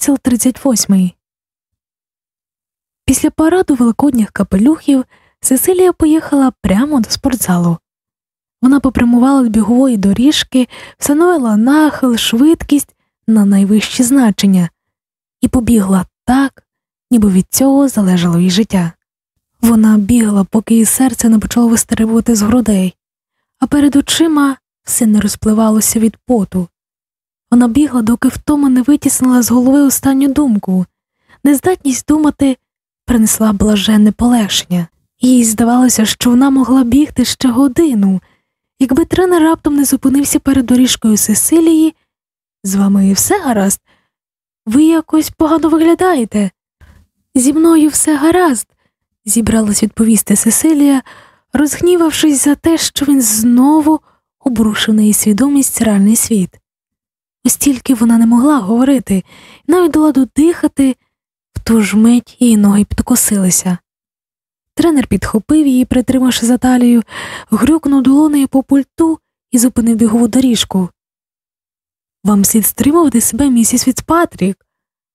Розділ 38 Після параду великодніх капелюхів Сесилія поїхала прямо до спортзалу. Вона попрямувала до бігової доріжки, встановила нахил, швидкість на найвищі значення і побігла так, ніби від цього залежало її життя. Вона бігла, поки її серце не почало вистрибувати з грудей, а перед очима все не розпливалося від поту. Вона бігла, доки втома не витіснила з голови останню думку, нездатність думати принесла блаженне полегшення. Їй здавалося, що вона могла бігти ще годину, якби тренер раптом не зупинився перед доріжкою Сесилії. З вами все гаразд, ви якось погано виглядаєте. Зі мною все гаразд, зібралась відповісти Сесилія, розгнівавшись за те, що він знову обрушив на свідомість реальний світ. Ось вона не могла говорити, навіть до ладу дихати, в ту ж мить її ноги підкосилися. Тренер підхопив її, притримавши за талію, грюкнув долонею по пульту і зупинив бігову доріжку. Вам слід стримувати себе, місіс Фіцпатрік,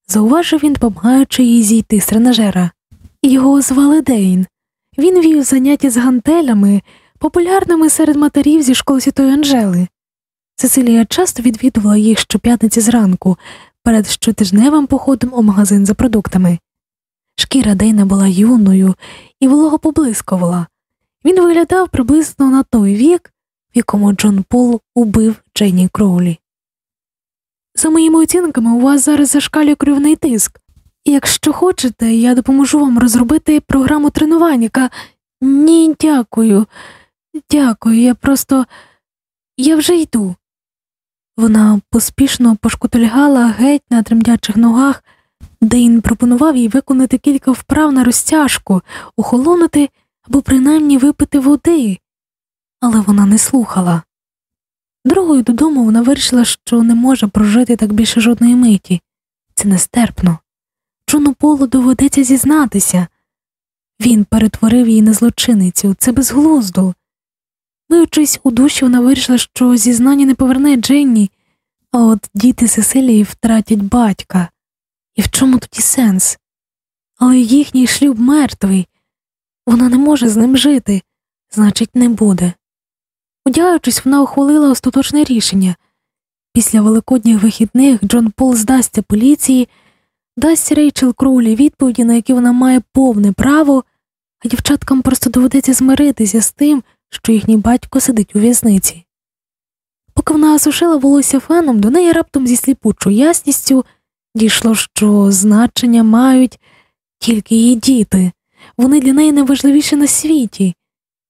зауважив він, допомагаючи їй зійти з тренажера. Його звали Дейн. Він вів заняття з гантелями, популярними серед матерів зі школи Святої Анжели. Цесилія часто відвідувала їх щоп'ятниці зранку перед щотижневим походом у магазин за продуктами. Шкіра Дейна була юною і волого поблискувала. Він виглядав приблизно на той вік, в якому Джон Пол убив Дженні Кроулі. За моїми оцінками, у вас зараз зашкалює кровний тиск, і якщо хочете, я допоможу вам розробити програму тренувань, яка ні, дякую, дякую, я просто я вже йду. Вона поспішно пошкутильгала геть на тремтячих ногах, Дейн пропонував їй виконати кілька вправ на розтяжку, охолонути або принаймні випити води, але вона не слухала. Дорогою додому вона вирішила, що не може прожити так більше жодної миті. Це нестерпно. Джону Полу доведеться зізнатися. Він перетворив її на злочиницю, це безглуздо. Миючись у душі, вона вирішила, що зізнання не поверне Дженні, а от діти Сесилії втратять батька. І в чому тоді сенс? Але їхній шлюб мертвий, вона не може з ним жити, значить, не буде. Одягаючись, вона ухвалила остаточне рішення. Після великодніх вихідних Джон Пол здасться поліції, дасть Рейчел Кроулі відповіді, на які вона має повне право, а дівчаткам просто доведеться змиритися з тим, що їхній батько сидить у в'язниці. Поки вона осушила волосся феном, до неї раптом зі сліпучою ясністю дійшло, що значення мають тільки її діти, вони для неї найважливіші на світі.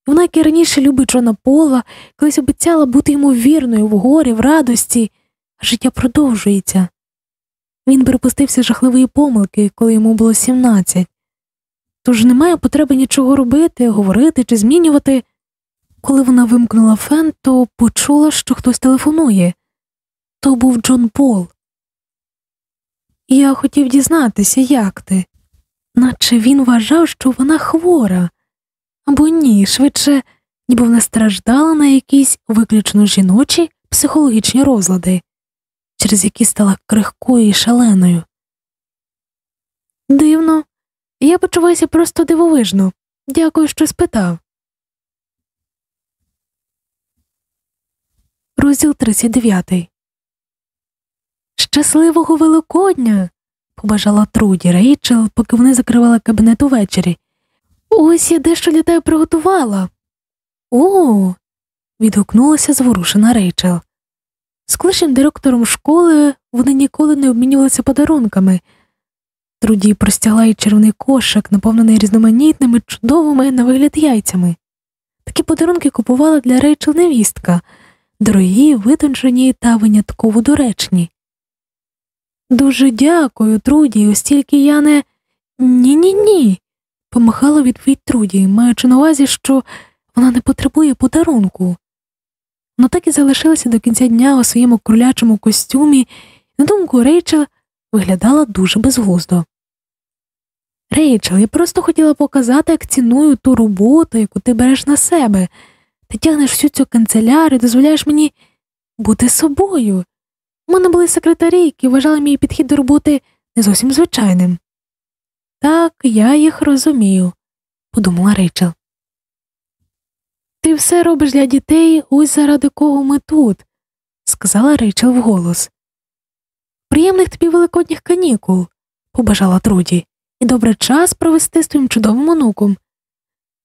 Вона, як і раніше любить Джона Пола, колись обіцяла бути йому вірною в горі, в радості, а життя продовжується. Він припустився жахливої помилки, коли йому було 17. Тож немає потреби нічого робити, говорити чи змінювати. Коли вона вимкнула фен, то почула, що хтось телефонує. То був Джон Пол. Я хотів дізнатися, як ти, наче він вважав, що вона хвора, або ні, швидше, ніби вона страждала на якісь виключно жіночі психологічні розлади, через які стала крихкою і шаленою. Дивно, я почуваюся просто дивовижно. Дякую, що спитав. Розділ 39 Щасливого Великодня. побажала Труді Рейчел, поки вони закривали кабінет увечері. Ось я дещо для тебе приготувала. О. відгукнулася зворушена Рейчел. З колишнім директором школи вони ніколи не обмінювалися подарунками. Труді простягла й червоний кошик, наповнений різноманітними, чудовими на вигляд яйцями. Такі подарунки купувала для Рейчел невістка, дорогі, витончені та винятково доречні. Дуже дякую, Труді, остільки я не. Ні ні ні. помахала відповідь Труді, маючи на увазі, що вона не потребує подарунку. Вона так і залишилася до кінця дня у своєму кролячому костюмі, на думку Рейчел виглядала дуже безглуздо. Рейчел, я просто хотіла показати, як ціную ту роботу, яку ти береш на себе. Ти тягнеш всю цю канцелярію, дозволяєш мені бути собою. У мене були секретарі, які вважали мій підхід до роботи не зовсім звичайним. Так, я їх розумію, подумала Рейчел. Ти все робиш для дітей, ось заради кого ми тут, сказала Рейчел вголос. Приємних тобі великодніх канікул, побажала Труді, і добре час провести з твоїм чудовим онуком.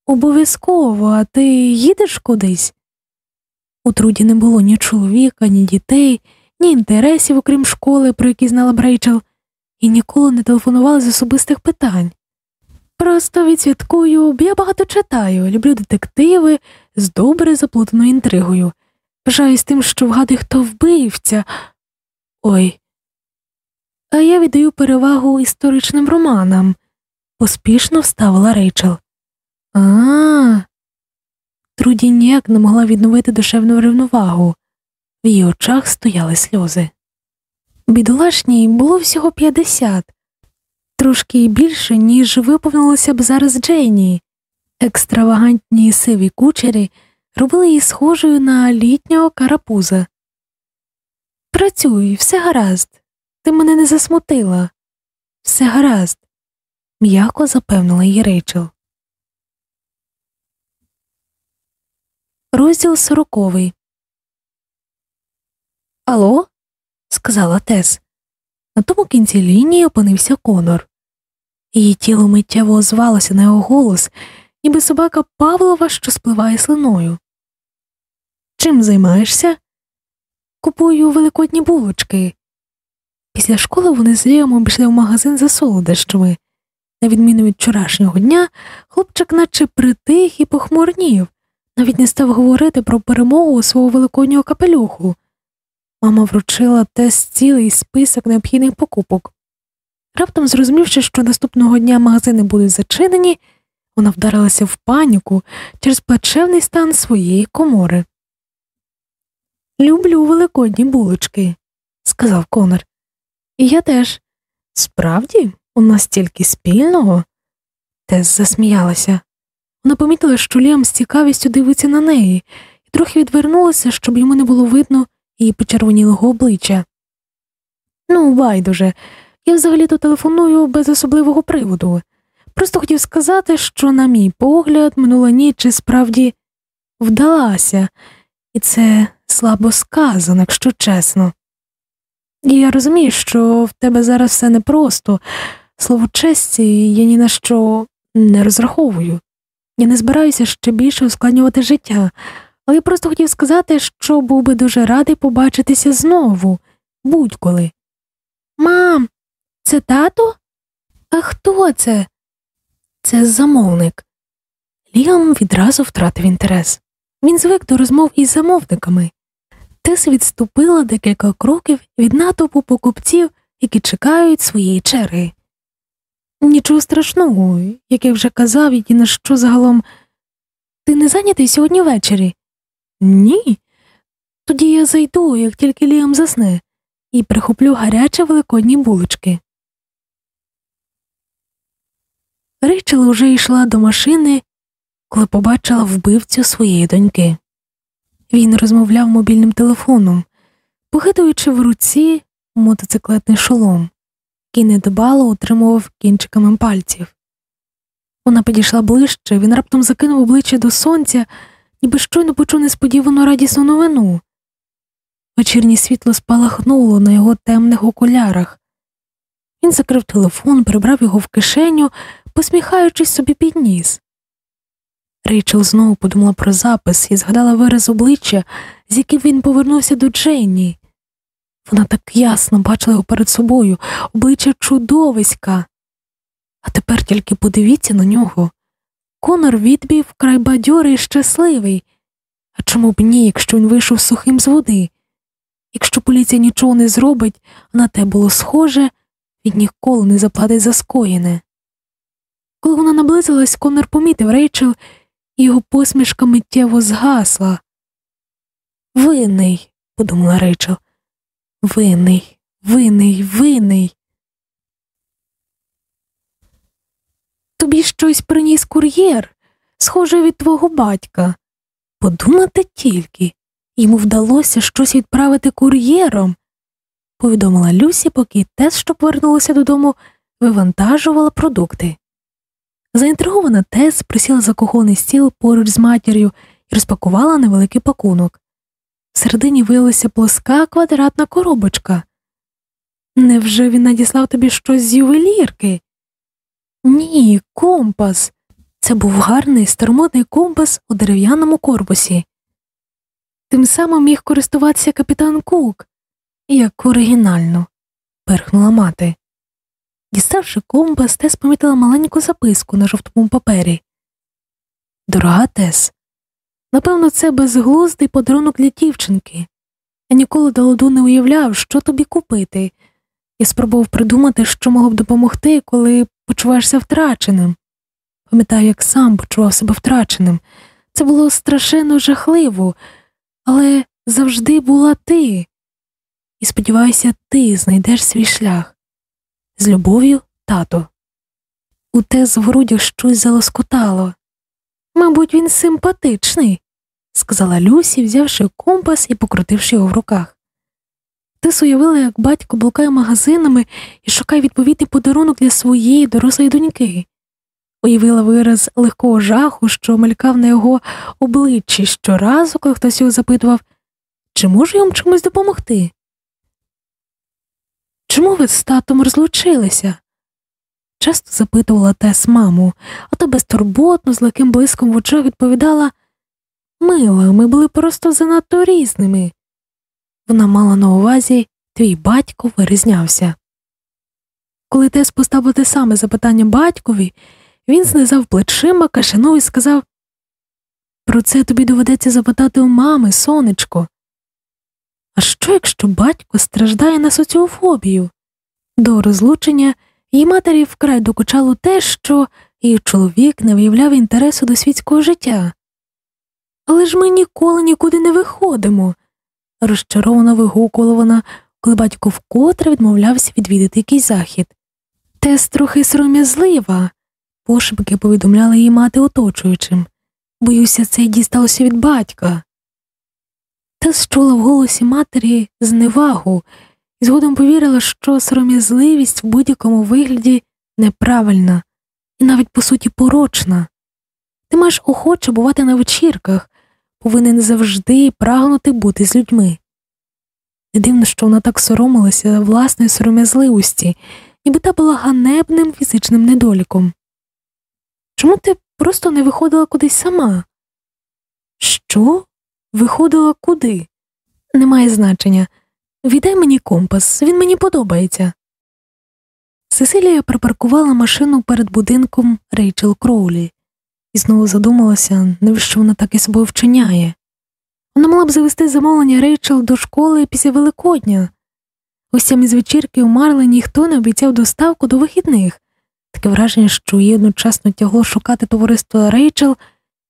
Обов'язково, а ти їдеш кудись? У Труді не було ні чоловіка, ні дітей, ні інтересів, окрім школи, про які знала б Рейчел, і ніколи не телефонували з особистих питань. Просто відсвяткую, бо я багато читаю, люблю детективи з добре заплутаною інтригою. Бажаюсь тим, що вгадую, хто вбивця. Ой. А я віддаю перевагу історичним романам, поспішно вставила Рейчел. А. Труді ніяк не могла відновити душевну рівновагу. В її очах стояли сльози. Бідолашній було всього п'ятдесят, трошки більше, ніж виповнилося б зараз Джейні. Екстравагантні сиві кучері робили її схожою на літнього карапуза. Працюй, все гаразд, ти мене не засмутила. Все гаразд, м'яко запевнила її Рейчел. Розділ сороковий. Алло? сказала Тес. На тому кінці лінії опинився Конор. Її тіло миттєво озвалося на його голос, ніби собака Павлова, що спливає слиною. Чим займаєшся? Купую великодні булочки. Після школи вони з Лієм пішли в магазин за солодощами. На відміну від вчорашнього дня, хлопчик наче притих і похмурнів, навіть не став говорити про перемогу свого великоднього капелюху. Мама вручила Тес цілий список необхідних покупок. Раптом, зрозумівши, що наступного дня магазини будуть зачинені, вона вдарилася в паніку через плачевний стан своєї комори. Люблю великодні булочки, сказав Конор. І я теж. Справді, у нас тільки спільного. Тес засміялася. Вона помітила, що Ліам з цікавістю дивиться на неї, і трохи відвернулася, щоб йому не було видно її почервонілого обличчя. Ну, байдуже, я взагалі то телефоную без особливого приводу. Просто хотів сказати, що, на мій погляд, минула ніч справді вдалася, і це слабо сказано, якщо чесно. І я розумію, що в тебе зараз все непросто, слово честі я ні на що не розраховую. Я не збираюся ще більше ускладнювати життя, але я просто хотів сказати, що був би дуже радий побачитися знову, будь-коли. Мам, це тато? А хто це? Це замовник. Ліам відразу втратив інтерес. Він звик до розмов із замовниками. Тес відступила декілька кроків від натовпу покупців, які чекають своєї черги. Нічого страшного, як я вже казав, і на що загалом. Ти не зайнятий сьогодні ввечері? Ні. Тоді я зайду, як тільки Ліам засне, і прихоплю гарячі великодні булочки. Рейчел уже йшла до машини, коли побачила вбивцю своєї доньки. Він розмовляв мобільним телефоном, похитуючи в руці мотоциклетний шолом, який недбало утримував кінчиками пальців. Вона підійшла ближче, він раптом закинув обличчя до сонця, ніби щойно почув несподівану радісну новину. Вечірнє світло спалахнуло на його темних окулярах. Він закрив телефон, прибрав його в кишеню, посміхаючись собі під ніс. Рейчел знову подумала про запис і згадала вираз обличчя, з яким він повернувся до Джейні. Вона так ясно бачила його перед собою, обличчя чудовиська. А тепер тільки подивіться на нього. Конор відбів край бадьорий і щасливий. А чому б ні, якщо він вийшов сухим з води? Якщо поліція нічого не зробить, на те було схоже, він ніколи не заплатить за скоєне. Коли вона наблизилась, Конор помітив Рейчел, і його посмішка миттєво згасла. Винний, подумала Рейчел. Винний, винний, винний. Тобі щось приніс кур'єр, схоже від твого батька. Подумати тільки, йому вдалося щось відправити кур'єром. повідомила Люсі, поки Тес, що повернулася додому, вивантажувала продукти. Заінтригована Тес присіла за кухонний стіл поруч з матір'ю і розпакувала невеликий пакунок. Всередині виявилася плоска квадратна коробочка. Невже він надіслав тобі щось з ювелірки? Ні, компас. Це був гарний старомодний компас у дерев'яному корпусі. Тим самим міг користуватися капітан Кук, як оригінально, перхнула мати. Діставши компас, Тес помітила маленьку записку на жовтому папері. Дорога Тес, напевно, це безглуздий подарунок для дівчинки. Я ніколи до ладу не уявляв, що тобі купити. Я спробував придумати, що могло б допомогти, коли почуваєшся втраченим. Пам'ятаю, як сам почував себе втраченим. Це було страшенно жахливо, але завжди була ти. І сподіваюся, ти знайдеш свій шлях. З любов'ю, тато. У те з грудях щось залоскотало. Мабуть, він симпатичний, сказала Люсі, взявши компас і покрутивши його в руках. Тис уявила, як батько блукає магазинами і шукає відповідний подарунок для своєї дорослої доньки. Уявила вираз легкого жаху, що мелькав на його обличчі щоразу, коли хтось його запитував, чи можу вам чимось допомогти? Чому ви з татом розлучилися? Часто запитувала Тес маму, а то безтурботно, з легким блиском в очах відповідала Мила, ми були просто занадто різними. Вона мала на увазі твій батько вирізнявся. Коли Тес поставив те саме запитання батькові, він знизав плечима, кашинув і сказав Про це тобі доведеться запитати у мами, сонечко. А що, якщо батько страждає на соціофобію? До розлучення її матері вкрай докучало те, що її чоловік не виявляв інтересу до світського життя. Але ж ми ніколи нікуди не виходимо, розчаровано вигукувала вона, коли батько вкотре відмовлявся відвідати якийсь захід. Тес трохи сором'язлива, пошепки повідомляла її мати оточуючим. Боюся, це й дісталося від батька. Тес чула в голосі матері зневагу і згодом повірила, що сором'язливість в будь-якому вигляді неправильна і навіть по суті порочна. Ти маєш охоче бувати на вечірках, повинен завжди прагнути бути з людьми. Не дивно, що вона так соромилася власної сором'язливості, ніби та була ганебним фізичним недоліком. Чому ти просто не виходила кудись сама? Що? Виходила куди? Немає значення. Віддай мені компас, він мені подобається. Сесилія припаркувала машину перед будинком Рейчел Кроулі і знову задумалася, навіщо вона так і собою вчиняє. Вона мала б завести замовлення Рейчел до школи після Великодня. Гостям із вечірки у Марлі ніхто не обіцяв доставку до вихідних, таке враження, що її одночасно тягло шукати товариство Рейчел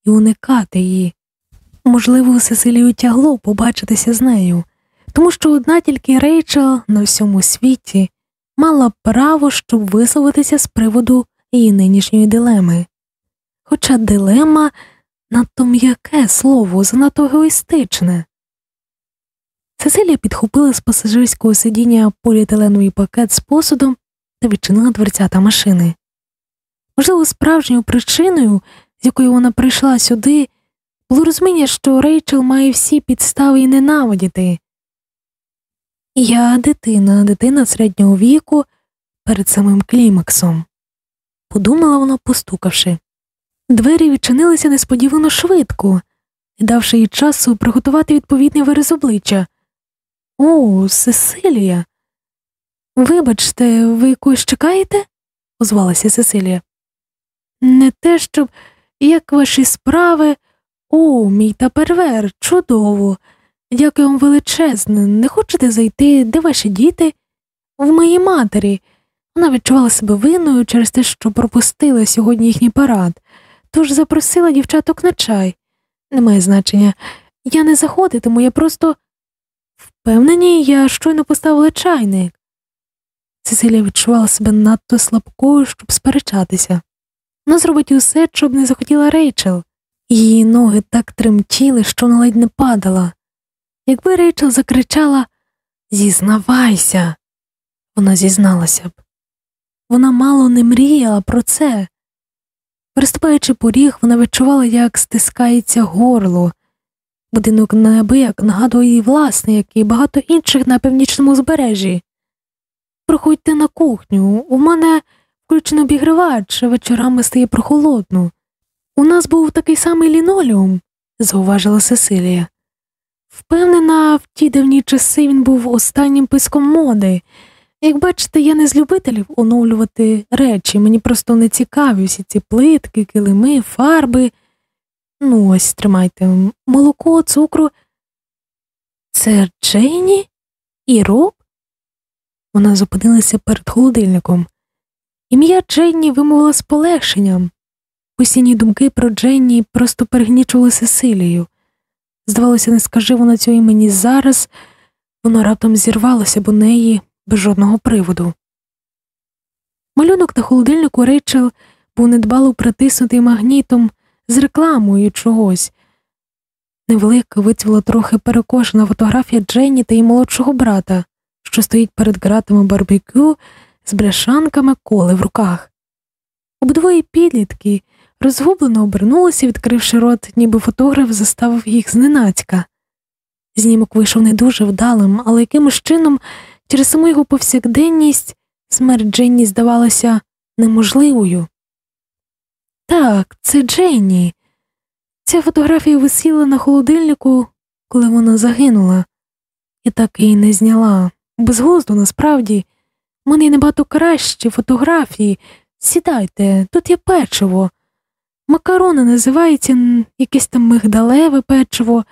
і уникати її. Можливо, Сесилію тягло побачитися з нею, тому що одна тільки Рейчел на всьому світі мала право, щоб висловитися з приводу її нинішньої дилеми. Хоча дилема надто м'яке слово, занадто егоїстичне. Сесилія підхопила з пасажирського сидіння поліетиленовий пакет з посудом та відчинила дверцята машини. Можливо, справжньою причиною, з якою вона прийшла сюди, було розуміння, що Рейчел має всі підстави її ненавидіти. Я дитина, дитина середнього віку перед самим клімаксом, подумала вона, постукавши. Двері відчинилися несподівано швидко, давши їй часу приготувати відповідний вираз обличчя. О, Сесилія. Вибачте, ви когось чекаєте? озвалася Сесилія. Не те, щоб як ваші справи. О, мій тапервер, чудово. Дякую вам величезне. Не хочете зайти, де ваші діти? В моїй матері. Вона відчувала себе винною через те, що пропустила сьогодні їхній парад, тож запросила дівчаток на чай. Немає значення. Я не заходитиму, я просто впевнені, я щойно поставила чайник. Цесилія відчувала себе надто слабкою, щоб сперечатися. Вона зробить усе, щоб не захотіла Рейчел. Її ноги так тремтіли, що вона ледь не падала. Якби Рейчел закричала Зізнавайся, вона зізналася б. Вона мало не мріяла про це. Переступаючи поріг, вона відчувала, як стискається горло. Будинок неабияк нагадує їй власний, як і багато інших на північному збережжі. Проходьте на кухню, у мене включено обігрівач, вечорами стає прохолодно. У нас був такий самий лінолеум, зауважила Сесилія. Впевнена, в ті давні часи він був останнім писком моди. Як бачите, я не з любителів оновлювати речі, мені просто не цікаві всі ці плитки, килими, фарби. Ну, ось тримайте, молоко, цукру. Це Джейні і Роб? Вона зупинилася перед холодильником. Ім'я Дженні вимовила з полегшенням. Постійні думки про Дженні просто перегнічували Сесилію. Здавалося, не скажи вона цього імені зараз, воно раптом зірвалося б у неї без жодного приводу. Малюнок на холодильнику Рейчел був недбало притиснутий магнітом з рекламою чогось. Невелика вицвіла трохи перекошена фотографія Дженні та її молодшого брата, що стоїть перед ґратами барбекю з бляшанками коли в руках. Обидвоє підлітки розгублено обернулися, відкривши рот, ніби фотограф заставив їх зненацька. Знімок вийшов не дуже вдалим, але якимось чином, через саму його повсякденність, смерть Дженні здавалася неможливою. Так, це Дженні. Ця фотографія висіла на холодильнику, коли вона загинула, і так її не зняла. Безглуздо, насправді, в мене є набагато кращі фотографії. Сідайте, тут є печиво. Макарони називаються якесь там мигдалеве печиво.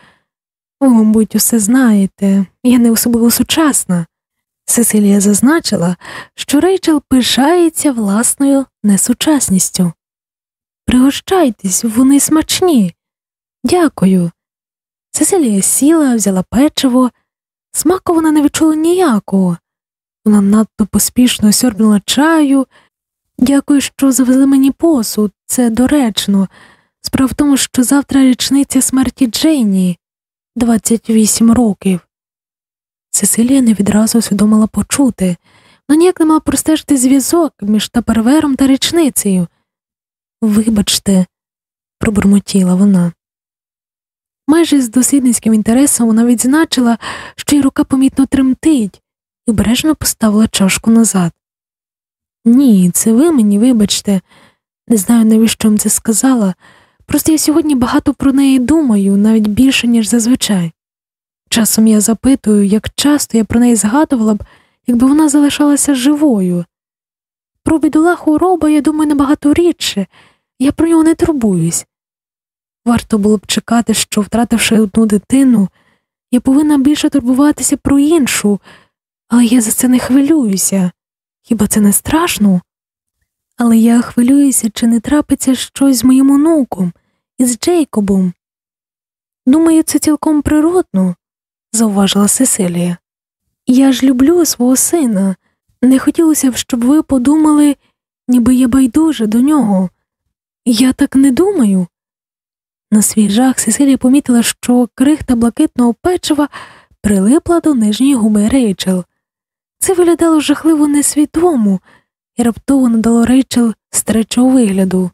Ви, мабуть, усе знаєте, я не особливо сучасна. Сесилія зазначила, що Рейчел пишається власною несучасністю. Пригощайтесь, вони смачні. Дякую. Сесилія сіла, взяла печиво, смаку вона не відчула ніякого. Вона надто поспішно сьорбнула чаю. Дякую, що завезли мені посуд, це доречно. Справа в тому, що завтра річниця смерті Джейні 28 років. Сесилія не відразу усвідомила почути, вона ніяк не мала простежити зв'язок між тапервером та річницею. Вибачте, пробурмотіла вона. Майже з дослідницьким інтересом вона відзначила, що її рука помітно тремтить, і обережно поставила чашку назад. Ні, це ви мені, вибачте, не знаю, навіщо вам це сказала. Просто я сьогодні багато про неї думаю, навіть більше, ніж зазвичай. Часом я запитую, як часто я про неї згадувала б, якби вона залишалася живою. Про бідолаху роба, я думаю, набагато рідше, я про нього не турбуюсь. Варто було б чекати, що, втративши одну дитину, я повинна більше турбуватися про іншу, але я за це не хвилююся. Хіба це не страшно? Але я хвилююся, чи не трапиться щось з моїм онуком, із Джейкобом. Думаю, це цілком природно, зауважила Сесилія. Я ж люблю свого сина. Не хотілося б, щоб ви подумали, ніби я байдуже до нього. Я так не думаю. На свій жах Сесилія помітила, що крихта блакитного печива прилипла до нижньої губи Рейчел. Це виглядало жахливо несвідомо і раптово надало Рейчел старечого вигляду.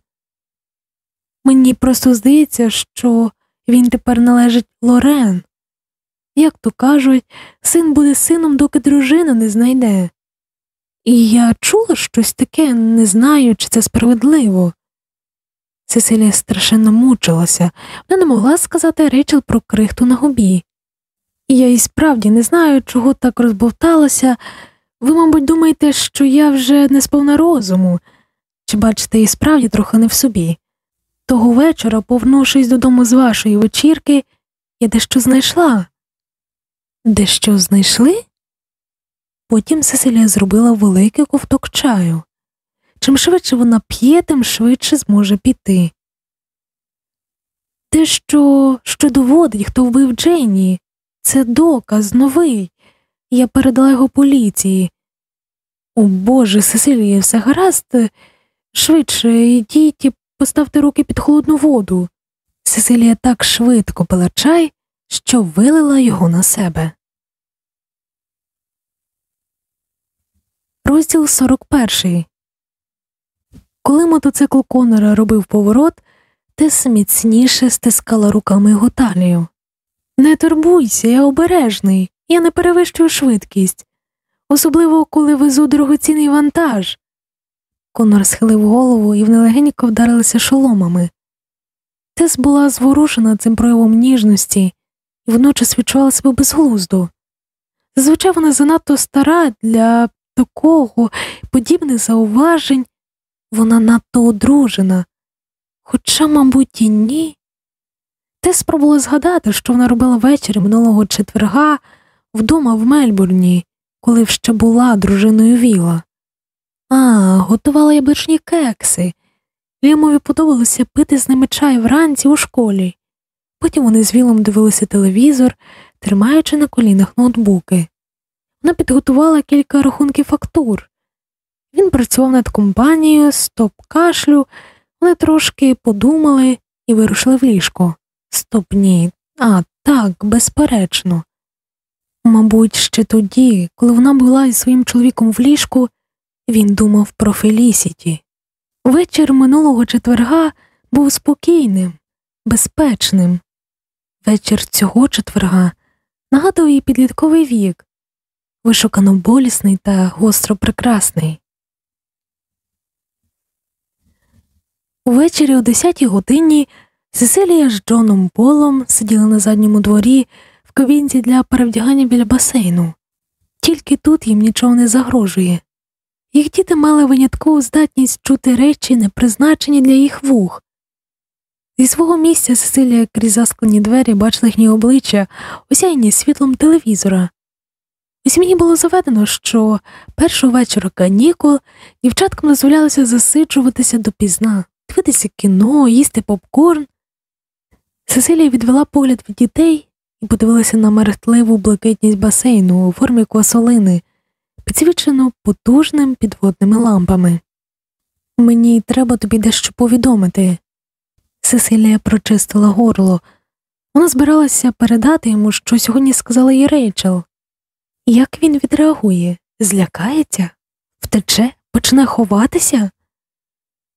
Мені просто здається, що він тепер належить Лорен. Як то кажуть, син буде сином, доки дружина не знайде. І я чула щось таке, не знаю, чи це справедливо. Сесилія страшенно мучилася, вона не могла сказати Рейчел про крихту на губі. Я і справді не знаю, чого так розбовталося. Ви, мабуть, думаєте, що я вже не сповна розуму, чи бачите, і справді трохи не в собі. Того вечора, повернувшись додому з вашої вечірки, я дещо знайшла. Дещо знайшли? Потім Сесилія зробила великий ковток чаю. Чим швидше вона п'є, тим швидше зможе піти. Те, що, що доводить, хто вбив Дженні, це доказ новий. Я передала його поліції. О Боже, Сесилія, все гаразд. Швидше йдіть і поставте руки під холодну воду. Сесилія так швидко пила чай, що вилила його на себе. Розділ 41 Коли мотоцикл Конора робив поворот, Тес міцніше стискала руками його талію. Не турбуйся, я обережний, я не перевищую швидкість, особливо коли везу дорогоцінний вантаж. Конор схилив голову і внелегенько вдарилися шоломами. Тес була зворушена цим проявом ніжності і водночас відчувала себе безглуздо. Зазвичай вона занадто стара для такого подібних зауважень, вона надто одружена, хоча, мабуть, і ні. Тес спробувала згадати, що вона робила ввечері минулого четверга вдома в Мельбурні, коли ще була дружиною Віла. А, готувала яблучні кекси. Лімові подобалося пити з ними чай вранці у школі. Потім вони з Вілом дивилися телевізор, тримаючи на колінах ноутбуки. Вона підготувала кілька рахунків фактур. Він працював над компанією, стоп кашлю, вони трошки подумали і вирушили в ліжко. Стоп ні. А, так, безперечно. Мабуть, ще тоді, коли вона була із своїм чоловіком в ліжку, він думав про Фелісіті. Вечір минулого четверга був спокійним, безпечним. Вечір цього четверга нагадував їй підлітковий вік, вишукано болісний та гостро прекрасний. Увечері о 10 годині Сесилія з Джоном Полом сиділи на задньому дворі в кабінці для перевдягання біля басейну. Тільки тут їм нічого не загрожує. Їх діти мали виняткову здатність чути речі, не призначені для їх вух. Зі свого місця Сесилія крізь засклені двері бачила їхні обличчя, осяяні світлом телевізора. У сім'ї було заведено, що першого вечора канікул дівчаткам дозволялося засиджуватися допізна, дивитися кіно, їсти попкорн. Сесилія відвела погляд від дітей і подивилася на мерехтливу блакитність басейну у формі квасолини, підсвічену потужним підводними лампами. Мені треба тобі дещо повідомити. Сесилія прочистила горло. Вона збиралася передати йому, що сьогодні сказала їй Рейчел. Як він відреагує? Злякається? Втече, почне ховатися?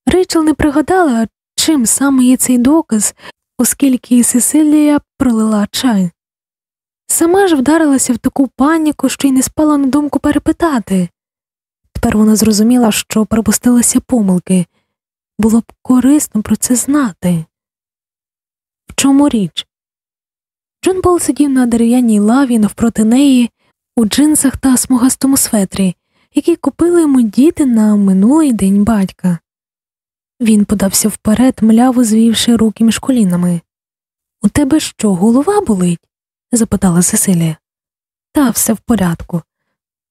Рейчел не пригадала, чим саме є цей доказ, оскільки Сесилія пролила чай. Сама ж вдарилася в таку паніку, що й не спала на думку перепитати. Тепер вона зрозуміла, що пропустилася помилки, було б корисно про це знати. В чому річ? Джон Пол сидів на дерев'яній лаві навпроти неї у джинсах та смугастому светрі, які купили йому діти на минулий день батька. Він подався вперед, мляво звівши руки між колінами. У тебе що, голова болить? запитала Сесилія. Та все в порядку.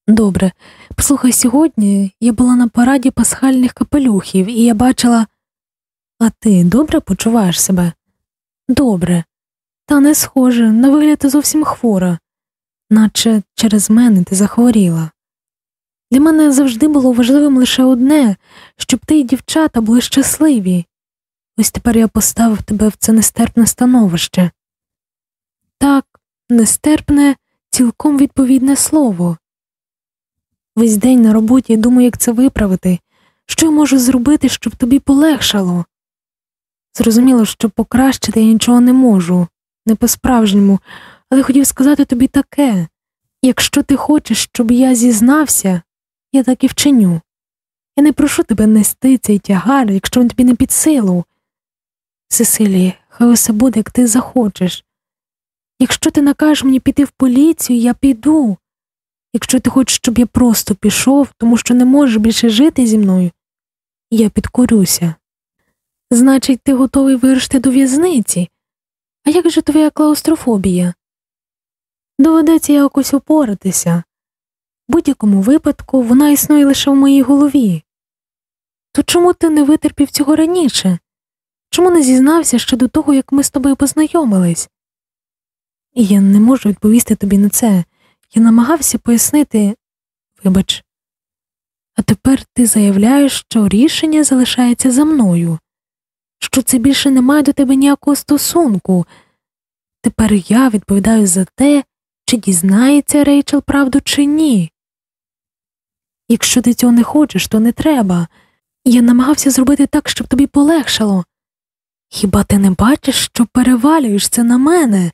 Добре, послухай, сьогодні я була на параді пасхальних капелюхів, і я бачила. А ти добре почуваєш себе? Добре, та не схоже, на вигляд ти зовсім хвора, наче через мене ти захворіла. Для мене завжди було важливим лише одне, щоб ти і дівчата були щасливі. Ось тепер я поставив тебе в це нестерпне становище. Так, нестерпне, цілком відповідне слово. Весь день на роботі я думаю, як це виправити, що я можу зробити, щоб тобі полегшало. Зрозуміло, що покращити я нічого не можу, не по-справжньому, але хотів сказати тобі таке якщо ти хочеш, щоб я зізнався, я так і вчиню. Я не прошу тебе нести цей тягар, якщо він тобі не під силу. Сесилія, хай усе буде, як ти захочеш. Якщо ти накажеш мені піти в поліцію, я піду. Якщо ти хочеш, щоб я просто пішов, тому що не можеш більше жити зі мною, я підкорюся. Значить, ти готовий вирушити до в'язниці. А як же твоя клаустрофобія? Доведеться якось упоратися. Будь-якому випадку вона існує лише в моїй голові. То чому ти не витерпів цього раніше? Чому не зізнався ще до того, як ми з тобою познайомились? я не можу відповісти тобі на це. Я намагався пояснити, вибач, а тепер ти заявляєш, що рішення залишається за мною, що це більше не має до тебе ніякого стосунку. Тепер я відповідаю за те, чи дізнається Рейчел правду, чи ні. Якщо ти цього не хочеш, то не треба. Я намагався зробити так, щоб тобі полегшало. Хіба ти не бачиш, що перевалюєш це на мене?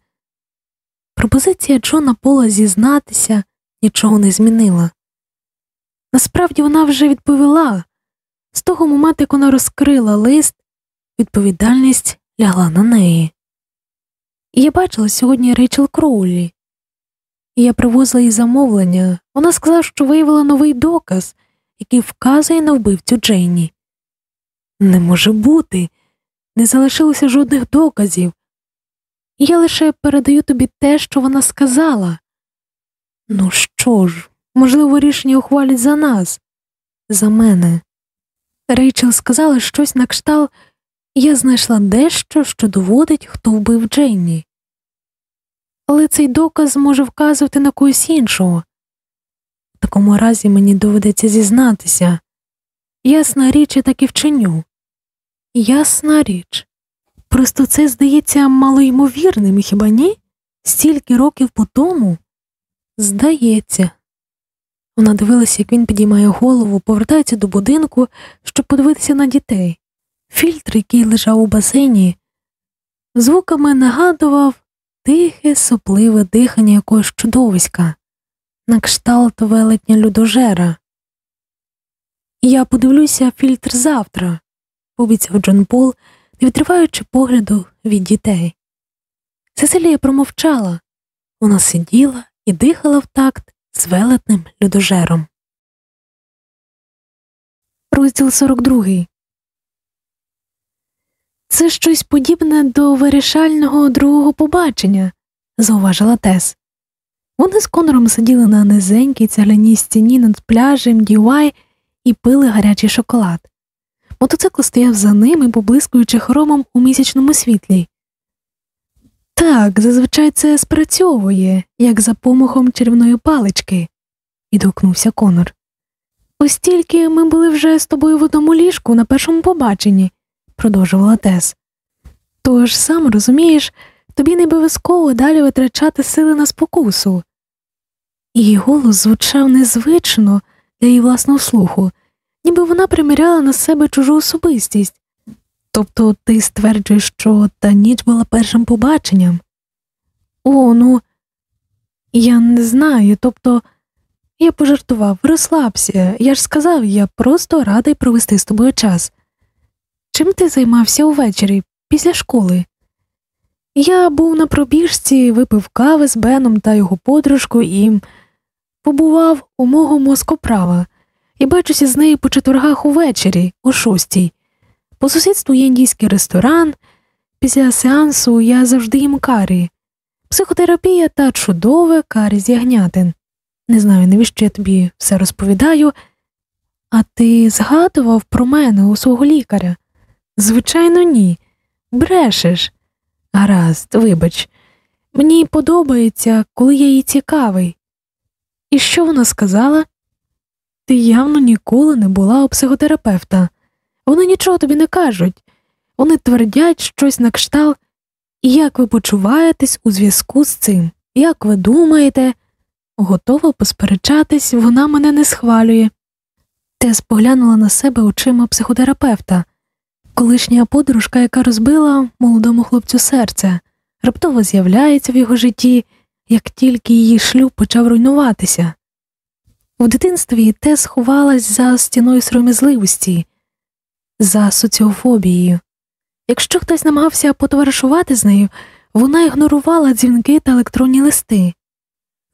Пропозиція Джона Пола зізнатися нічого не змінила. Насправді вона вже відповіла з того моменту, як вона розкрила лист, відповідальність лягла на неї. І я бачила сьогодні Рейчел Кроулі, і я привозила їй замовлення. Вона сказала, що виявила новий доказ, який вказує на вбивцю Джейні. Не може бути, не залишилося жодних доказів. Я лише передаю тобі те, що вона сказала. Ну що ж, можливо, рішення ухвалять за нас, за мене. Рейчел сказала щось на кшталт, я знайшла дещо, що доводить, хто вбив Джейні. Але цей доказ може вказувати на когось іншого. В такому разі мені доведеться зізнатися. Ясна річ, я так і вчиню. Ясна річ. Просто це здається малоймовірним, хіба ні? Стільки років по тому? Здається. Вона дивилася, як він підіймає голову, повертається до будинку, щоб подивитися на дітей. Фільтр, який лежав у басейні, звуками нагадував тихе, сопливе дихання якогось чудовиська, на кшталт велетня людожера. Я подивлюся фільтр завтра, пообіцяв Джон Пол, не відриваючи погляду від дітей. Сесилія промовчала, вона сиділа і дихала в такт з велетним людожером. Розділ 42 Це щось подібне до вирішального другого побачення, зауважила Тес. Вони з Конором сиділи на низенькій цегляній стіні над пляжем Дювай і пили гарячий шоколад. Мотоцикл стояв за ними, поблискуючи хромом у місячному світлі. Так, зазвичай це спрацьовує, як за помахом червної палички, відгукнувся Конор. Ось тільки ми були вже з тобою в одному ліжку на першому побаченні, продовжувала Тес. Тож, сам розумієш, тобі не обов'язково далі витрачати сили на спокусу. Її голос звучав незвично для її власного слуху, ніби вона приміряла на себе чужу особистість. Тобто ти стверджуєш, що та ніч була першим побаченням? О, ну, я не знаю, тобто я пожартував, розслабся, я ж сказав, я просто радий провести з тобою час. Чим ти займався увечері, після школи? Я був на пробіжці, випив кави з Беном та його подружкою і побував у мого москоправа і бачуся з нею по четвергах увечері, о шостій. По сусідству є індійський ресторан. Після сеансу я завжди їм карі. Психотерапія та чудове карі з ягнятин. Не знаю, навіщо я тобі все розповідаю. А ти згадував про мене у свого лікаря? Звичайно, ні. Брешеш. Гаразд, вибач, мені подобається, коли я їй цікавий. І що вона сказала? Ти явно ніколи не була у психотерапевта. Вони нічого тобі не кажуть, вони твердять щось на кшталт, як ви почуваєтесь у зв'язку з цим, як ви думаєте, готова посперечатись, вона мене не схвалює. Тес поглянула на себе очима психотерапевта, колишня подружка, яка розбила молодому хлопцю серце, раптово з'являється в його житті, як тільки її шлюб почав руйнуватися. В дитинстві Тес ховалась за стіною сором'язливості за соціофобією. Якщо хтось намагався потоваришувати з нею, вона ігнорувала дзвінки та електронні листи.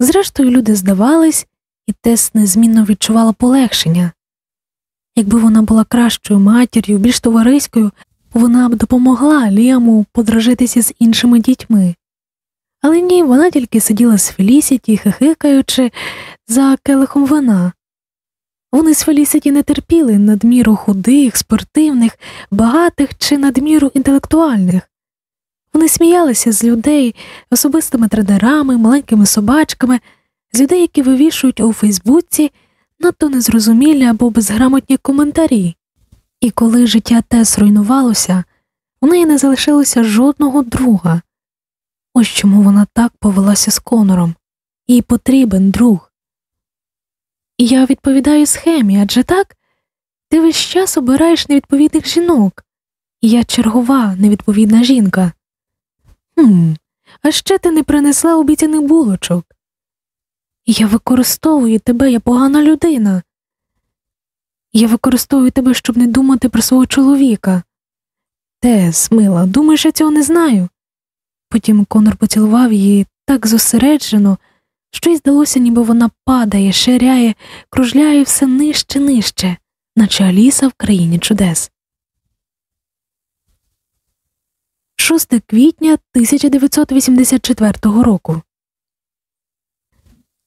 Зрештою, люди здавались, і Тес незмінно відчувала полегшення. Якби вона була кращою матір'ю, більш товариською, вона б допомогла Ліаму подражитися з іншими дітьми. Але ні, вона тільки сиділа з Фелісіті, хихикаючи за келихом вина. Вони з Фелісіті не терпіли надміру худих, спортивних, багатих чи надміру інтелектуальних. Вони сміялися з людей, особистими тренерами, маленькими собачками, з людей, які вивішують у Фейсбуці надто незрозумілі або безграмотні коментарі. І коли життя Тес руйнувалося, у неї не залишилося жодного друга. Ось чому вона так повелася з Конором, їй потрібен друг. Я відповідаю схемі, адже так? Ти весь час обираєш невідповідних жінок, я чергова невідповідна жінка. Хм, а ще ти не принесла обіцяних булочок. Я використовую тебе, я погана людина. Я використовую тебе, щоб не думати про свого чоловіка. Тес, мила, думаєш, я цього не знаю. Потім Конор поцілував її так зосереджено, що й здалося, ніби вона падає, ширяє, кружляє все нижче, нижче, наче Аліса в країні чудес. 6 квітня 1984 року.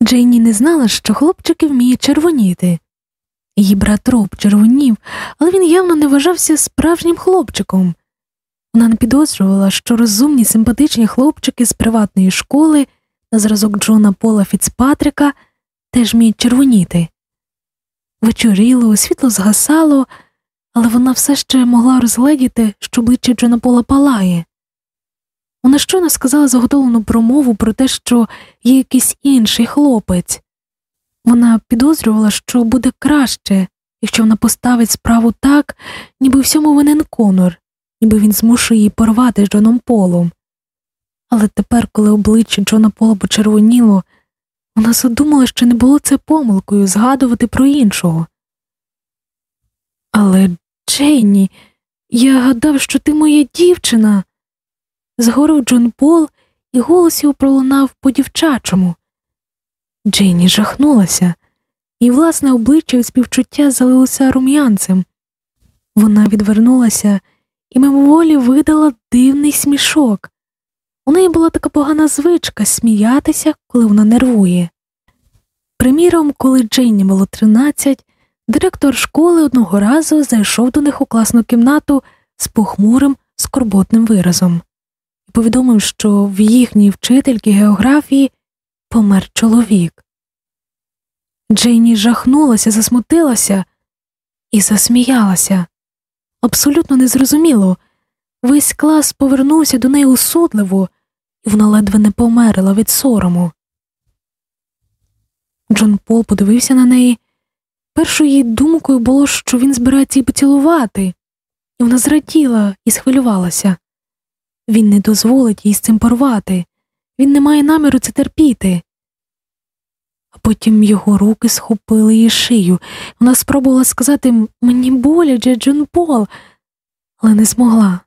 Джейні не знала, що хлопчики вміють червоніти. Її брат Роб червонів, але він явно не вважався справжнім хлопчиком. Вона не підозрювала, що розумні симпатичні хлопчики з приватної школи на зразок Джона Пола Фіцпатрика теж вміють червоніти. Вечоріло, світло згасало, але вона все ще могла розгледіти, що обличчя Джона Пола палає. Вона щойно сказала заготовлену промову про те, що є якийсь інший хлопець. Вона підозрювала, що буде краще, якщо вона поставить справу так, ніби всьому винен Конор, ніби він змушує її порвати з Джоном Полом. Але тепер, коли обличчя Джона Пола почервоніло, вона задумала, що не було це помилкою згадувати про іншого. Але, Джейні, я гадав, що ти моя дівчина. Згорив Джон Пол, і голос його пролунав по дівчачому. Джейні жахнулася, і власне обличчя від співчуття залилося рум'янцем. Вона відвернулася і мимоволі видала дивний смішок. У неї була така погана звичка сміятися, коли вона нервує. Приміром, коли Джейні було 13, директор школи одного разу зайшов до них у класну кімнату з похмурим скорботним виразом повідомив, що в їхній вчительки географії помер чоловік. Джейні жахнулася, засмутилася і засміялася. Абсолютно незрозуміло. Весь клас повернувся до неї усудливо, і вона ледве не померла від сорому. Джон Пол подивився на неї. Першою її думкою було, що він збирається її поцілувати, і вона зраділа і схвилювалася. Він не дозволить їй з цим порвати, він не має наміру це терпіти. А потім його руки схопили її шию. Вона спробувала сказати мені боляче, Джон Пол, але не змогла.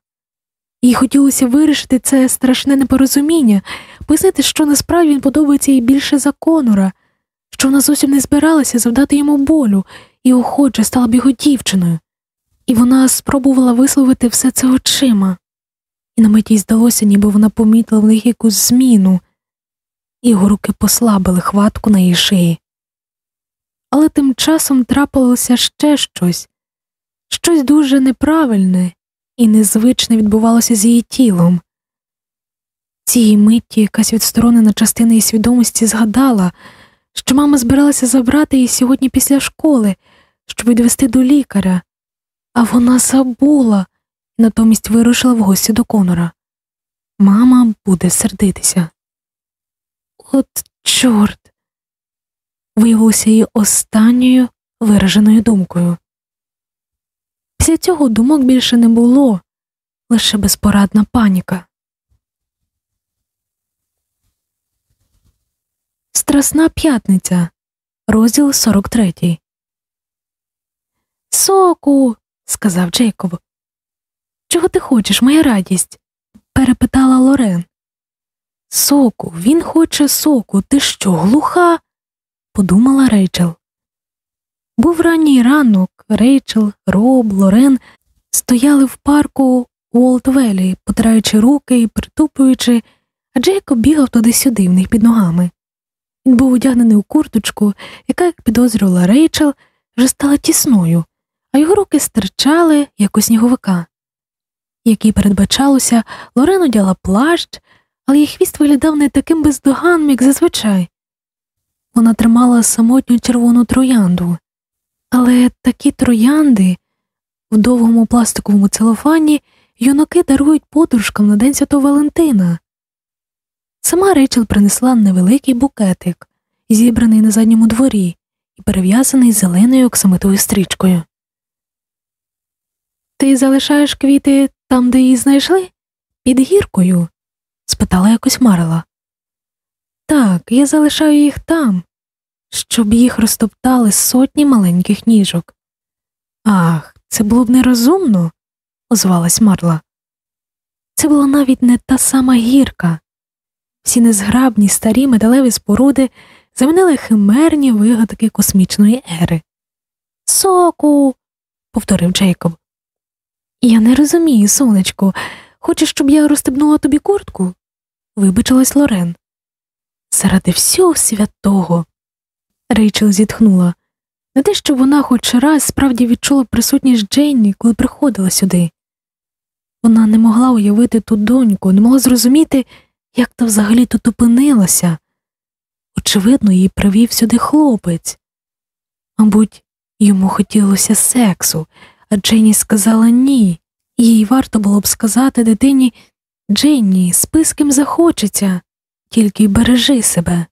Їй хотілося вирішити це страшне непорозуміння, пояснити, що насправді він подобається їй більше за Конора, що вона зовсім не збиралася завдати йому болю і охоче стала б його дівчиною, і вона спробувала висловити все це очима, і на мить їй здалося, ніби вона помітила в них якусь зміну, його руки послабили хватку на її шиї. Але тим часом трапилося ще щось, щось дуже неправильне і незвичне відбувалося з її тілом. Цієї митті якась відсторонена частина її свідомості згадала, що мама збиралася забрати її сьогодні після школи, щоб відвести до лікаря, а вона забула натомість вирушила в гості до Конора. Мама буде сердитися. От, чорт, виявилося її останньою вираженою думкою. Після цього думок більше не було, лише безпорадна паніка. Страсна п'ятниця, розділ 43. Соку, сказав Джейкоб. Чого ти хочеш, моя радість? перепитала Лорен. Соку, він хоче соку, ти що, глуха? подумала Рейчел. Був ранній ранок, Рейчел, Роб, Лорен стояли в парку Уолтвелі, потираючи руки і притупуючи, а Джейкоб бігав туди-сюди в них під ногами. Він був одягнений у курточку, яка, як підозрювала Рейчел, вже стала тісною, а його руки стирчали, як у сніговика. Як і передбачалося, Лорен одяла плащ, але її хвіст виглядав не таким бездоганним, як зазвичай. Вона тримала самотню червону троянду, але такі троянди в довгому пластиковому целофані юнаки дарують подружкам на День Святого Валентина. Сама Рейчел принесла невеликий букетик, зібраний на задньому дворі, і перев'язаний зеленою оксамитовою стрічкою. Ти залишаєш квіти там, де її знайшли? Під гіркою? спитала якось Марла. Так, я залишаю їх там, щоб їх розтоптали сотні маленьких ніжок. Ах, це було б нерозумно, озвалась Марла. Це була навіть не та сама гірка. Всі незграбні старі металеві споруди замінили химерні вигадки космічної ери. Соку, повторив Джейкоб. Я не розумію, сонечко. Хочеш, щоб я розстебнула тобі куртку? вибачилась Лорен. Заради всього святого. Рейчел зітхнула. Не те, що вона хоч раз справді відчула присутність Джейні, коли приходила сюди. Вона не могла уявити ту доньку, не могла зрозуміти, як та взагалі тут опинилася. Очевидно, її привів сюди хлопець. Мабуть, йому хотілося сексу, Дженні сказала ні, їй варто було б сказати дитині Дженні, спи з ким захочеться, тільки й бережи себе.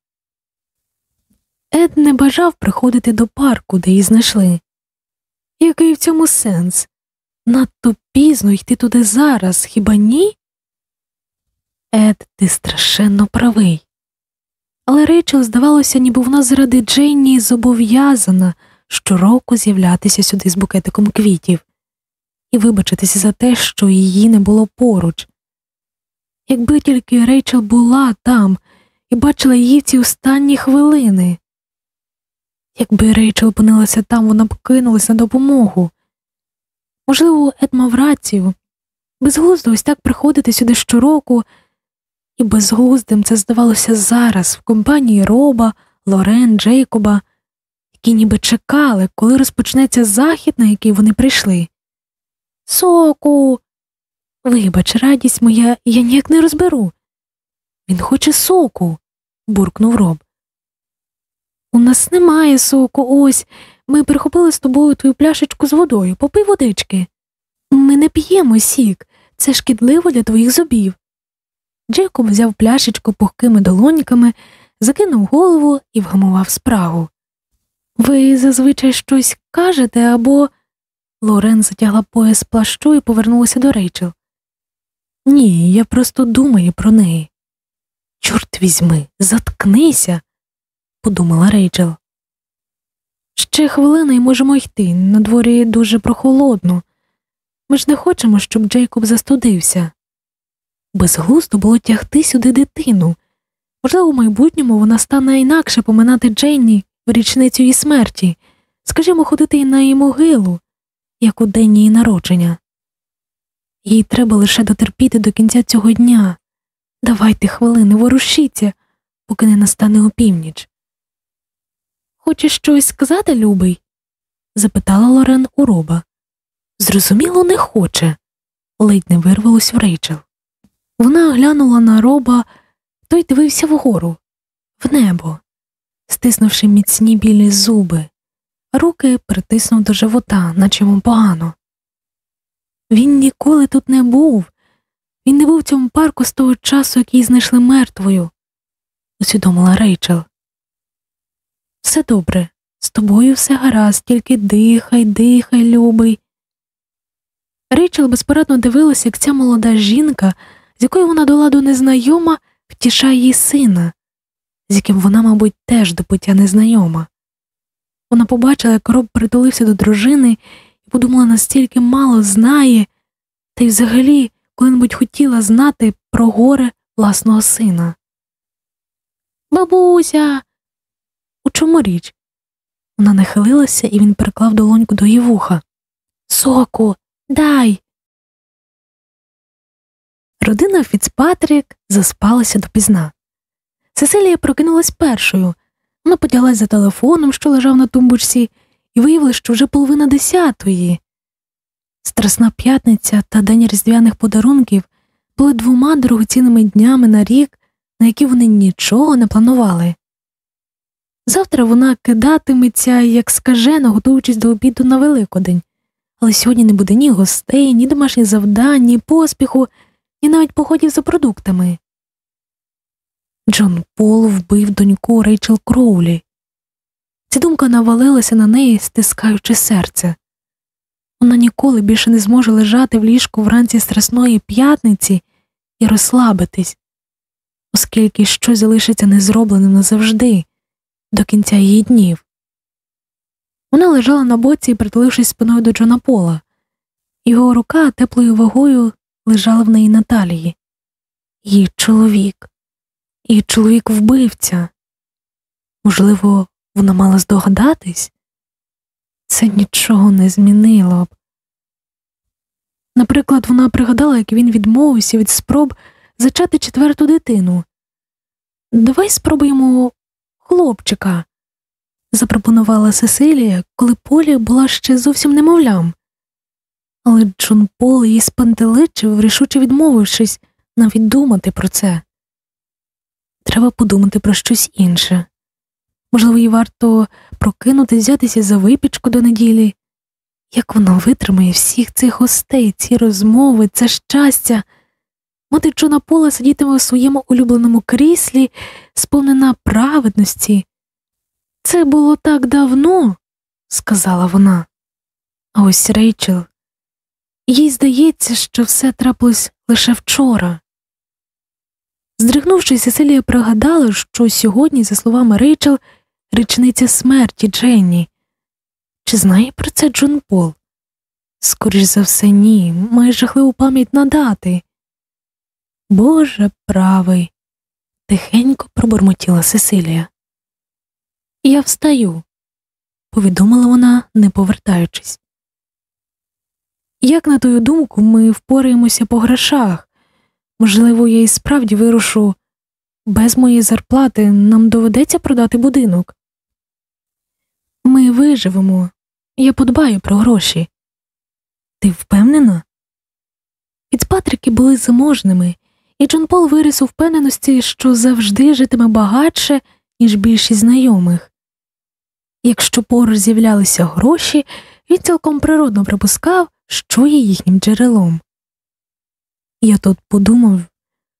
Ед не бажав приходити до парку, де її знайшли. Який в цьому сенс? Надто пізно йти туди зараз, хіба ні? Ед, ти страшенно правий. Але Рейчел, здавалося, ніби вона заради Дженні зобов'язана щороку з'являтися сюди з букетиком квітів і вибачитися за те, що її не було поруч. Якби тільки Рейчел була там і бачила її в ці останні хвилини. Якби Рейчел опинилася там, вона б кинулась на допомогу. Можливо, Ед мав рацію. Безглуздо ось так приходити сюди щороку, і безглуздим це здавалося зараз, в компанії Роба, Лорен, Джейкоба, які ніби чекали, коли розпочнеться захід, на який вони прийшли. Соку. Вибач, радість моя, я ніяк не розберу. Він хоче соку, буркнув Роб. У нас немає соку, ось. Ми прихопили з тобою твою пляшечку з водою, попий водички. Ми не п'ємо сік, це шкідливо для твоїх зубів. Джейкоб взяв пляшечку пухкими долоньками, закинув голову і вгамував спрагу. Ви зазвичай щось кажете або. Лорен затягла пояс плащу і повернулася до Рейчел. Ні, я просто думаю про неї. Чорт візьми, заткнися, подумала Рейчел. Ще хвилина і можемо йти. На дворі дуже прохолодно. Ми ж не хочемо, щоб Джейкоб застудився. Безглуздо було тягти сюди дитину. Можливо, у майбутньому вона стане інакше поминати Дженні в річницю її смерті, скажімо, ходити на її могилу, як у день її народження. Їй треба лише дотерпіти до кінця цього дня. Давайте хвилини, ворушіться, поки не настане опівніч. Хочеш щось сказати, любий? запитала Лорен у роба. Зрозуміло, не хоче, ледь не вирвалось в Рейчел. Вона оглянула на роба, той дивився вгору, в небо, стиснувши міцні білі зуби, руки притиснув до живота, наче йому погано. Він ніколи тут не був, він не був в цьому парку з того часу, як її знайшли мертвою, усвідомила Рейчел. Все добре, з тобою все гаразд, тільки дихай, дихай, любий. Рейчел безпорадно дивилася, як ця молода жінка, з якою вона до ладу незнайома, втішає її сина, з яким вона, мабуть, теж до пуття незнайома. Вона побачила, як роб притулився до дружини і подумала, настільки мало знає, та й взагалі коли-небудь хотіла знати про горе власного сина. Бабуся. У чому річ? Вона нахилилася, і він приклав долоньку до її вуха. Соку, дай. Родина Фіцпатрік заспалася допізна. Сесилія прокинулась першою. Вона потяглась за телефоном, що лежав на тумбочці, і виявила, що вже половина десятої. Страсна п'ятниця та день різдвяних подарунків були двома дорогоцінними днями на рік, на які вони нічого не планували. Завтра вона кидатиметься, як скажена, готуючись до обіду на Великодень, але сьогодні не буде ні гостей, ні домашніх завдань, ні поспіху, ні навіть походів за продуктами. Джон Пол вбив доньку Рейчел Кроулі. Ця думка навалилася на неї, стискаючи серце. Вона ніколи більше не зможе лежати в ліжку вранці страсної п'ятниці і розслабитись, оскільки щось залишиться незробленим назавжди, до кінця її днів. Вона лежала на боці притулившись спиною до Джона Пола, його рука теплою вагою лежала в неї на талії. Її чоловік, її чоловік вбивця. Можливо, вона мала здогадатись? Це нічого не змінило б. Наприклад, вона пригадала, як він відмовився від спроб зачати четверту дитину. Давай спробуємо хлопчика, запропонувала Сесилія, коли Полі була ще зовсім немовлям. Але Джон Пол її спантеличив, рішуче відмовившись навіть думати про це. Треба подумати про щось інше. Можливо, їй варто прокинути, взятися за випічку до неділі. Як вона витримає всіх цих гостей, ці розмови, це щастя. Мати Джона Пола сидітиме у своєму улюбленому кріслі, сповнена праведності. Це було так давно, сказала вона. А ось Рейчел. Їй здається, що все трапилось лише вчора. Здригнувшись, Сесилія пригадала, що сьогодні, за словами Рейчел, річниця смерті Дженні. Чи знає про це Джон Пол? Скоріш за все, ні, має жахливу пам'ять надати. Боже правий, тихенько пробурмотіла Сесилія. Я встаю, повідомила вона, не повертаючись. Як на твою думку, ми впораємося по грошах? Можливо, я і справді вирушу без моєї зарплати нам доведеться продати будинок. Ми виживемо, я подбаю про гроші. Ти впевнена? Фіцпатрики були заможними, і Джон Пол виріс у впевненості, що завжди житиме багатше, ніж більшість знайомих. Якщо поруч з'являлися гроші, він цілком природно припускав, що є їхнім джерелом. Я тут подумав,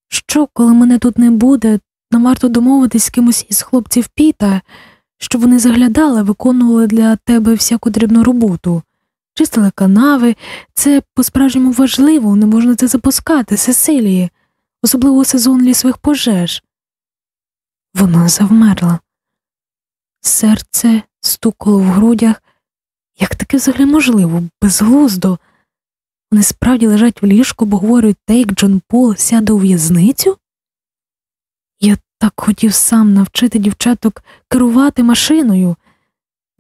що, коли мене тут не буде, нам варто домовитись з кимось із хлопців Піта, щоб вони заглядали, виконували для тебе всяку дрібну роботу, чистили канави, це по-справжньому важливо, не можна це запускати, Сесилії, особливо сезон лісових пожеж. Вона завмерла. Серце стукало в грудях. Як таке взагалі можливо, безглуздо? Вони справді лежать в ліжку, бо говорять те, як Джон Пол сяде у в'язницю? Я так хотів сам навчити дівчаток керувати машиною.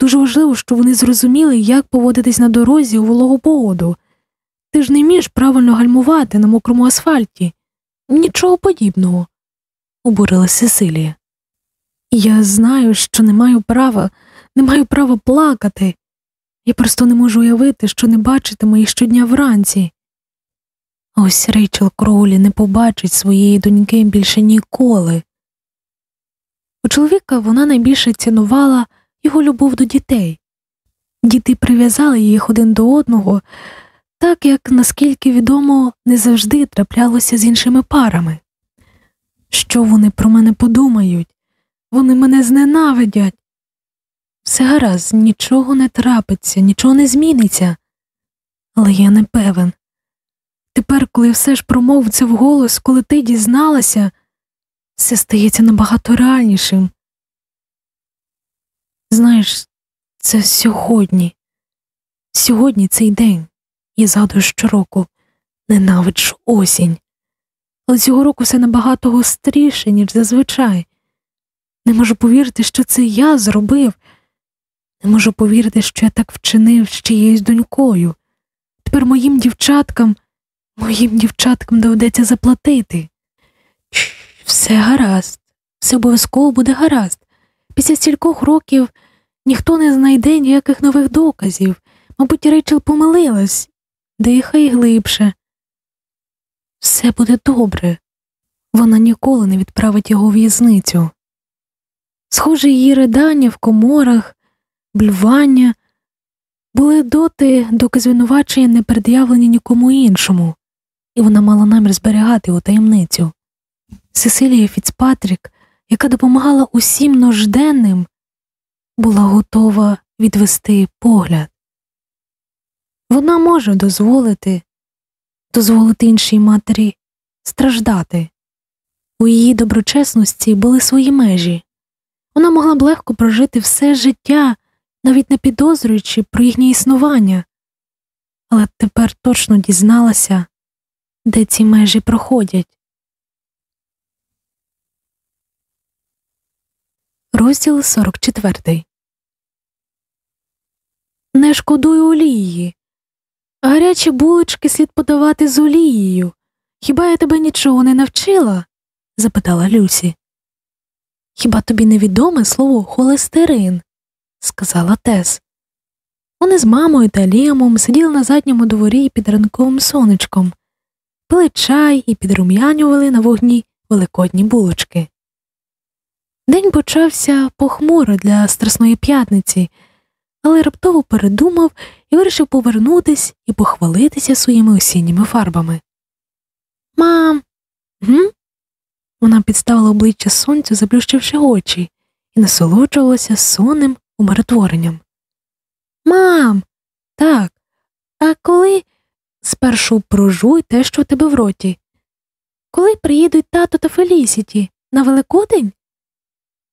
Дуже важливо, щоб вони зрозуміли, як поводитись на дорозі у вологу погоду. Ти ж не вмієш правильно гальмувати на мокрому асфальті. Нічого подібного, обурила Сесилія. Я знаю, що не маю права, не маю права плакати. Я просто не можу уявити, що не бачитиме їх щодня вранці. Ось Рейчел Кроулі не побачить своєї доньки більше ніколи. У чоловіка вона найбільше цінувала його любов до дітей. Діти прив'язали їх один до одного, так як, наскільки відомо, не завжди траплялося з іншими парами. Що вони про мене подумають? Вони мене зненавидять. Все гаразд, нічого не трапиться, нічого не зміниться. Але я не певен. Тепер, коли все ж промовив це вголос, коли ти дізналася, все стається набагато реальнішим. Знаєш, це сьогодні, сьогодні цей день, я згадую щороку, ненавиджу осінь. Але цього року все набагато гостріше, ніж зазвичай. Не можу повірити, що це я зробив. Не можу повірити, що я так вчинив з чиєюсь донькою. Тепер моїм дівчаткам, моїм дівчаткам доведеться заплатити. Все гаразд, все обов'язково буде гаразд. Після стількох років ніхто не знайде ніяких нових доказів. Мабуть, Рейчел помилилась, дихай глибше. Все буде добре. Вона ніколи не відправить його в в'язницю. Схоже, її ридання в коморах, блювання були доти, доки звинувачення не пред'явлені нікому іншому, і вона мала намір зберігати його таємницю. Сесилія Фіцпатрік, яка допомагала усім нужденним, була готова відвести погляд. Вона може дозволити, дозволити іншій матері страждати. У її доброчесності були свої межі. Вона могла б легко прожити все життя, навіть не підозрюючи про їхнє існування, але тепер точно дізналася, де ці межі проходять. Розділ 44 Не шкодуй олії. Гарячі булочки слід подавати з олією. Хіба я тебе нічого не навчила? запитала Люсі. Хіба тобі не відоме слово холестерин? Сказала Тес. Вони з мамою та Ліамом сиділи на задньому дворі під ранковим сонечком, пили чай і підрум'янювали на вогні великодні булочки. День почався похмуро для Страсної п'ятниці, але раптово передумав і вирішив повернутись і похвалитися своїми осінніми фарбами. Мам, гм? Вона підставила обличчя сонцю, заплющивши очі, і насолоджувалася сонним умиротворенням. Мам, так, а коли спершу прожуй те, що у тебе в роті. Коли приїдуть тато та Фелісіті на Великодень?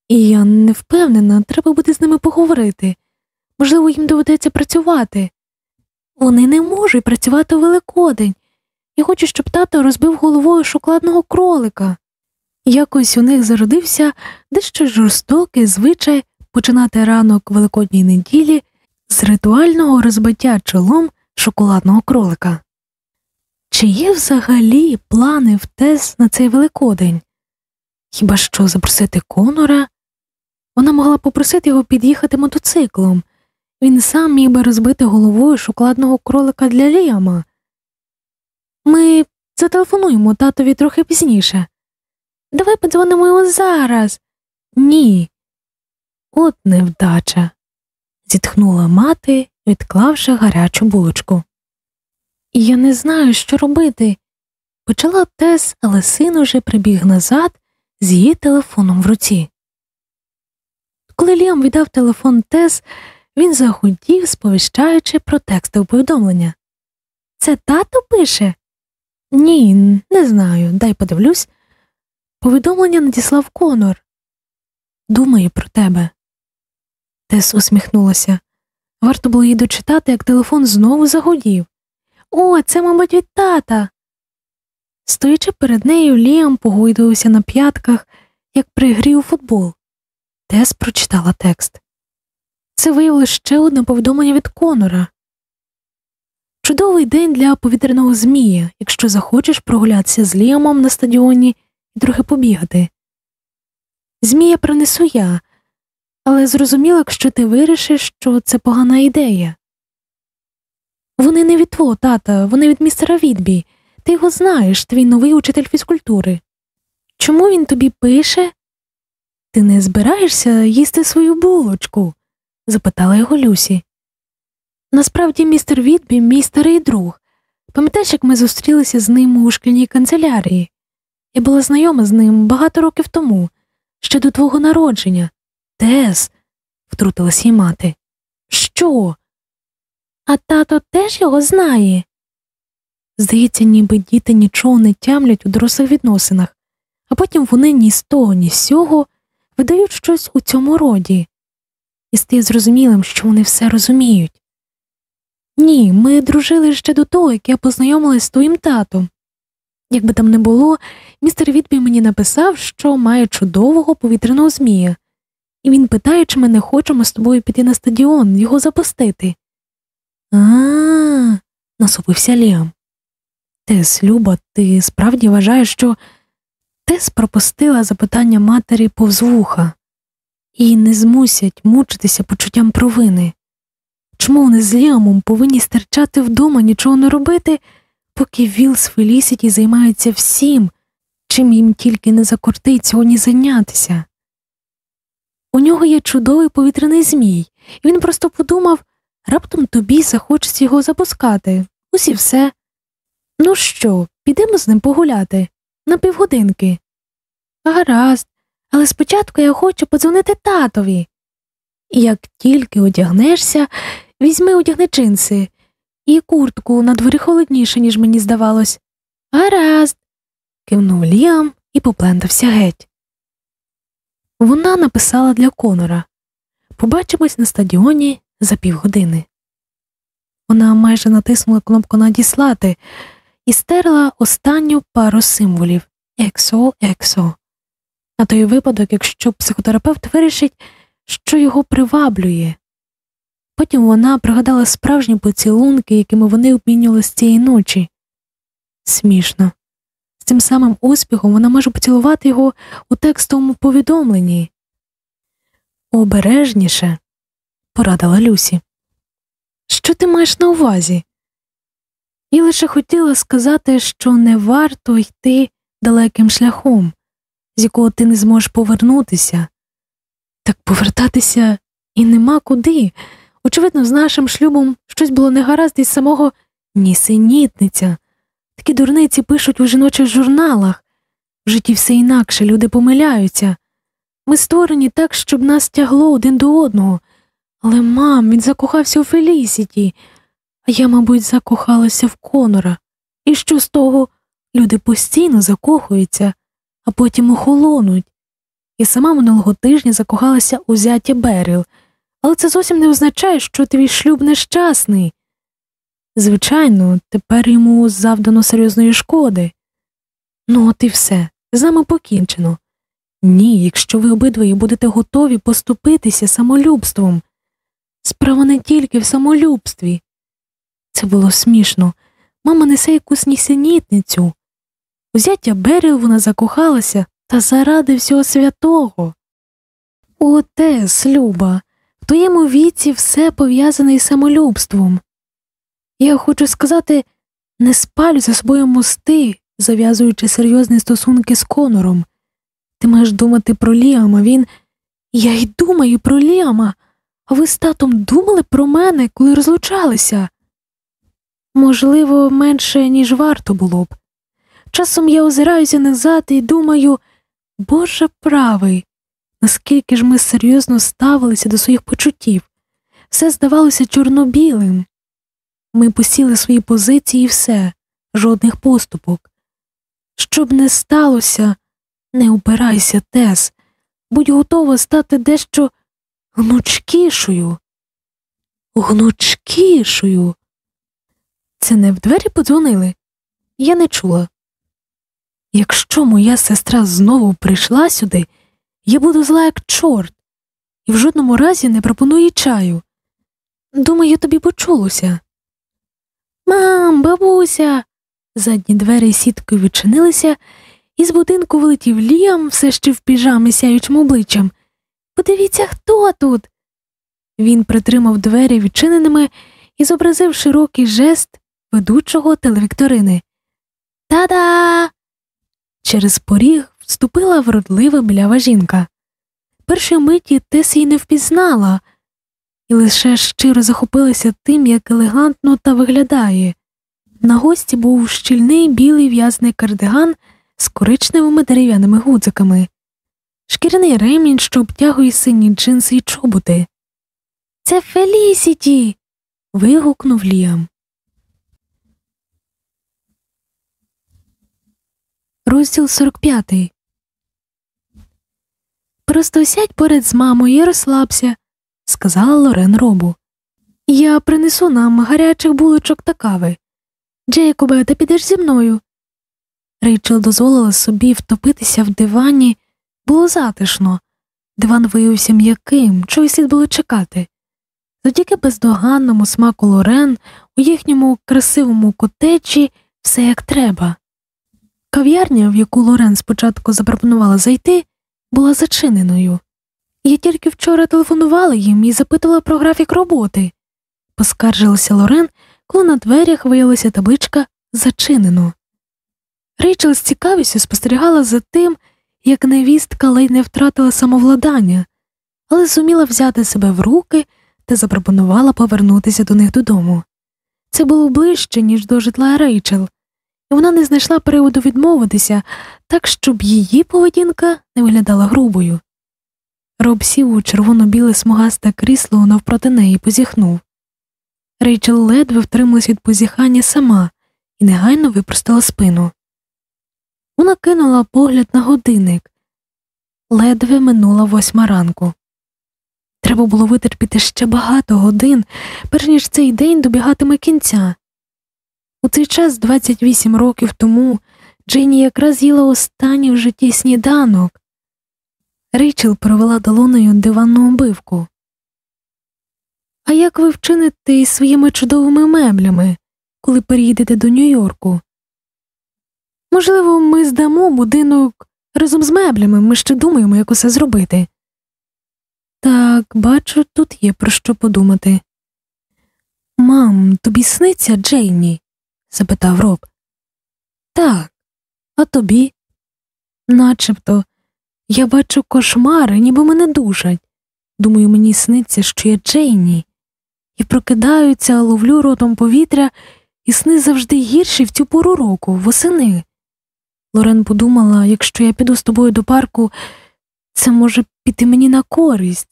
І я не впевнена, треба буде з ними поговорити. Можливо, їм доведеться працювати. Вони не можуть працювати у Великодень. Я хочу, щоб тато розбив головою шоколадного кролика. Якось у них зародився дещо жорстокий звичай починати ранок Великодній неділі з ритуального розбиття чолом шоколадного кролика. Чи є взагалі плани в Тес на цей Великодень? Хіба що запросити Конора? Вона могла попросити його під'їхати мотоциклом. Він сам міг би розбити головою шоколадного кролика для Ліама. Ми зателефонуємо татові трохи пізніше. Давай подзвонимо його зараз. Ні. От невдача, зітхнула мати, відклавши гарячу булочку. Я не знаю, що робити. Почала Тес, але син уже прибіг назад з її телефоном в руці. Коли Ліам віддав телефон Тес, він загудів, сповіщаючи про текстове повідомлення. Це тато пише? Ні, не знаю, дай подивлюсь. Повідомлення надіслав Конор. Думаю про тебе. Тес усміхнулася. Варто було їй дочитати, як телефон знову загудів. О, це, мабуть, від тата. Стоячи перед нею, Ліам погойдувався на п'ятках, як при грі у футбол. Тес прочитала текст. Це виявилося ще одне повідомлення від Конора. Чудовий день для повітряного змія, якщо захочеш прогулятися з Ліамом на стадіоні і трохи побігати. Змія принесу я, але зрозуміло, якщо ти вирішиш, що це погана ідея. Вони не від твого тата, вони від містера Відбі. Ти його знаєш, твій новий учитель фізкультури. Чому він тобі пише? Ти не збираєшся їсти свою булочку? запитала його Люсі. Насправді, містер Відбі, мій старий друг. Пам'ятаєш, як ми зустрілися з ним у шкільній канцелярії? Я була знайома з ним багато років тому, ще до твого народження. Тес, втрутилась їй мати. Що? А тато теж його знає. Здається, ніби діти нічого не тямлять у дорослих відносинах, а потім вони ні з того, ні з сього видають щось у цьому роді, і стає зрозумілим, що вони все розуміють. Ні, ми дружили ще до того, як я познайомилась з твоїм татом. Якби там не було, містер Відбі мені написав, що має чудового повітряного змія, і він питає, чи ми не хочемо з тобою піти на стадіон, його запустити. А, насупився Ліам. Тес, Люба, ти справді вважаєш, що Тес пропустила запитання матері повз вуха і не змусять мучитися почуттям провини. Чому вони з Ліамом повинні стерчати вдома, нічого не робити, поки Віл з Фелісіті займаються всім, чим їм тільки не закортить сьогодні зайнятися? У нього є чудовий повітряний змій, і він просто подумав раптом тобі захочеться його запускати. Ось і все. Ну що, підемо з ним погуляти на півгодинки. Гаразд, але спочатку я хочу подзвонити татові. Як тільки одягнешся, візьми одягни джинси і куртку на дворі холодніше, ніж мені здавалось. Гаразд. кивнув Ліам і поплентався геть. Вона написала для Конора Побачимось на стадіоні за півгодини. Вона майже натиснула кнопку надіслати і стерла останню пару символів ексо ексо. На той випадок, якщо психотерапевт вирішить, що його приваблює. Потім вона пригадала справжні поцілунки, якими вони обмінювалися цієї ночі. Смішно. З тим самим успіхом вона може поцілувати його у текстовому повідомленні. Обережніше, порадила Люсі. Що ти маєш на увазі? І лише хотіла сказати, що не варто йти далеким шляхом, з якого ти не зможеш повернутися. Так повертатися і нема куди. Очевидно, з нашим шлюбом щось було негаразд із самого нісенітниця. Такі дурниці пишуть у жіночих журналах. В житті все інакше, люди помиляються. Ми створені так, щоб нас тягло один до одного. Але, мам, він закохався у Фелісіті, а я, мабуть, закохалася в Конора. І що з того? Люди постійно закохуються, а потім охолонуть. І сама минулого тижня закохалася у зяті Беріл, але це зовсім не означає, що твій шлюб нещасний. Звичайно, тепер йому завдано серйозної шкоди. Ну, от і все, з нами покінчено. Ні, якщо ви обидвоє будете готові поступитися самолюбством. Справа не тільки в самолюбстві. Це було смішно. Мама несе якусь нісенітницю. У зятя Беріл вона закохалася та заради всього святого. О, Тес, Люба, в твоєму віці все пов'язане із самолюбством. Я хочу сказати, не спалю за собою мости, зав'язуючи серйозні стосунки з Конором. Ти маєш думати про Ліама, він. Я й думаю про Ліама, а ви з татом думали про мене, коли розлучалися? Можливо, менше, ніж варто було б. Часом я озираюся назад і думаю, Боже правий, наскільки ж ми серйозно ставилися до своїх почуттів, все здавалося чорно-білим. Ми посіли свої позиції і все, жодних поступок. Щоб не сталося, не опирайся, Тес, будь готова стати дещо гнучкішою. Гнучкішою. Це не в двері подзвонили? Я не чула. Якщо моя сестра знову прийшла сюди, я буду зла, як чорт, і в жодному разі не пропоную чаю. Думаю, тобі почулося. Мам, бабуся. Задні двері сіткою відчинилися, і з будинку вилетів Ліам, все ще в піжамі сяючим обличчям. Подивіться, хто тут. Він притримав двері відчиненими і зобразив широкий жест ведучого телевікторини. Та-да! Через поріг вступила вродлива млява жінка. Першої миті Тес її не впізнала і лише щиро захопилася тим, як елегантно та виглядає. На гості був щільний білий в'язний кардиган з коричневими дерев'яними гудзиками, шкіряний ремінь, що обтягує сині джинси й чоботи. Це Фелісіті. вигукнув Ліам. Розділ 45 Просто сядь поряд з мамою і розслабся, сказала Лорен робу. Я принесу нам гарячих булочок та кави. Джейкобе, ти підеш зі мною. Рейчел дозволила собі втопитися в дивані, було затишно. Диван виявився м'яким, чого слід було чекати. Завдяки бездоганному смаку Лорен у їхньому красивому котечі все як треба. Кав'ярня, в яку Лорен спочатку запропонувала зайти, була зачиненою. Я тільки вчора телефонувала їм і запитала про графік роботи. Поскаржилася Лорен, коли на дверях виявилася табличка зачинено. Рейчел з цікавістю спостерігала за тим, як невістка ледь не втратила самовладання, але зуміла взяти себе в руки та запропонувала повернутися до них додому. Це було ближче, ніж до житла Рейчел, і вона не знайшла приводу відмовитися, так щоб її поведінка не виглядала грубою. Роб сів у червоно-біле смугасте крісло навпроти неї позіхнув. Рейчел ледве втрималась від позіхання сама і негайно випростила спину. Вона кинула погляд на годинник. Ледве минула восьма ранку. Треба було витерпіти ще багато годин, перш ніж цей день добігатиме кінця. У цей час, 28 років тому, Джейні якраз їла останній в житті сніданок. Рейчел провела долоною диванну обивку. А як ви вчините із своїми чудовими меблями, коли переїдете до Нью-Йорку? Можливо, ми здамо будинок разом з меблями, ми ще думаємо, як усе зробити. Так, бачу, тут є про що подумати. Мам, тобі сниться Джейні? запитав Роб. Так, а тобі? Начебто, я бачу кошмари, ніби мене душать. Думаю, мені сниться, що я Джейні, і прокидаються, ловлю ротом повітря, і сни завжди гірші в цю пору року, восени. Лорен подумала, якщо я піду з тобою до парку, це може піти мені на користь.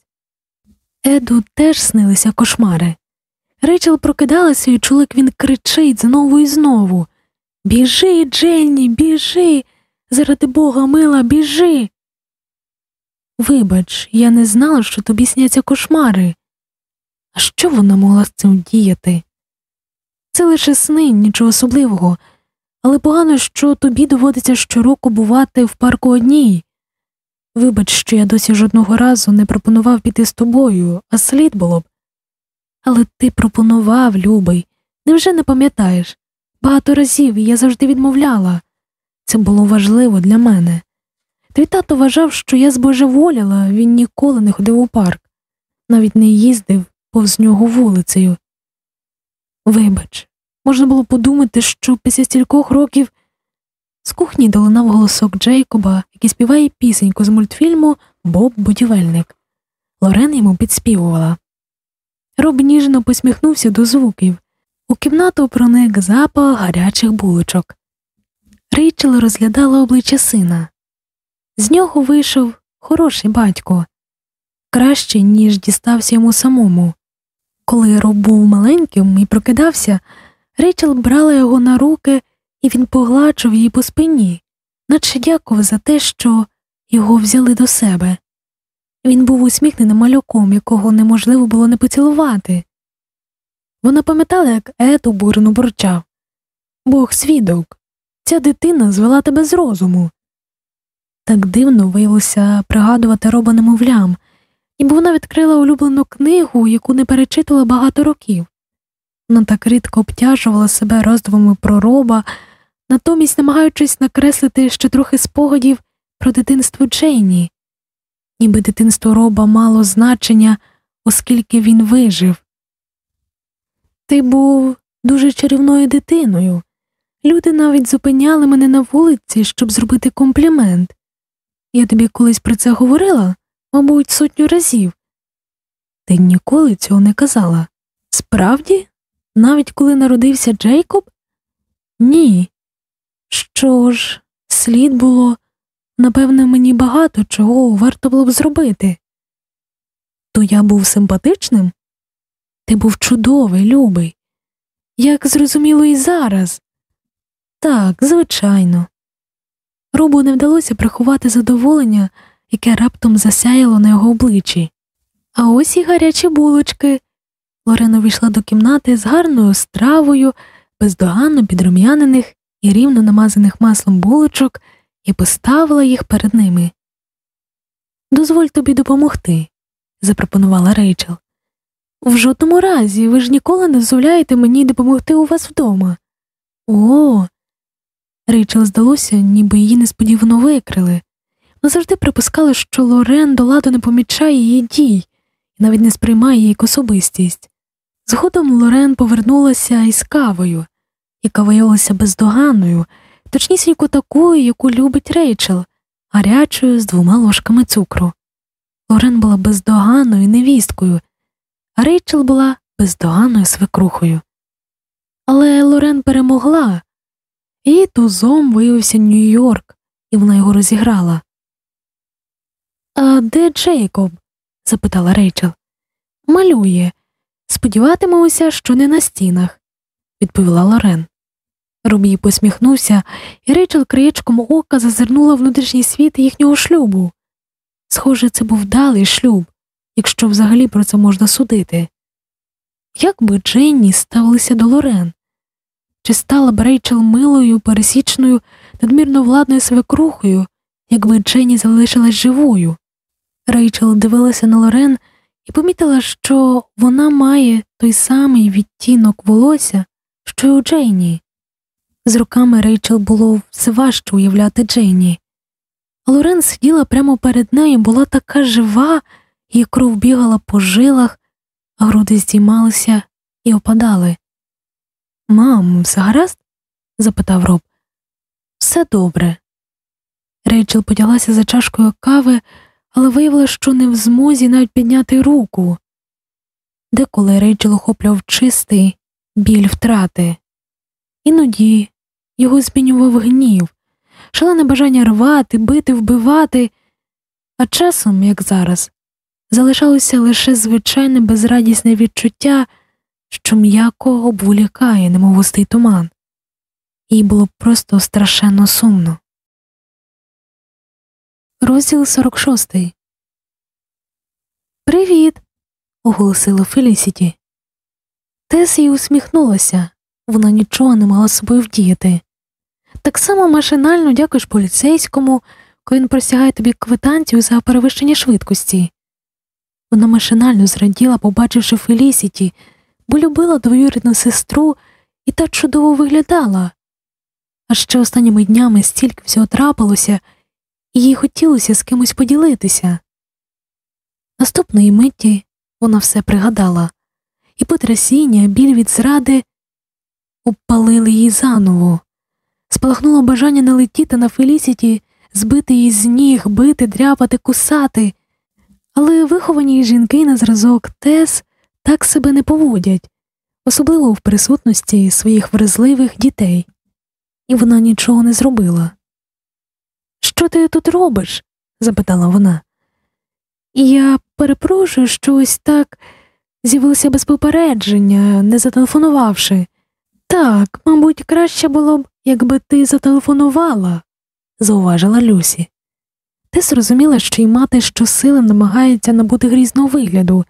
Еду теж снилися кошмари. Рейчел прокидалася і як він кричить знову і знову Біжи, Дженні, біжи, заради бога мила, біжи. Вибач, я не знала, що тобі сняться кошмари. А що вона могла з цим діяти? Це лише сни, нічого особливого, але погано, що тобі доводиться щороку бувати в парку одній. Вибач, що я досі жодного разу не пропонував піти з тобою, а слід було б. Але ти пропонував, любий, невже не пам'ятаєш? Багато разів я завжди відмовляла. Це було важливо для мене. Твій тато вважав, що я збожеволіла, він ніколи не ходив у парк, навіть не їздив повз нього вулицею. Вибач, можна було подумати, що після стількох років з кухні долинав голосок Джейкоба, який співає пісеньку з мультфільму Боб будівельник. Лорен йому підспівувала. Роб ніжно посміхнувся до звуків. У кімнату проник запах гарячих булочок. Рейчел розглядала обличчя сина. З нього вийшов хороший батько, краще, ніж дістався йому самому. Коли Роб був маленьким і прокидався, Рейчел брала його на руки, і він погладжував її по спині, наче дякував за те, що його взяли до себе. Він був усміхненим малюком, якого неможливо було не поцілувати. Вона пам'ятала, як Ед обурено бурчав Бог свідок, ця дитина звела тебе з розуму. Так дивно виявилося пригадувати роба немовлям, ніби вона відкрила улюблену книгу, яку не перечитувала багато років. Вона так рідко обтяжувала себе роздумами про роба, натомість намагаючись накреслити ще трохи спогадів про дитинство Джейні, ніби дитинство роба мало значення, оскільки він вижив. Ти був дуже чарівною дитиною. Люди навіть зупиняли мене на вулиці, щоб зробити комплімент. Я тобі колись про це говорила, мабуть, сотню разів. Ти ніколи цього не казала. Справді, навіть коли народився Джейкоб? Ні. Що ж, слід було, напевне, мені багато чого варто було б зробити. То я був симпатичним? Ти був чудовий, любий. Як зрозуміло, і зараз. Так, звичайно. Робу не вдалося приховати задоволення, яке раптом засяяло на його обличчі. А ось і гарячі булочки. Лорена вийшла до кімнати з гарною стравою, бездоганно підрум'янених і рівно намазаних маслом булочок і поставила їх перед ними. Дозволь тобі допомогти, запропонувала Рейчел. В жодному разі ви ж ніколи не дозволяєте мені допомогти у вас вдома. О. Рейчел здалося, ніби її несподівано викрили. Вона завжди припускала, що Лорен до ладу не помічає її дій і навіть не сприймає її як особистість. Згодом Лорен повернулася із кавою, яка виявилася бездоганною, точнісінько такою, яку любить Рейчел, гарячою з двома ложками цукру. Лорен була бездоганною невісткою, а Рейчел була бездоганною свекрухою. Але Лорен перемогла, і тузом виявився Нью-Йорк, і вона його розіграла. А де Джейкоб? запитала Рейчел. Малює. Сподіватимемося, що не на стінах, відповіла Лорен. Робій посміхнувся, і Рейчел краєчком ока зазирнула внутрішній світ їхнього шлюбу. Схоже, це був вдалий шлюб, якщо взагалі про це можна судити. Як би Дженні ставилися до Лорен? Чи стала б Рейчел милою, пересічною, надмірно владною свекрухою, якби Дженні залишилась живою? Рейчел дивилася на Лорен і помітила, що вона має той самий відтінок волосся, що й у Джейні. З руками Рейчел було все важче уявляти Джейні. Лорен сиділа прямо перед нею, була така жива, її кров бігала по жилах, а груди здіймалися і опадали. Мам, все гаразд? запитав роб. Все добре. Рейчел подялася за чашкою кави, але виявила, що не в змозі навіть підняти руку. Деколи Рейчел охоплював чистий біль втрати. Іноді його змінював гнів, шалене бажання рвати, бити, вбивати, а часом, як зараз, залишалося лише звичайне безрадісне відчуття, що м'яко обволікає, немов густий туман. Їй було просто страшенно сумно. Розділ 46 Привіт. оголосила Фелісіті. Тес їй усміхнулася, вона нічого не мала з собою вдіяти. Так само машинально дякуєш поліцейському, коли він просягає тобі квитанцію за перевищення швидкості. Вона машинально зраділа, побачивши Фелісіті, бо любила двоюрідну сестру і так чудово виглядала. А ще останніми днями стільки всього трапилося, і їй хотілося з кимось поділитися. Наступної миті вона все пригадала, і потрясіння, біль від зради обпалили її заново, спалахнуло бажання налетіти на Фелісіті, збити її з ніг, бити, дряпати, кусати, але виховані жінки на зразок Тес так себе не поводять, особливо в присутності своїх вразливих дітей, і вона нічого не зробила. Що ти тут робиш? запитала вона. Я перепрошую, що ось так з'явилося без попередження, не зателефонувавши. Так, мабуть, краще було б, якби ти зателефонувала, зауважила Люсі. Ти зрозуміла, що й мати щосили намагається набути грізного вигляду,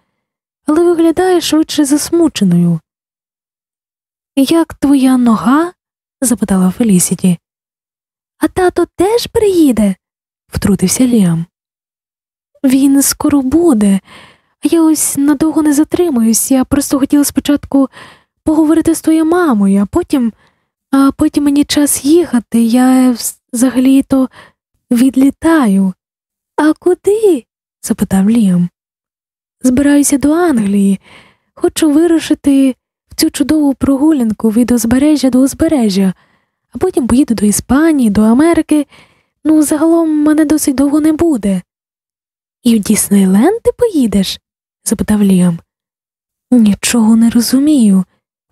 але виглядає швидше засмученою. Як твоя нога? запитала Фелісіті. А тато теж приїде, втрутився Ліам. Він скоро буде, а я ось надовго не затримуюсь. Я просто хотіла спочатку поговорити з твоєю мамою, а потім а потім мені час їхати, я взагалі то відлітаю. А куди? запитав Ліам. Збираюся до Англії, хочу вирушити в цю чудову прогулянку від узбережжя до узбережжя, а потім поїду до Іспанії, до Америки. Ну, загалом мене досить довго не буде. І в Діснейленд ти поїдеш? запитав Ліам. Нічого не розумію.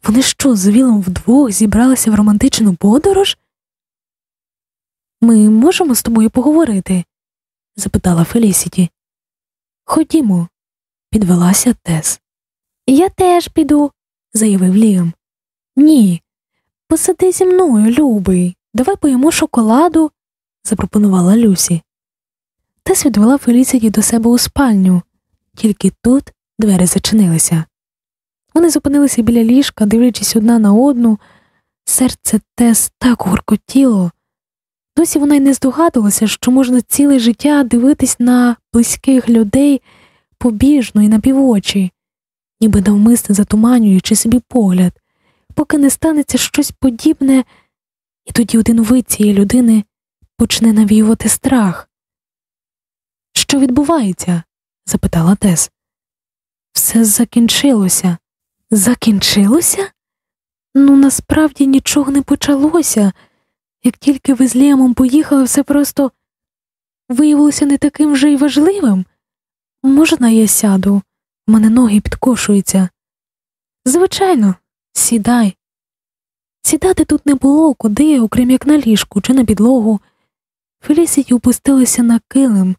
Вони що, з Вілом вдвох зібралися в романтичну подорож? Ми можемо з тобою поговорити? запитала Фелісіті. Ходімо, підвелася Тес. Я теж піду, заявив Ліам. Ні, посиди зі мною, любий, давай поїмо шоколаду, запропонувала Люсі. Тес відвела Фелісіті до себе у спальню, тільки тут двері зачинилися. Вони зупинилися біля ліжка, дивлячись одна на одну, серце Тес так гуркотіло. Досі вона й не здогадувалася, що можна ціле життя дивитись на близьких людей побіжно і напівочі, ніби навмисне затуманюючи собі погляд, поки не станеться щось подібне, і тоді один вид цієї людини почне навіювати страх. Що відбувається? запитала Тес. Все закінчилося. Закінчилося? Ну, насправді нічого не почалося. Як тільки ви з Ліамом поїхали, все просто виявилося не таким вже й важливим. Можна я сяду? У мене ноги підкошуються. Звичайно, сідай. Сідати тут не було куди, окрім як на ліжку чи на підлогу. Фелісіті опустилася на килим,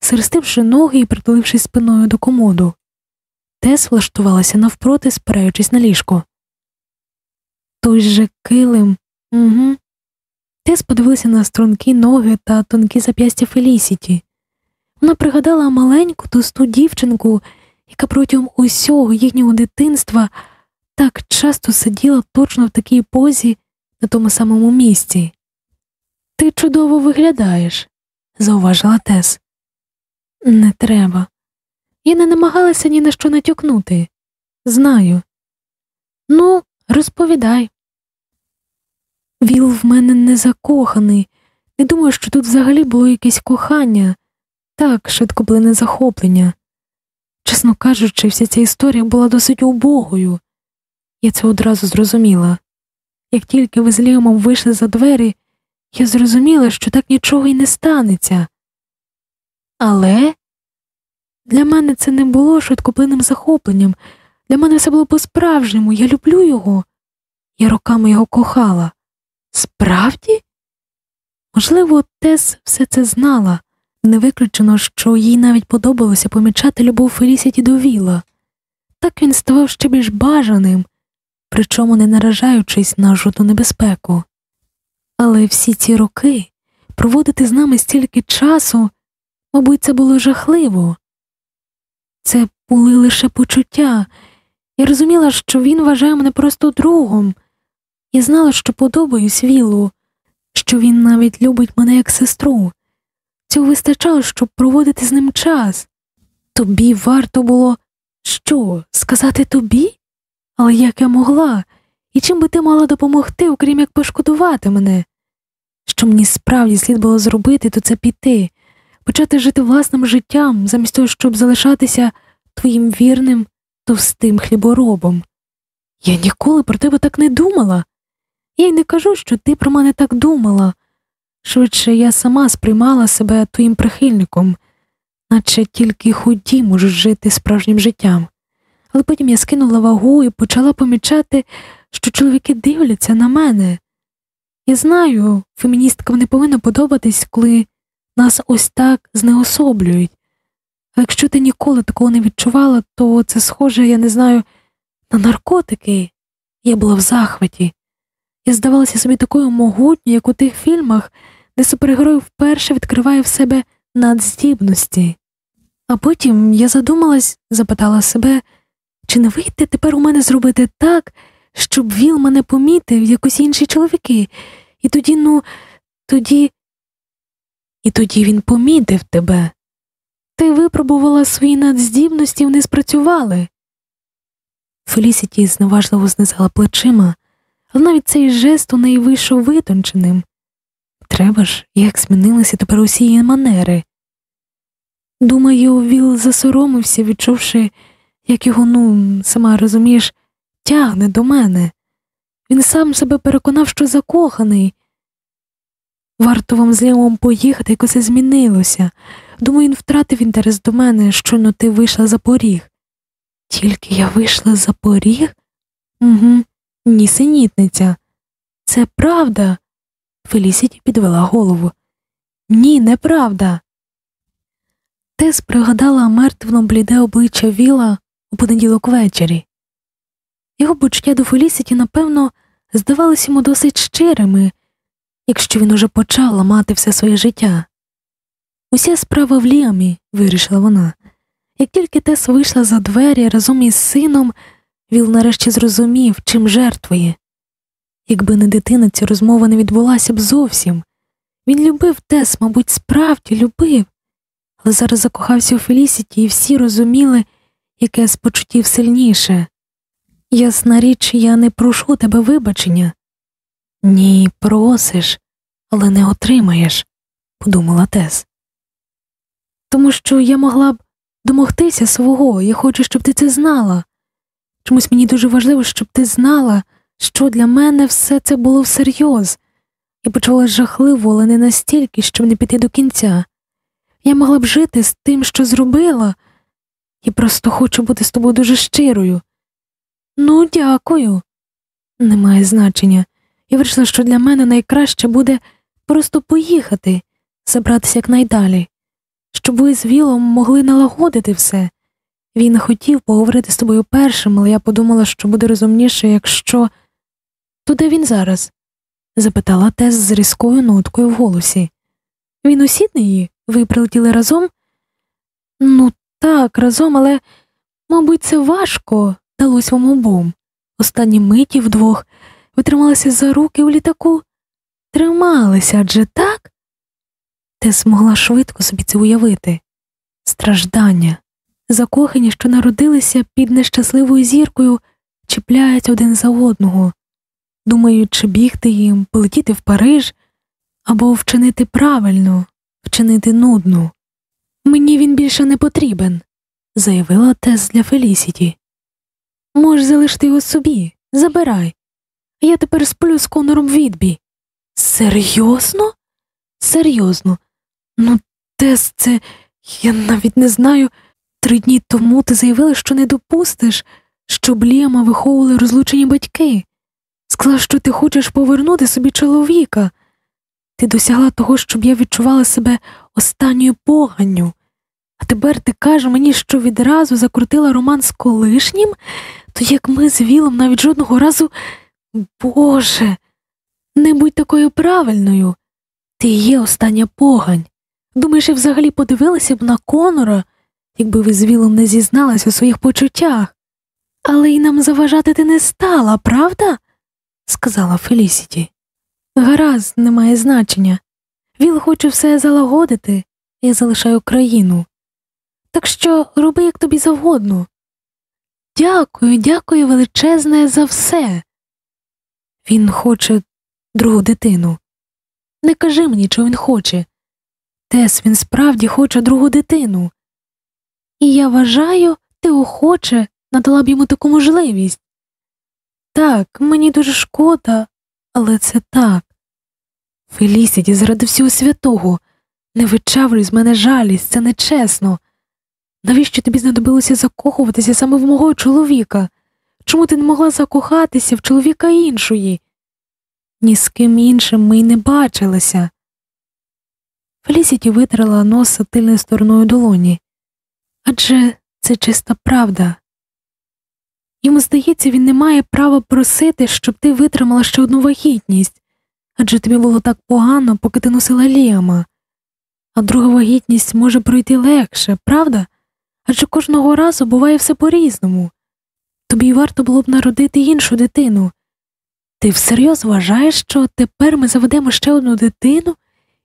схрестивши ноги і притулившись спиною до комоду. Тес влаштувалася навпроти, спираючись на ліжко. Той же килим. Угу. Тес подивилася на стрункі ноги та тонкі зап'ястя Фелісіті. Вона пригадала маленьку товсту дівчинку, яка протягом усього їхнього дитинства так часто сиділа точно в такій позі на тому самому місці. Ти чудово виглядаєш, зауважила Тес. Не треба. Я не намагалася ні на що натякнути. Знаю. Ну, розповідай. Віл в мене не закоханий. Не думаю, що тут взагалі було якесь кохання, так швидко плине захоплення. Чесно кажучи, вся ця історія була досить убогою. Я це одразу зрозуміла. Як тільки ви з Ліомом вийшли за двері, я зрозуміла, що так нічого й не станеться. Але для мене це не було швидкоплинним захопленням. Для мене все було по-справжньому. Я люблю його. Я роками його кохала. Справді? Можливо, Тес все це знала, не виключено, що їй навіть подобалося помічати любов Фелісіті до Віла. Так він ставав ще більш бажаним, причому не наражаючись на жодну небезпеку. Але всі ці роки проводити з нами стільки часу, мабуть, це було жахливо. Це були лише почуття. Я розуміла, що він вважає мене просто другом. Я знала, що подобаюсь Вілу, що він навіть любить мене як сестру. Цього вистачало, щоб проводити з ним час. Тобі варто було що, сказати тобі? Але як я могла, і чим би ти мала допомогти, окрім як пошкодувати мене? Що мені справді слід було зробити, то це піти, почати жити власним життям, замість того, щоб залишатися твоїм вірним, товстим хліборобом. Я ніколи про тебе так не думала. Я й не кажу, що ти про мене так думала. Швидше я сама сприймала себе твоїм прихильником, наче тільки худі можуть жити справжнім життям. Але потім я скинула вагу і почала помічати, що чоловіки дивляться на мене. Я знаю, феміністкам не повинно подобатись, коли нас ось так знеособлюють. А якщо ти ніколи такого не відчувала, то це схоже, я не знаю, на наркотики. Я була в захваті. Я здавалася собі такою могутньою, як у тих фільмах, де супергерой вперше відкриває в себе надздібності. А потім я задумалась, запитала себе, чи не вийде тепер у мене зробити так, щоб Віл мене помітив, як усі інші чоловіки, і тоді, ну, тоді. І тоді він помітив тебе. Ти випробувала свої надздібності, вони спрацювали. Фелісіті зневажливо знизала плечима, але навіть цей жест у неї вийшов витонченим. Треба ж, як змінилися тепер усі її манери. Думаю, Віл засоромився, відчувши, як його, ну, сама розумієш, тягне до мене. Він сам себе переконав, що закоханий. Варто вам з Леомом поїхати, як усе змінилося. Думаю, він втратив інтерес до мене, щойно ти вийшла за поріг. Тільки я вийшла за поріг? Угу, нісенітниця. Це правда. Фелісіті підвела голову. Ні, неправда. Тес пригадала мертвно бліде обличчя Віла у понеділок ввечері. Його почуття до Фелісіті, напевно, здавалися йому досить щирими, якщо він уже почав ламати все своє життя. Уся справа в Ліамі, вирішила вона. Як тільки Тес вийшла за двері разом із сином, Віл нарешті зрозумів, чим жертвує. Якби не дитина, ця розмова не відбулася б зовсім. Він любив Тес, мабуть, справді любив, але зараз закохався у Фелісіті, і всі розуміли, яке з почуттів сильніше. Ясна річ, я не прошу тебе вибачення. Ні, просиш, але не отримаєш, подумала Тес. Тому що я могла б домогтися свого, я хочу, щоб ти це знала. Чомусь мені дуже важливо, щоб ти знала, що для мене все це було всерйоз. Я почувалася жахливо, але не настільки, щоб не піти до кінця. Я могла б жити з тим, що зробила, і просто хочу бути з тобою дуже щирою. Ну, дякую. Немає значення. Я вирішила, що для мене найкраще буде просто поїхати, забратися якнайдалі. щоб ви з Вілом могли налагодити все. Він хотів поговорити з тобою першим, але я подумала, що буде розумніше, якщо. То де він зараз? запитала Тес з різкою ноткою в голосі. Він у Сіднеї? Ви прилетіли разом? Ну, так, разом, але, мабуть, це важко далось вам обом. Останні миті вдвох ви трималися за руки у літаку. Трималися адже так? Тес могла швидко собі це уявити страждання, закохані, що народилися під нещасливою зіркою, чіпляють один за одного, думають, чи бігти їм, полетіти в Париж або вчинити правильно, вчинити нудно. Мені він більше не потрібен, заявила Тес для Фелісіті. Можеш залишити його собі, забирай. Я тепер сплю з конором відбі. Серйозно? Серйозно. Ну, Тес, це я навіть не знаю. Три дні тому ти заявила, що не допустиш, щоб Ліама виховували розлучені батьки. Сказала, що ти хочеш повернути собі чоловіка. Ти досягла того, щоб я відчувала себе останньою поганню. А тепер ти кажеш мені, що відразу закрутила роман з колишнім, то як ми з Вілом навіть жодного разу. Боже, не будь такою правильною. Ти є остання погань. Думаєш, я взагалі подивилася б на Конора, якби ви з Вілом не зізналась у своїх почуттях. Але й нам заважати ти не стала, правда? сказала Фелісіті. Гаразд, не має значення. Віл хоче все залагодити, я залишаю країну. Так що роби, як тобі завгодно. Дякую, дякую величезне за все. Він хоче другу дитину. Не кажи мені, що він хоче. Тес він справді хоче другу дитину. І я вважаю, ти охоче надала б йому таку можливість. Так, мені дуже шкода, але це так. Фелісіті, заради всього святого, не вичавлюй з мене жалість, це нечесно. Навіщо тобі знадобилося закохуватися саме в мого чоловіка? Чому ти не могла закохатися в чоловіка іншої? Ні з ким іншим ми й не бачилися. Фелісіті витерла носа тильною стороною долоні. Адже це чиста правда. Йому здається, він не має права просити, щоб ти витримала ще одну вагітність, адже тобі було так погано, поки ти носила Ліама, а друга вагітність може пройти легше, правда? Адже кожного разу буває все по різному. Тобі варто було б народити іншу дитину. Ти всерйоз вважаєш, що тепер ми заведемо ще одну дитину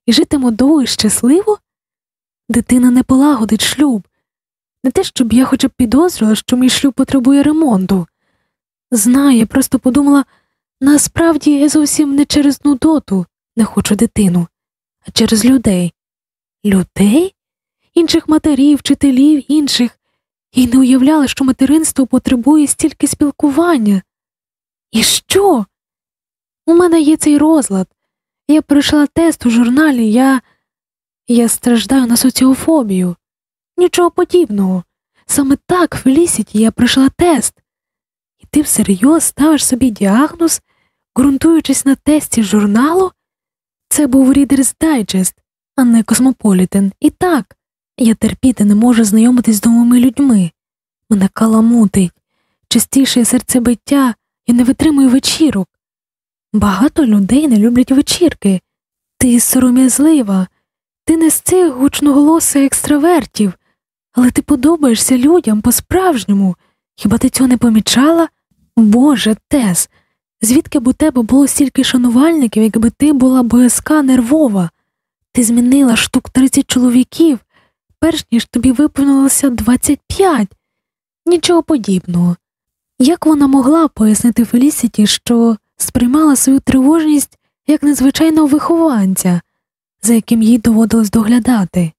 і житимо довго і щасливо? Дитина не полагодить шлюб. Не те, щоб я хоча б підозрювала, що мій шлюб потребує ремонту. Знаю, я просто подумала насправді я зовсім не через нудоту не хочу дитину, а через людей. Людей? Інших матерів, вчителів, інших, і не уявляла, що материнство потребує стільки спілкування. І що? У мене є цей розлад. Я пройшла тест у журналі, я Я страждаю на соціофобію. Нічого подібного. Саме так, Фелісіті, я пройшла тест. І ти всерйоз ставиш собі діагноз, ґрунтуючись на тесті журналу? Це був Reader's Digest, а не Космополітен. І так, я терпіти не можу знайомитись з новими людьми. Мене каламутить, частіше серцебиття, я не витримую вечірок. Багато людей не люблять вечірки. Ти сором'язлива, ти не з цих гучноголосих екстравертів, але ти подобаєшся людям по-справжньому. Хіба ти цього не помічала? Боже, Тес, звідки б у тебе було стільки шанувальників, якби ти була боязка нервова? Ти змінила штук 30 чоловіків, перш ніж тобі виповнилося 25. Нічого подібного. Як вона могла пояснити Фелісіті, що сприймала свою тривожність як незвичайного вихованця, за яким їй доводилось доглядати?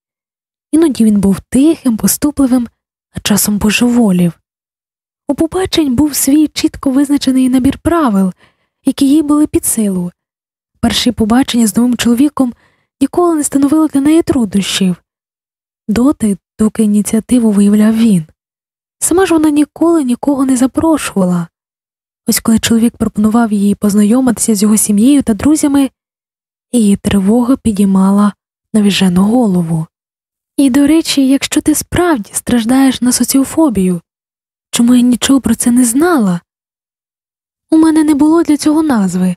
Іноді він був тихим, поступливим, а часом божеволів. У побачень був свій чітко визначений набір правил, які їй були під силу. Перші побачення з новим чоловіком ніколи не становили для неї труднощів, доти, доки ініціативу виявляв він. Сама ж вона ніколи нікого не запрошувала. Ось коли чоловік пропонував їй познайомитися з його сім'єю та друзями, її тривога підіймала навіжену голову. І, до речі, якщо ти справді страждаєш на соціофобію, чому я нічого про це не знала? У мене не було для цього назви.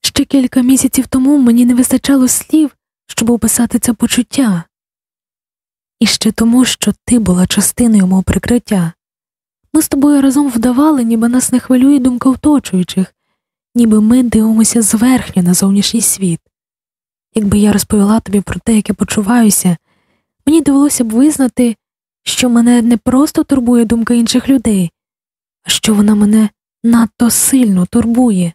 Ще кілька місяців тому мені не вистачало слів, щоб описати це почуття. І ще тому, що ти була частиною мого прикриття. Ми з тобою разом вдавали, ніби нас не хвилює думка оточуючих, ніби ми дивимося зверхньо на зовнішній світ. Якби я розповіла тобі про те, як я почуваюся, мені довелося б визнати, що мене не просто турбує думка інших людей, а що вона мене надто сильно турбує.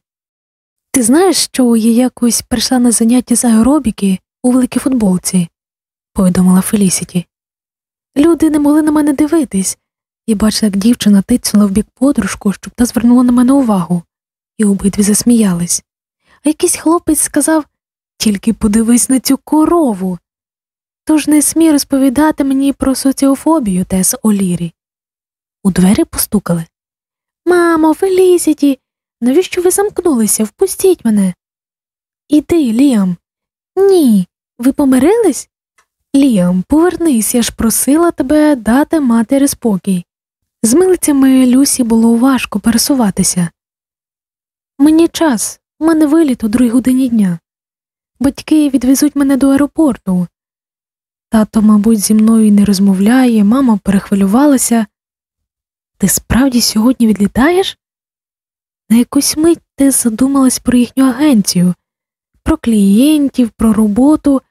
Ти знаєш, що я якось прийшла на заняття з аеробіки у великій футболці, повідомила Фелісіті. Люди не могли на мене дивитись, і бачила, як дівчина тицнула в бік подружку, щоб та звернула на мене увагу, і обидві засміялись. А якийсь хлопець сказав тільки подивись на цю корову. Тож не смій розповідати мені про соціофобію, Тес Олірі. У двері постукали. Мамо, Фелісіті, навіщо ви замкнулися? Впустіть мене. Іди, Ліам. Ні. Ви помирились? Ліам, повернись, я ж просила тебе дати матері спокій. З милицями Люсі було важко пересуватися. Мені час, у мене виліт у другій годині дня. Батьки відвезуть мене до аеропорту. Тато, мабуть, зі мною не розмовляє, мама перехвилювалася. Ти справді сьогодні відлітаєш? На якусь мить ти задумалась про їхню агенцію, про клієнтів, про роботу.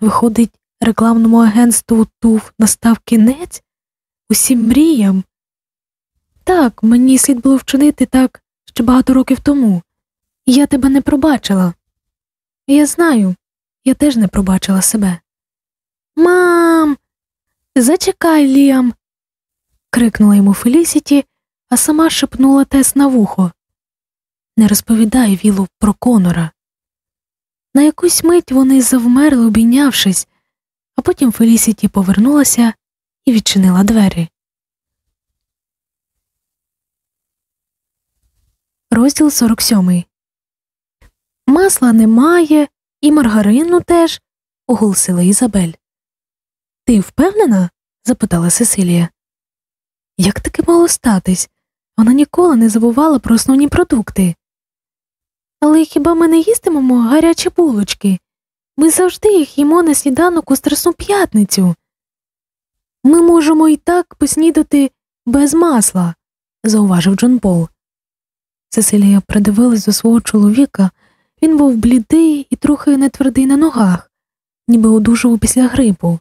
Виходить, рекламному агентству ТУВ настав кінець усім мріям. Так, мені слід було вчинити так ще багато років тому. Я тебе не пробачила. Я знаю, я теж не пробачила себе. Мам, зачекай, Ліам. крикнула йому Фелісіті, а сама шепнула Тес на вухо. Не розповідай Вілу про Конора. На якусь мить вони завмерли, обійнявшись, а потім Фелісіті повернулася і відчинила двері. Розділ 47 Масла немає, і маргарину теж, оголосила Ізабель. Ти впевнена? запитала Сесилія. Як таке мало статись? Вона ніколи не забувала про основні продукти. Але хіба ми не їстимемо гарячі булочки? Ми завжди їх їмо на сніданок у Страсну п'ятницю. Ми можемо і так поснідати без масла, зауважив Джон Пол. Сесилія придивилась до свого чоловіка. Він був блідий і трохи нетвердий на ногах, ніби одужав після грипу.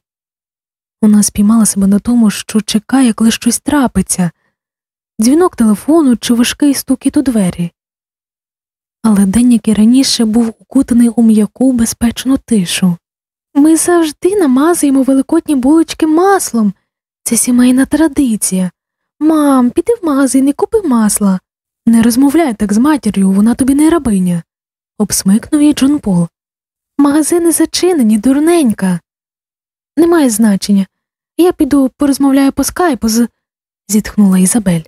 Вона спіймала себе на тому, що чекає, коли щось трапиться дзвінок телефону чи важкий стукіт у двері. Але день, який раніше був укутаний у м'яку безпечну тишу. Ми завжди намазуємо великодні булочки маслом. Це сімейна традиція. Мам, піди в магазин і купи масла. Не розмовляй так з матір'ю, вона тобі не рабиня обсмикнув її Джон Пол. Магазини зачинені, дурненька. Немає значення. Я піду порозмовляю по скайпу з. зітхнула Ізабель.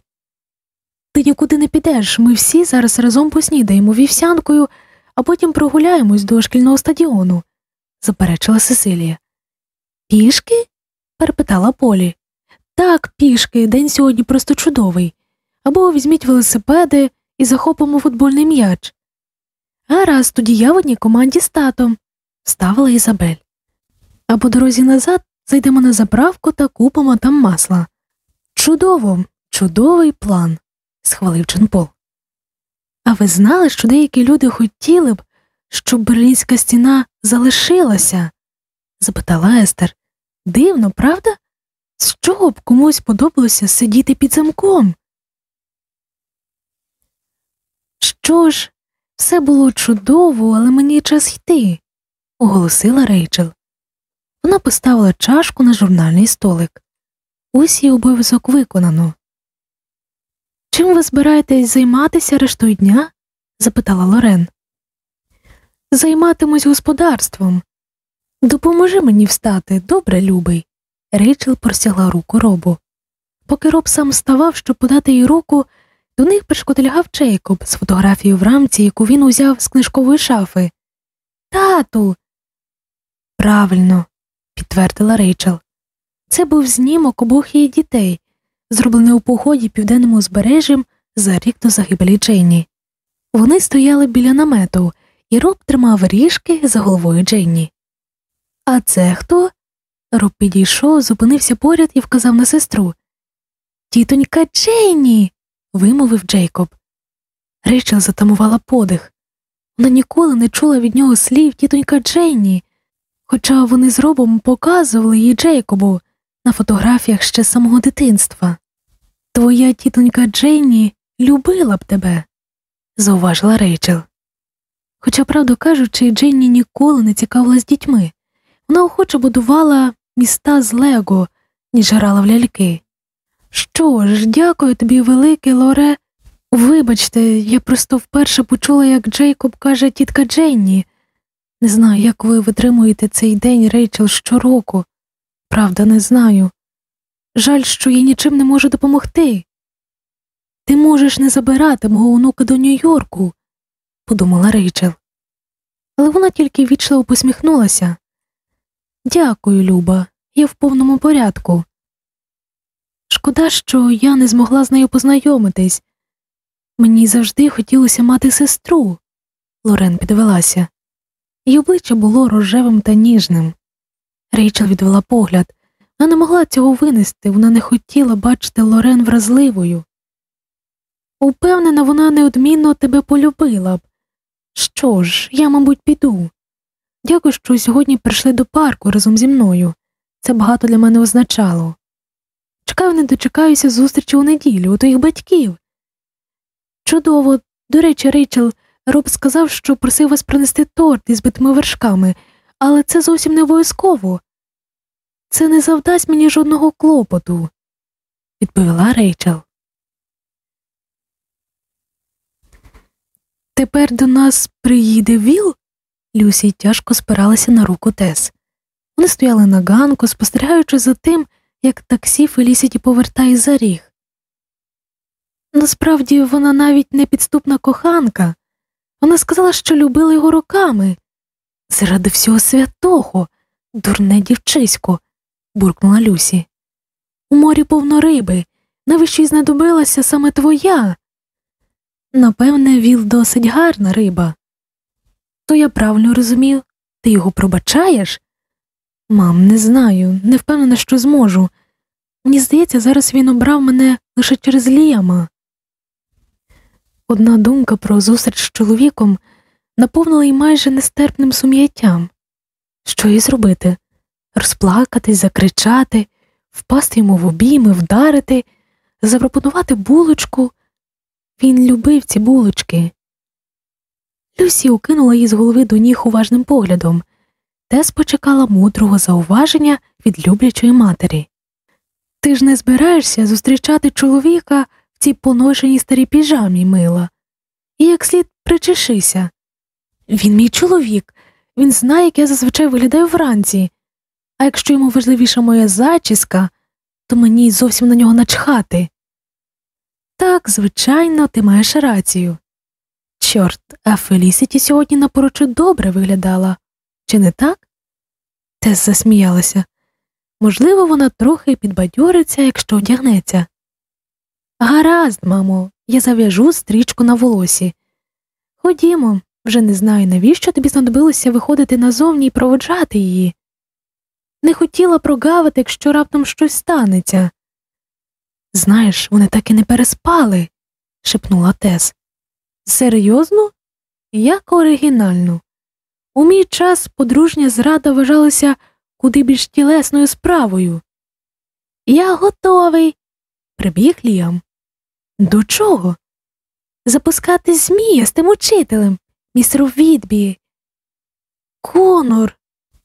Ти нікуди не підеш, ми всі зараз разом поснідаємо вівсянкою, а потім прогуляємось до шкільного стадіону, заперечила Сесилія. Пішки? перепитала Полі. Так, пішки, день сьогодні просто чудовий. Або візьміть велосипеди і захопимо футбольний м'яч. Гаразд, тоді я в одній команді з татом, ставила Ізабель. А по дорозі назад зайдемо на заправку та купимо там масла. Чудово, чудовий план, схвалив Ченпол. А ви знали, що деякі люди хотіли б, щоб берлінська стіна залишилася? запитала Естер. Дивно, правда? З чого б комусь подобалося сидіти під замком? Що ж, все було чудово, але мені час йти, оголосила Рейчел. Вона поставила чашку на журнальний столик. Ось її обов'язок виконано. Чим ви збираєтесь займатися рештою дня? запитала Лорен. Займатимусь господарством. Допоможи мені встати, добре, любий. Рейчел простягла руку робу. Поки роб сам вставав, щоб подати їй руку, до них пришкотилягав Чейкоб з фотографією в рамці, яку він узяв з книжкової шафи. Тату. Правильно, підтвердила Рейчел. Це був знімок обох її дітей, зроблений у поході південним узбережжям за рік до загибелі Дженні. Вони стояли біля намету, і Роб тримав ріжки за головою Дженні. А це хто? Роб підійшов, зупинився поряд і вказав на сестру. Тітонька Дженні. вимовив Джейкоб. Рейчел затамувала подих. Вона ніколи не чула від нього слів тітонька Дженні, хоча вони з робом показували її Джейкобу на фотографіях ще самого дитинства. Твоя тітонька Дженні любила б тебе, зауважила Рейчел. Хоча, правду кажучи, Дженні ніколи не цікавилась дітьми. Вона охоче будувала міста з Лего, ніж грала в ляльки. Що ж, дякую тобі, велике Лоре. Вибачте, я просто вперше почула, як Джейкоб каже тітка Дженні. Не знаю, як ви витримуєте цей день Рейчел щороку. Правда, не знаю. Жаль, що я нічим не можу допомогти. Ти можеш не забирати мого онука до Нью-Йорку, подумала Рейчел. Але вона тільки вічливо посміхнулася. Дякую, Люба, я в повному порядку. Шкода, що я не змогла з нею познайомитись. Мені завжди хотілося мати сестру. Лорен підвелася. Її обличчя було рожевим та ніжним. Рейчел відвела погляд. Вона не могла цього винести, вона не хотіла бачити Лорен вразливою. Упевнена, вона неодмінно тебе полюбила б. Що ж, я, мабуть, піду. Дякую, що сьогодні прийшли до парку разом зі мною. Це багато для мене означало. Чекаю, не дочекаюся зустрічі у неділю у твоїх батьків. Чудово, до речі, Рейчел, Роб сказав, що просив вас принести торт із битими вершками, але це зовсім не обов'язково. Це не завдасть мені жодного клопоту, відповіла Рейчел. Тепер до нас приїде Віл? Люсі тяжко спиралася на руку Тес. Вони стояли на ганку, спостерігаючи за тим, як таксі Фелісіті повертає за ріг. Насправді вона навіть не підступна коханка. Вона сказала, що любила його роками. Заради всього святого, дурне дівчисько, буркнула Люсі. У морі повно риби, навіщо й знадобилася саме твоя? Напевне, віл досить гарна риба. То я правильно розумію, ти його пробачаєш? Мам, не знаю, не впевнена, що зможу. Мені здається, зараз він обрав мене лише через Ліама. Одна думка про зустріч з чоловіком наповнила її майже нестерпним сум'яттям. Що їй зробити? Розплакатись, закричати, впасти йому в обійми, вдарити, запропонувати булочку. Він любив ці булочки. Люсі укинула її з голови до ніг уважним поглядом, Тес почекала мудрого зауваження від люблячої матері. Ти ж не збираєшся зустрічати чоловіка цій поношеній старій піжамі, мила, і як слід причешися. Він мій чоловік, він знає, як я зазвичай виглядаю вранці, а якщо йому важливіша моя зачіска, то мені зовсім на нього начхати. Так, звичайно, ти маєш рацію. Чорт, а Фелісіті сьогодні напрочуд добре виглядала, чи не так? Тес засміялася. Можливо, вона трохи підбадьориться, якщо одягнеться. Гаразд, мамо, я зав'яжу стрічку на волосі. Ходімо, вже не знаю, навіщо тобі знадобилося виходити назовні і проводжати її. Не хотіла прогавити, якщо раптом щось станеться. Знаєш, вони так і не переспали, шепнула Тес. Серйозно? Як оригінально. У мій час подружня зрада вважалася куди більш тілесною справою. Я готовий, прибіг Ліам. До чого? Запускати змія з тим учителем, містеру Відбі. Конор,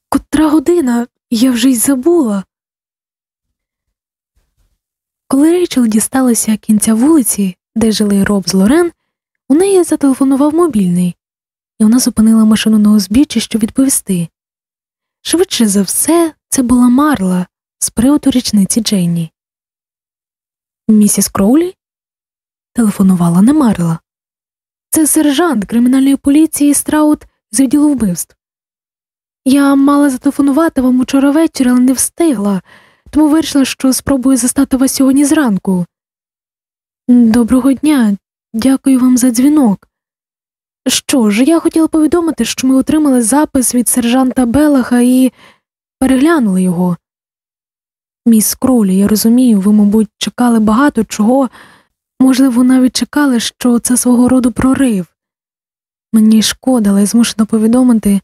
котра година я вже й забула. Коли Рейчел дісталася кінця вулиці, де жили Роб з Лорен, у неї зателефонував мобільний, і вона зупинила машину на узбіччі, щоб відповісти. Швидше за все, це була Марла з приводу річниці Дженні. Місіс Кроулі? Телефонувала не Марла. Це сержант кримінальної поліції Страут з відділу вбивств. Я мала зателефонувати вам учора ввечері, але не встигла. тому вирішила, що спробую застати вас сьогодні зранку. Доброго дня, дякую вам за дзвінок. Що ж, я хотіла повідомити, що ми отримали запис від сержанта Белаха і переглянули його. Міс Кролі, я розумію, ви, мабуть, чекали багато чого, можливо, навіть чекали, що це свого роду прорив. Мені шкода, але змушено повідомити,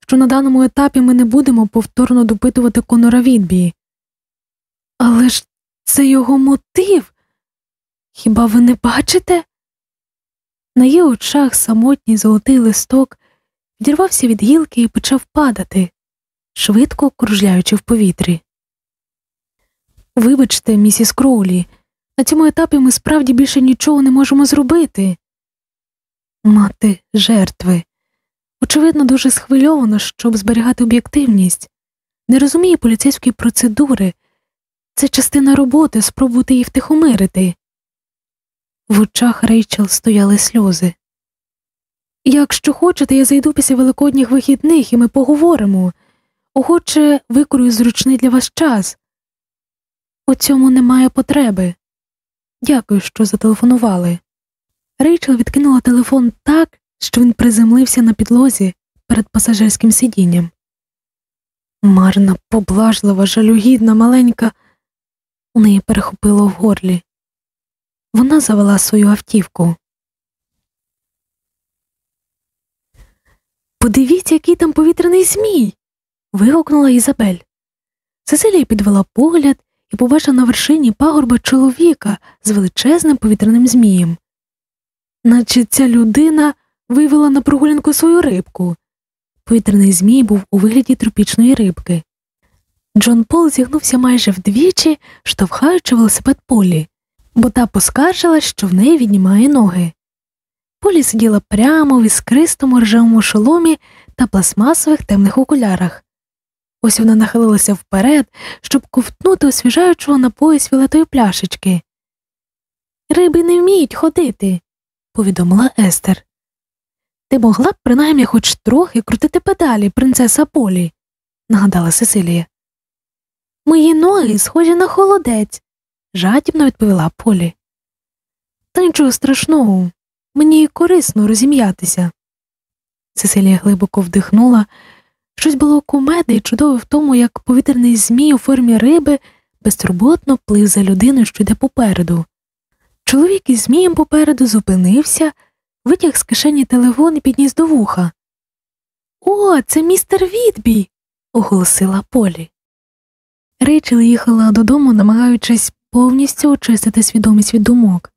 що на даному етапі ми не будемо повторно допитувати Конора Відбі. Але ж це його мотив. Хіба ви не бачите? На її очах самотній золотий листок відірвався від гілки і почав падати, швидко кружляючи в повітрі. Вибачте, місіс Кроулі, на цьому етапі ми справді більше нічого не можемо зробити. Мати жертви. Очевидно, дуже схвильована, щоб зберігати об'єктивність, не розуміє поліцейської процедури, це частина роботи спробувати її втихомирити. В очах Рейчел стояли сльози. Якщо хочете, я зайду після великодніх вихідних і ми поговоримо. Охоче викорую зручний для вас час. У цьому немає потреби. Дякую, що зателефонували. Рейчел відкинула телефон так, що він приземлився на підлозі перед пасажирським сидінням. Марна, поблажлива, жалюгідна, маленька, у неї перехопило в горлі. Вона завела свою автівку. Подивіться, який там повітряний змій. вигукнула Ізабель. Сесилія підвела погляд і побачила на вершині пагорба чоловіка з величезним повітряним змієм. Наче ця людина вивела на прогулянку свою рибку. Повітряний змій був у вигляді тропічної рибки. Джон Пол зігнувся майже вдвічі, штовхаючи велосипед полі, бо та поскаржила, що в неї віднімає ноги. Полі сиділа прямо в іскристому ржавому шоломі та пластмасових темних окулярах. Ось вона нахилилася вперед, щоб ковтнути освіжаючого на пояс філетої пляшечки. Риби не вміють ходити, повідомила Естер. Ти могла б принаймні хоч трохи крутити педалі, принцеса Полі, нагадала Сесилія. Мої ноги схожі на холодець, жадібно відповіла Полі. Та нічого страшного, мені корисно розім'ятися. Сесилія глибоко вдихнула. Щось було кумеди і чудове в тому, як повітряний змій у формі риби безтурботно плив за людиною, що йде попереду. Чоловік із змієм попереду зупинився, витяг з кишені телефон і підніс до вуха. О, це містер Відбі, оголосила Полі. Рейчел їхала додому, намагаючись повністю очистити свідомість від думок.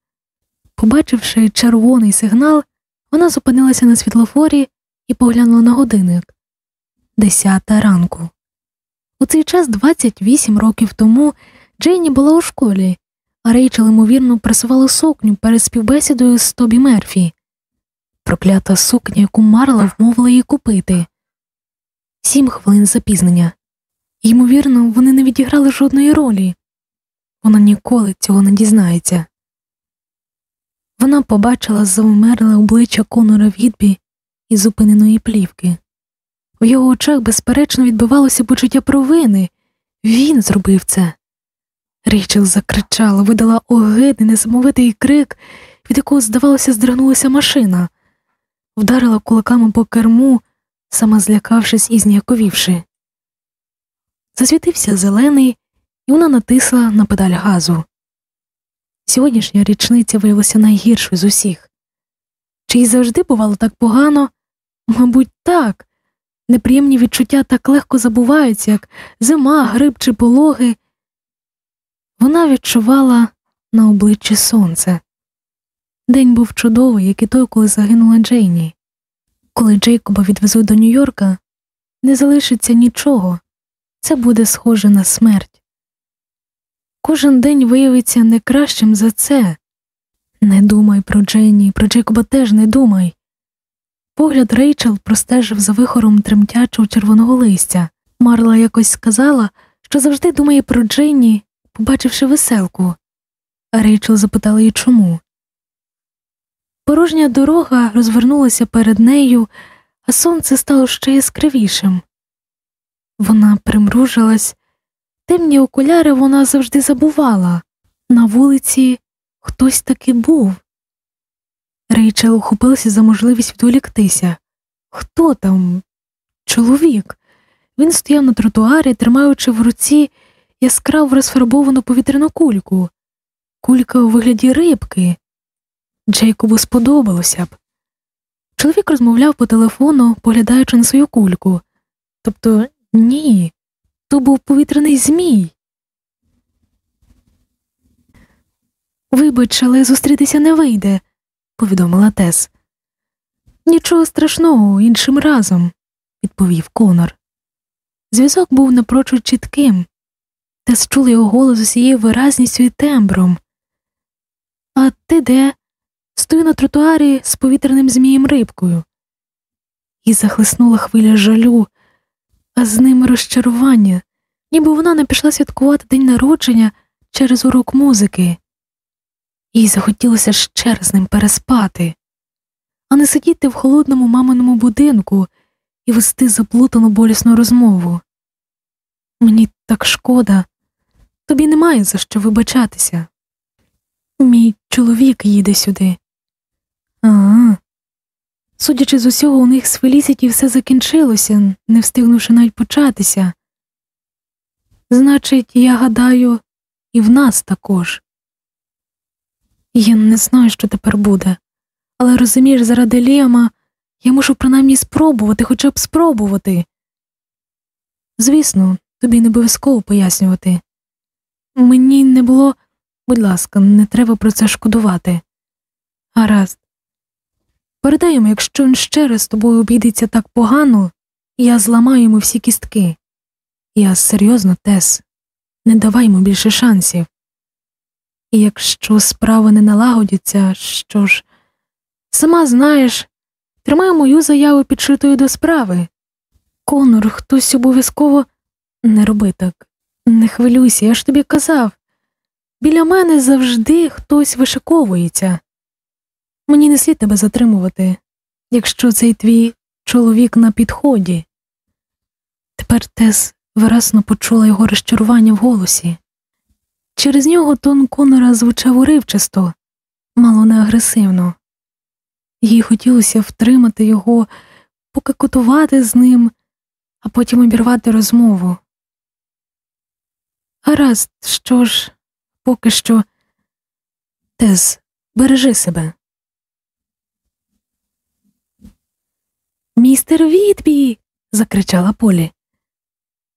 Побачивши червоний сигнал, вона зупинилася на світлофорі і поглянула на годинник десята ранку. У цей час 28 років тому Джейні була у школі, а Рейчел, ймовірно, пресувала сукню перед співбесідою з Тобі Мерфі. Проклята сукня, яку Марла вмовила її купити. Сім хвилин запізнення. Ймовірно, вони не відіграли жодної ролі. Вона ніколи цього не дізнається. Вона побачила завмерле обличчя Конора Відбі із зупиненої плівки. В його очах, безперечно, відбивалося почуття провини. Він зробив це. Річел закричала, видала огидний, несамовитий крик, від якого, здавалося, здригнулася машина, вдарила кулаками по керму, сама злякавшись і зніяковівши. Засвітився зелений, і вона натисла на педаль газу. Сьогоднішня річниця виявилася найгіршою з усіх. Чи й завжди бувало так погано? Мабуть, так. Неприємні відчуття так легко забуваються, як зима, гриб чи пологи. Вона відчувала на обличчі сонце. День був чудовий, як і той, коли загинула Джейні. Коли Джейкоба відвезуть до Нью-Йорка, не залишиться нічого, це буде схоже на смерть. Кожен день виявиться не кращим за це. Не думай про Джейні, про Джейкоба теж не думай. Погляд Рейчел простежив за вихором тремтячого червоного листя. Марла якось сказала, що завжди думає про Джейні, побачивши веселку. Рейчел запитала її чому. Порожня дорога розвернулася перед нею, а сонце стало ще яскравішим. Вона примружилась, темні окуляри вона завжди забувала. На вулиці хтось таки був. Рейчел ухопилася за можливість відволіктися. Хто там? Чоловік. Він стояв на тротуарі, тримаючи в руці яскраво розфарбовану повітряну кульку, кулька у вигляді рибки. Джейкобу сподобалося б. Чоловік розмовляв по телефону, поглядаючи на свою кульку. Тобто ні, то був повітряний змій. Вибач, але зустрітися не вийде, повідомила Тес. Нічого страшного іншим разом, відповів Конор. Зв'язок був напрочуд чітким, Тес чула його голос усією виразністю і тембром. А ти де? Стою на тротуарі з повітряним змієм рибкою. І захлиснула хвиля жалю, а з ним розчарування, ніби вона не пішла святкувати день народження через урок музики. Їй захотілося ще раз з ним переспати, а не сидіти в холодному маминому будинку і вести заплутану болісну розмову. Мені так шкода, тобі немає за що вибачатися. Мій чоловік їде сюди. Ага. Судячи з усього, у них з Фелісіті все закінчилося, не встигнувши навіть початися. Значить, я гадаю, і в нас також. Я не знаю, що тепер буде, але розумієш, заради Ліама я мушу принаймні спробувати, хоча б спробувати. Звісно, тобі не обов'язково пояснювати. Мені не було, будь ласка, не треба про це шкодувати. Гаразд. Передай йому, якщо він ще раз з тобою обійдеться так погано, я зламаю йому всі кістки. Я серйозно, Тес, не давай йому більше шансів. І якщо справи не налагодяться, що ж, сама знаєш, тримай мою заяву підшитою до справи. Конор, хтось обов'язково не роби так, не хвилюйся, я ж тобі казав. Біля мене завжди хтось вишиковується. Мені не слід тебе затримувати, якщо цей твій чоловік на підході. Тепер Тес виразно почула його розчарування в голосі. Через нього тон Конора звучав уривчасто, мало не агресивно. Їй хотілося втримати його, покакотувати з ним, а потім обірвати розмову. Гаразд, що ж, поки що, Тез, бережи себе. Містер Вітбі. закричала Полі.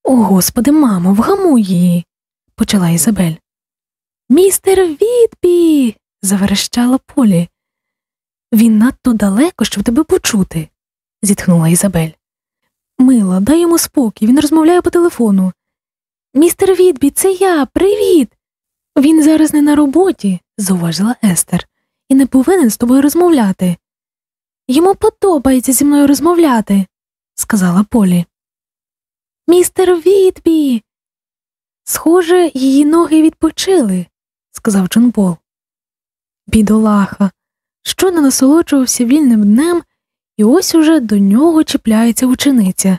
О, господи, мамо, вгамуй її, почала Ізабель. Містер Вітбі. заверещала Полі. Він надто далеко, щоб тебе почути, зітхнула Ізабель. Мила, дай йому спокій, він розмовляє по телефону. Містер Відбі, це я, привіт. Він зараз не на роботі, зауважила Естер, і не повинен з тобою розмовляти. Йому подобається зі мною розмовляти, сказала Полі. Містер Відбі. Схоже, її ноги відпочили, сказав Джон Пол. Бідолаха, що не насолоджувався вільним днем, і ось уже до нього чіпляється учениця.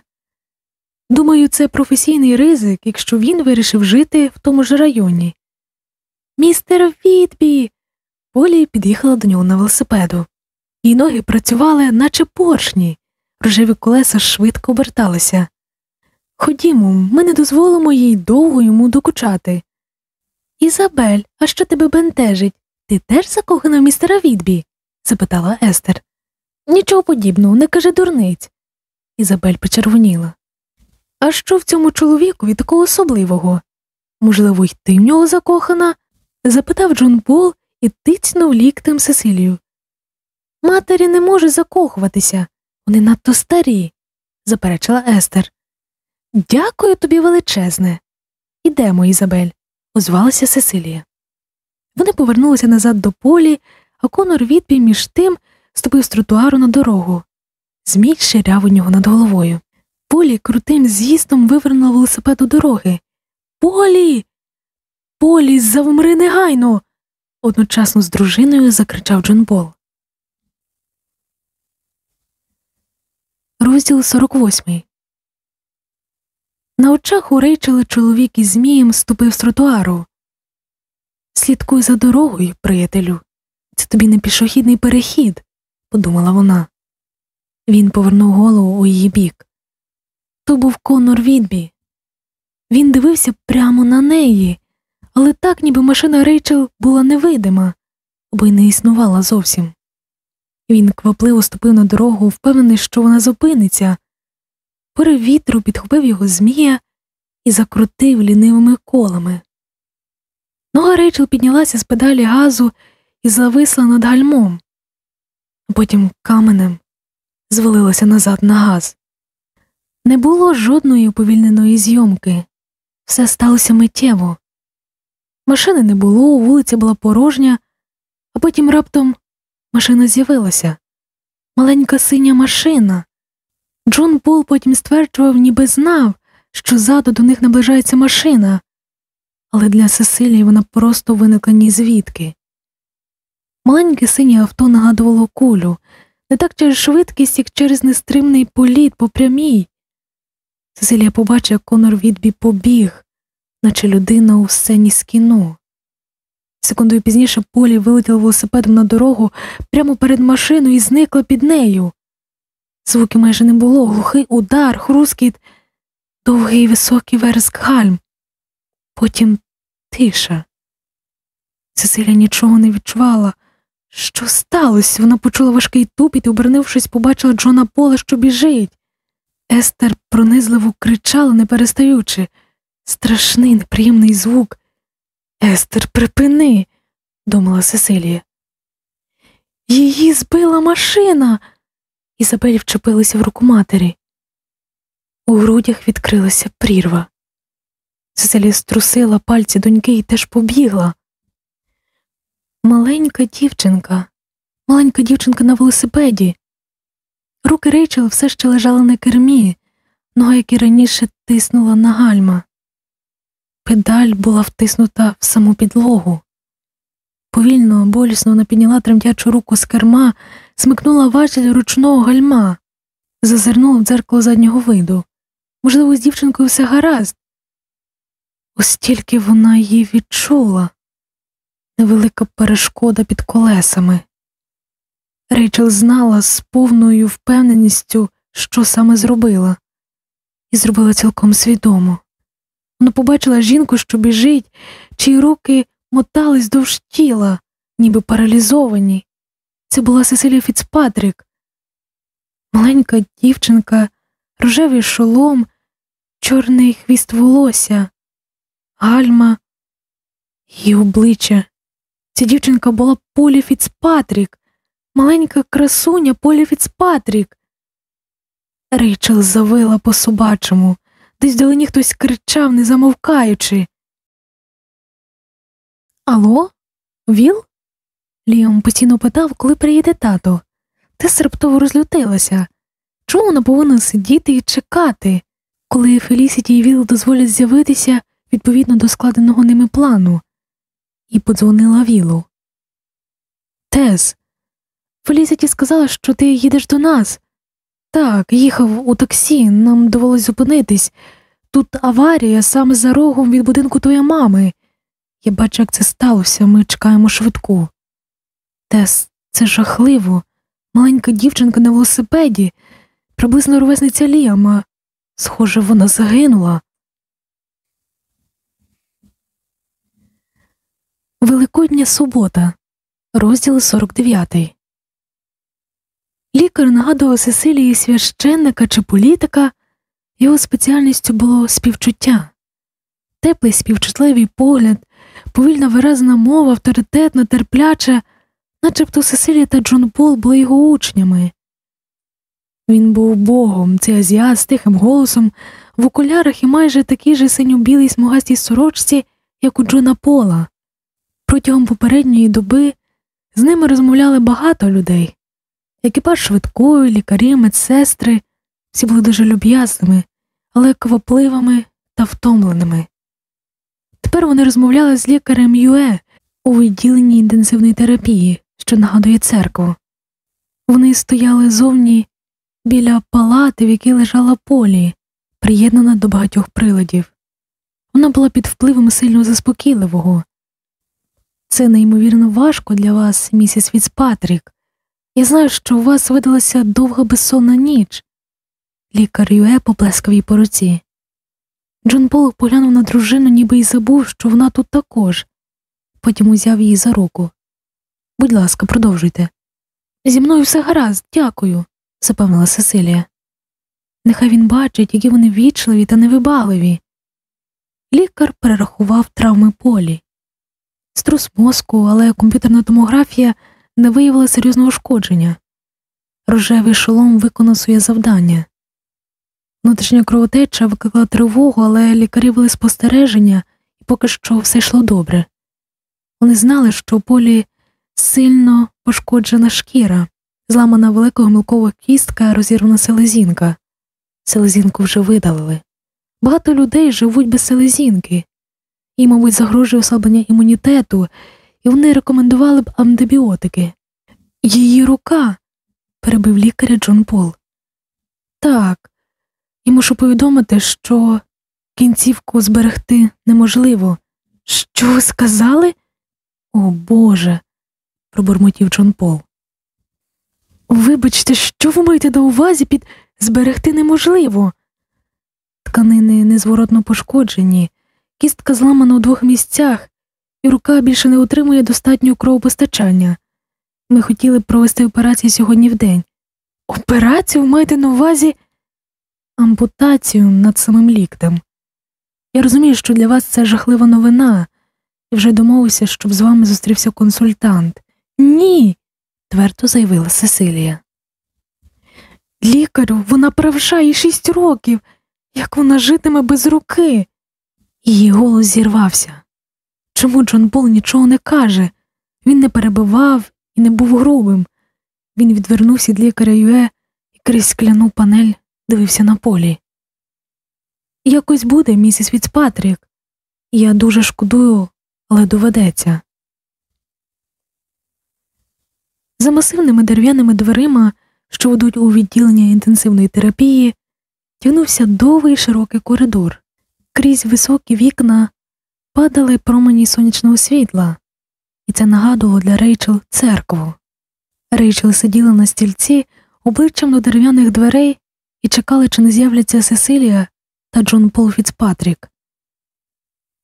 Думаю, це професійний ризик, якщо він вирішив жити в тому ж районі. Містер Відбі. Полі під'їхала до нього на велосипеду. Її ноги працювали, наче поршні, рожеві колеса швидко оберталися. Ходімо, ми не дозволимо їй довго йому докучати. Ізабель, а що тебе бентежить? Ти теж закохана в містера Відбі? запитала Естер. Нічого подібного, не каже дурниць. Ізабель почервоніла. А що в цьому чоловікові такого особливого? Можливо, й ти в нього закохана? запитав Джон Пол і тицьнув ліктем Сесилію. Матері не може закохуватися, вони надто старі, заперечила Естер. Дякую тобі величезне. Ідемо, Ізабель, озвалася Сесилія. Вони повернулися назад до полі, а конор відбій між тим ступив з тротуару на дорогу. Змій ширяв у нього над головою. Полі крутим з'їздом вивернула велосипед у дороги. Полі. Полі, завмри негайно. одночасно з дружиною закричав Джон Бол. Розділ 48 На очах у Рейчела чоловік із Змієм ступив з тротуару. Слідкуй за дорогою, приятелю, це тобі не пішохідний перехід, подумала вона. Він повернув голову у її бік. То був Конор Відбі. Він дивився прямо на неї, але так, ніби машина Рейчел була невидима, бо й не існувала зовсім. Він квапливо ступив на дорогу, впевнений, що вона зупиниться. Порив вітру підхопив його змія і закрутив лінивими колами. Нога Рейчел піднялася з педалі газу і зависла над гальмом, а потім каменем звалилася назад на газ. Не було жодної уповільненої зйомки, все сталося миттєво. Машини не було, вулиця була порожня, а потім раптом машина з'явилася маленька синя машина. Джон Пол потім стверджував, ніби знав, що ззаду до них наближається машина, але для Сесилії вона просто виникла ні звідки. Маленьке синє авто нагадувало кулю, не так через швидкість, як через нестримний політ по прямій. Сесилія побачила, як Конор відбі побіг, наче людина у сцені з кіно. Секундою пізніше Полі вилетіла велосипедом на дорогу прямо перед машиною і зникла під нею. Звуки майже не було, глухий удар, хрускіт, довгий високий верск гальм. Потім тиша. Цесиля нічого не відчувала. Що сталося? Вона почула важкий тупіт і, обернувшись, побачила Джона Пола, що біжить. Естер пронизливо кричала, не перестаючи. Страшний, неприємний звук. Естер, припини, думала Сесилія. Її збила машина. Ізабель вчепилася в руку матері. У грудях відкрилася прірва. Сесилія струсила пальці доньки і теж побігла. Маленька дівчинка, маленька дівчинка на велосипеді. Руки Рейчел все ще лежали на кермі, нога, як і раніше, тиснула на гальма. Педаль була втиснута в саму підлогу. Повільно, болісно вона підняла тремтячу руку з керма, смикнула важіль ручного гальма, зазирнула в дзеркало заднього виду. Можливо, з дівчинкою все гаразд. Ось тільки вона її відчула невелика перешкода під колесами. Рейчел знала з повною впевненістю, що саме зробила, і зробила цілком свідомо. Вона побачила жінку, що біжить, чиї руки мотались довж тіла, ніби паралізовані. Це була Сесилія Фіцпатрік. Маленька дівчинка, рожевий шолом, чорний хвіст волосся, гальма, її обличчя. Ця дівчинка була Полі Фіцпатрік, маленька красуня Полі Фіцпатрік. Рейчел завила по собачому, десь вдалині хтось кричав, не замовкаючи. Алло, Віл? Ліом постійно питав, коли приїде тато. Тес раптово розлютилася. Чому вона повинна сидіти і чекати, коли Фелісіті і Віл дозволять з'явитися відповідно до складеного ними плану? І подзвонила Вілу. Тес, Фелісіті сказала, що ти їдеш до нас. Так, їхав у таксі, нам довелось зупинитись. Тут аварія саме за рогом від будинку твоєї мами. Я бачу, як це сталося, ми чекаємо швидку. Тес, це жахливо. Маленька дівчинка на велосипеді, приблизно ровесниця Ліама. Схоже, вона загинула. Великодня субота, розділ 49. Лікар нагадував Сесилії священника чи політика, його спеціальністю було співчуття, теплий співчутливий погляд, повільна виразна мова, авторитетна, терпляча, начебто Сесилія та Джон Пол були його учнями. Він був богом, цей азіат з тихим голосом, в окулярах і майже такій же синьо-білій смугастій сорочці, як у Джона Пола. Протягом попередньої доби з ними розмовляли багато людей. Екіпаж швидкої, лікарі, медсестри, всі були дуже люб'язними, але квапливими та втомленими. Тепер вони розмовляли з лікарем Юе у відділенні інтенсивної терапії, що нагадує церкву. Вони стояли зовні біля палати, в якій лежала полі, приєднана до багатьох приладів. Вона була під впливом сильно заспокійливого. Це неймовірно важко для вас, місіс Фіцпатрік. Я знаю, що у вас видалася довга безсонна ніч. Лікар Юе поплескав їй по руці. Джон Пол поглянув на дружину, ніби й забув, що вона тут також, потім узяв її за руку. Будь ласка, продовжуйте. Зі мною все гаразд, дякую, запевнила Сесилія. Нехай він бачить, які вони вічливі та невибагливі. Лікар перерахував травми полі, струс мозку, але комп'ютерна томографія не виявила серйозного шкодження. Рожевий шолом виконав своє завдання. Внутрішня кровотеча викликала тривогу, але лікарі вели спостереження, і поки що все йшло добре. Вони знали, що у полі сильно пошкоджена шкіра, зламана велика гомілкова кістка, розірвана селезінка. Селезінку вже видалили. Багато людей живуть без селезінки, їм, мабуть, загрожує ослаблення імунітету, і вони рекомендували б антибіотики. Її рука, перебив лікаря Джон Пол. Так, і мушу повідомити, що кінцівку зберегти неможливо. Що ви сказали? О Боже, пробурмотів Джон Пол. Вибачте, що ви маєте до увазі під зберегти неможливо. Тканини незворотно пошкоджені, кістка зламана у двох місцях, і рука більше не отримує достатнього кровопостачання. Ми хотіли провести операцію сьогодні в день. Операцію маєте на увазі ампутацію над самим ліктем. Я розумію, що для вас це жахлива новина, і вже домовився, щоб з вами зустрівся консультант. Ні, твердо заявила Сесилія. Лікарю, вона правша їй шість років, як вона житиме без руки. Її голос зірвався. Чому Джон Пол нічого не каже? Він не перебивав і не був грубим. Він відвернувся від лікаря Юе і крізь скляну панель дивився на полі. Якось буде, місіс Фіцпатрік. Я дуже шкодую, але доведеться. За масивними дерев'яними дверима, що ведуть у відділення інтенсивної терапії, тягнувся довгий широкий коридор. Крізь високі вікна падали промені сонячного світла, і це нагадувало для Рейчел церкву. Рейчел сиділа на стільці обличчям до дерев'яних дверей і чекали, чи не з'являться Сесилія та Джон Пол Фіцпатрік.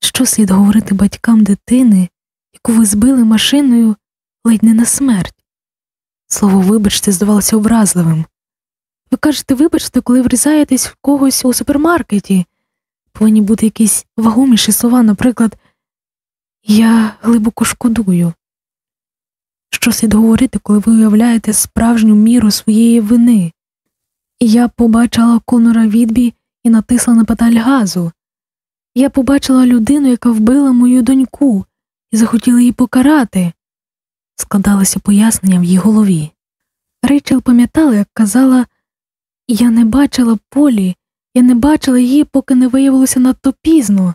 Що слід говорити батькам дитини, яку ви збили машиною ледь не на смерть? Слово вибачте здавалося образливим. Ви кажете, вибачте, коли врізаєтесь в когось у супермаркеті. Повинні бути якісь вагоміші слова, наприклад, я глибоко шкодую. Що слід говорити, коли ви уявляєте справжню міру своєї вини? Я побачила Конора відбі і натисла на педаль газу. Я побачила людину, яка вбила мою доньку, і захотіла її покарати. Складалося пояснення в її голові. Рейчел пам'ятала, як казала Я не бачила полі, я не бачила її, поки не виявилося надто пізно.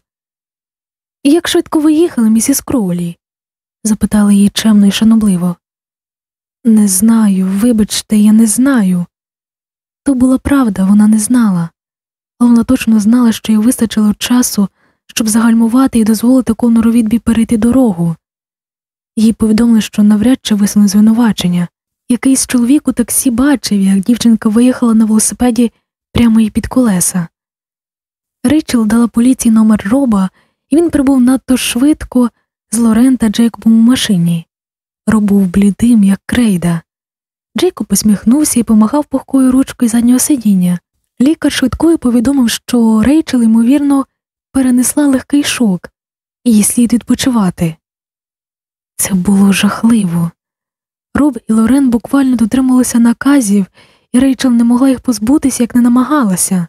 Як швидко ви їхали, місіс Кроулі? запитала її чемно і шанобливо. Не знаю, вибачте, я не знаю. То була правда, вона не знала, але вона точно знала, що їй вистачило часу, щоб загальмувати і дозволити Конору відбі перейти дорогу. Їй повідомили, що навряд чи висуне звинувачення. Якийсь чоловік у таксі бачив, як дівчинка виїхала на велосипеді прямо їй під колеса. Рейчел дала поліції номер роба, і він прибув надто швидко з Лорен та Джейкобом у машині. Роб був блідим, як крейда. Джейкоб посміхнувся і помахав пухкою ручкою заднього сидіння. Лікар швидкою повідомив, що Рейчел, ймовірно, перенесла легкий шок, і їй слід відпочивати. Це було жахливо. Роб і Лорен буквально дотрималися наказів, і Рейчел не могла їх позбутися, як не намагалася.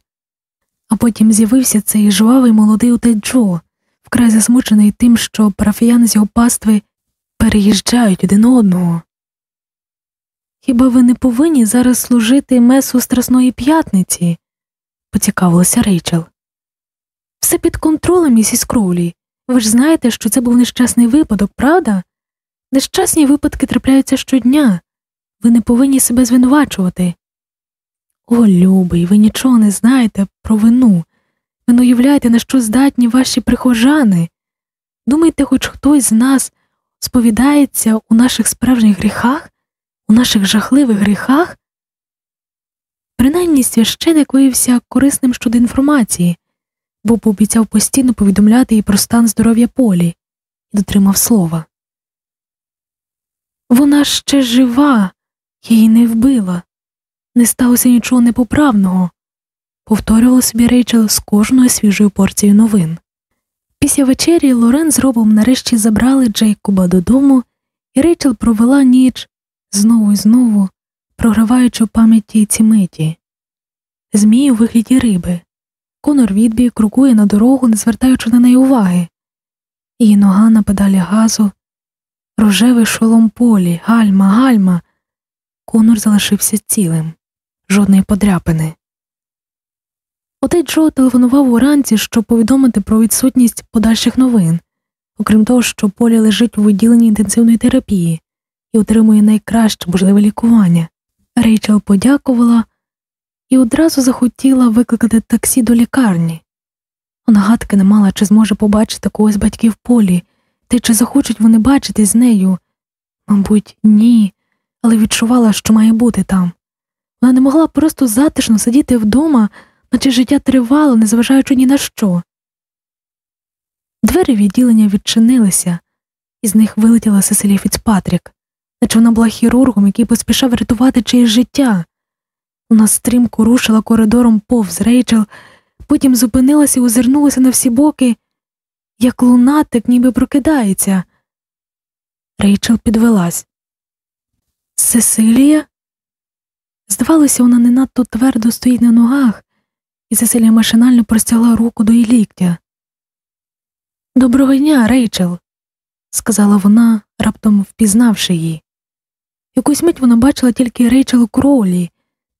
А потім з'явився цей жвавий молодий отець Джо, вкрай засмучений тим, що парафіяни з його пастви переїжджають один одного. Хіба ви не повинні зараз служити месу Страсної п'ятниці? поцікавилася Рейчел. Все під контролем, місіс Кроулі. Ви ж знаєте, що це був нещасний випадок, правда? Нещасні випадки трапляються щодня. Ви не повинні себе звинувачувати. О, любий, ви нічого не знаєте про вину. Ви не уявляєте, на що здатні ваші прихожани. Думаєте, хоч хтось з нас сповідається у наших справжніх гріхах, у наших жахливих гріхах? Принаймні священик виявився корисним щодо інформації, бо пообіцяв постійно повідомляти їй про стан здоров'я полі і дотримав слова. Вона ще жива, її не вбила, не сталося нічого непоправного, повторювала собі Рейчел з кожною свіжою порцією новин. Після вечері Лорен з Робом нарешті забрали Джейкоба додому, і Рейчел провела ніч знову і знову, програваючи у пам'яті ці миті. Змій у вигляді риби. Конор відбій крокує на дорогу, не звертаючи на неї уваги. Її нога на педалі газу, рожевий шолом полі, гальма, гальма. Конор залишився цілим, жодної подряпини. Отець Джо телефонував уранці, щоб повідомити про відсутність подальших новин, окрім того, що Полі лежить у відділенні інтенсивної терапії і отримує найкраще можливе лікування. Рейчел подякувала і одразу захотіла викликати таксі до лікарні. Вона гадки не мала, чи зможе побачити когось батьків полі, та й чи захочуть вони бачити з нею. Мабуть, ні, але відчувала, що має бути там. Вона не могла просто затишно сидіти вдома наче життя тривало, незважаючи ні на що. Двері відділення відчинилися, і з них вилетіла Сесилія Фіцпатрік, наче вона була хірургом, який поспішав рятувати чиєсь життя. Вона стрімко рушила коридором повз Рейчел, потім зупинилася і озирнулася на всі боки, як лунатик ніби прокидається. Рейчел підвелась. Сесилія? Здавалося, вона не надто твердо стоїть на ногах, і Сесилія машинально простягла руку до її ліктя. Доброго дня, Рейчел, сказала вона, раптом впізнавши її. Якусь мить вона бачила тільки Рейчел Кроулі,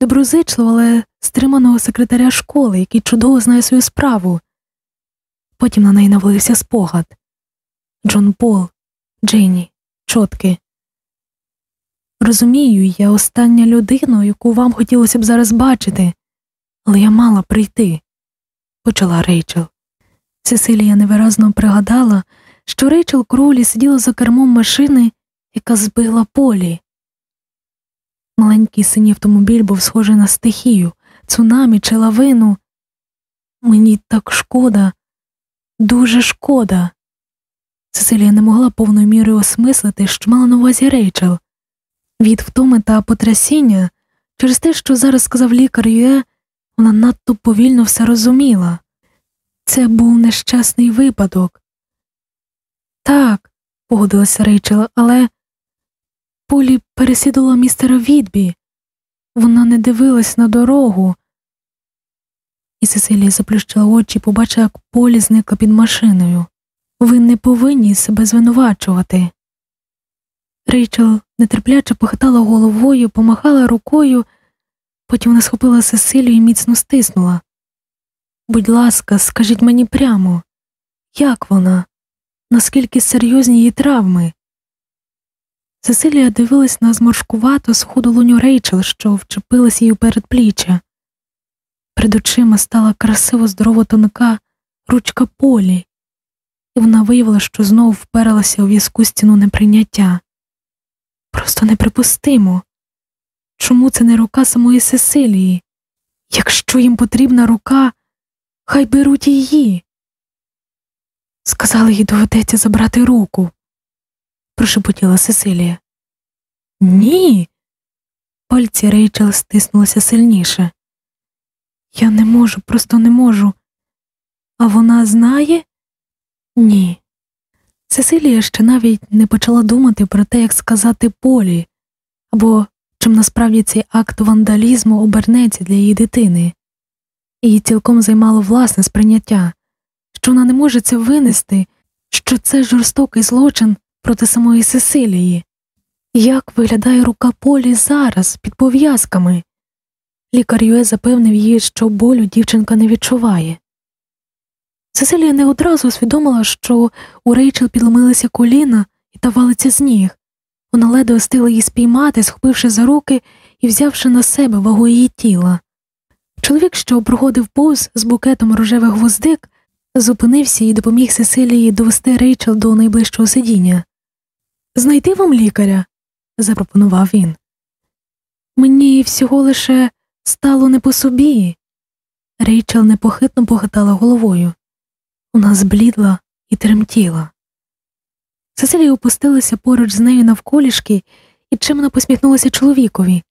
доброзичливо, але стриманого секретаря школи, який чудово знає свою справу. Потім на неї навалився спогад Джон Пол, Джейні, чотки. Розумію, я остання людина, яку вам хотілося б зараз бачити але я мала прийти, почала Рейчел. Сесилія невиразно пригадала, що Рейчел Кролі сиділа за кермом машини, яка збила полі. Маленький синій автомобіль був схожий на стихію, цунамі чи лавину. Мені так шкода, дуже шкода. Сесилія не могла повною мірою осмислити, що мала на увазі Рейчел. Від втоми та потрясіння через те, що зараз сказав лікар Юе, вона надто повільно все розуміла. Це був нещасний випадок. Так, погодилася Рейчел, але Полі пересідала містера Відбі. Вона не дивилась на дорогу. І Сесилія заплющила очі побачила, як Полі зникла під машиною. Ви не повинні себе звинувачувати. Рейчел нетерпляче похитала головою, помахала рукою Потім вона схопила Сесилію і міцно стиснула. Будь ласка, скажіть мені прямо, як вона? Наскільки серйозні її травми? Сесилія дивилась на зморшкувату сходу луню Рейчел, що вчепилась їй у передпліччя. Перед очима стала красиво здорово тонка ручка полі, і вона виявила, що знову вперлася у в'язку стіну неприйняття. Просто неприпустимо. Чому це не рука самої Сесилії? Якщо їм потрібна рука, хай беруть її. Сказали їй доведеться забрати руку, прошепотіла Сесилія. Ні. Пальці Рейчел стиснулися сильніше. Я не можу, просто не можу. А вона знає? Ні. Сесилія ще навіть не почала думати про те, як сказати Полі, або чим насправді цей акт вандалізму обернеться для її дитини, її цілком займало власне сприйняття, що вона не може це винести, що це жорстокий злочин проти самої Сесилії. Як виглядає рука Полі зараз під пов'язками? Лікар Юе запевнив їй, що болю дівчинка не відчуває. Сесилія не одразу усвідомила, що у Рейчел підломилися коліна і та валиться з ніг, вона ледве встигла її спіймати, схопивши за руки і взявши на себе вагу її тіла. Чоловік, що проходив повз з букетом рожевих гвоздик, зупинився і допоміг Сесилії довести Рейчел до найближчого сидіння. Знайти вам лікаря, запропонував він. Мені всього лише стало не по собі. Рейчел непохитно похитала головою. Вона зблідла і тремтіла. Сесилія опустилася поруч з нею навколішки і чимно посміхнулася чоловікові.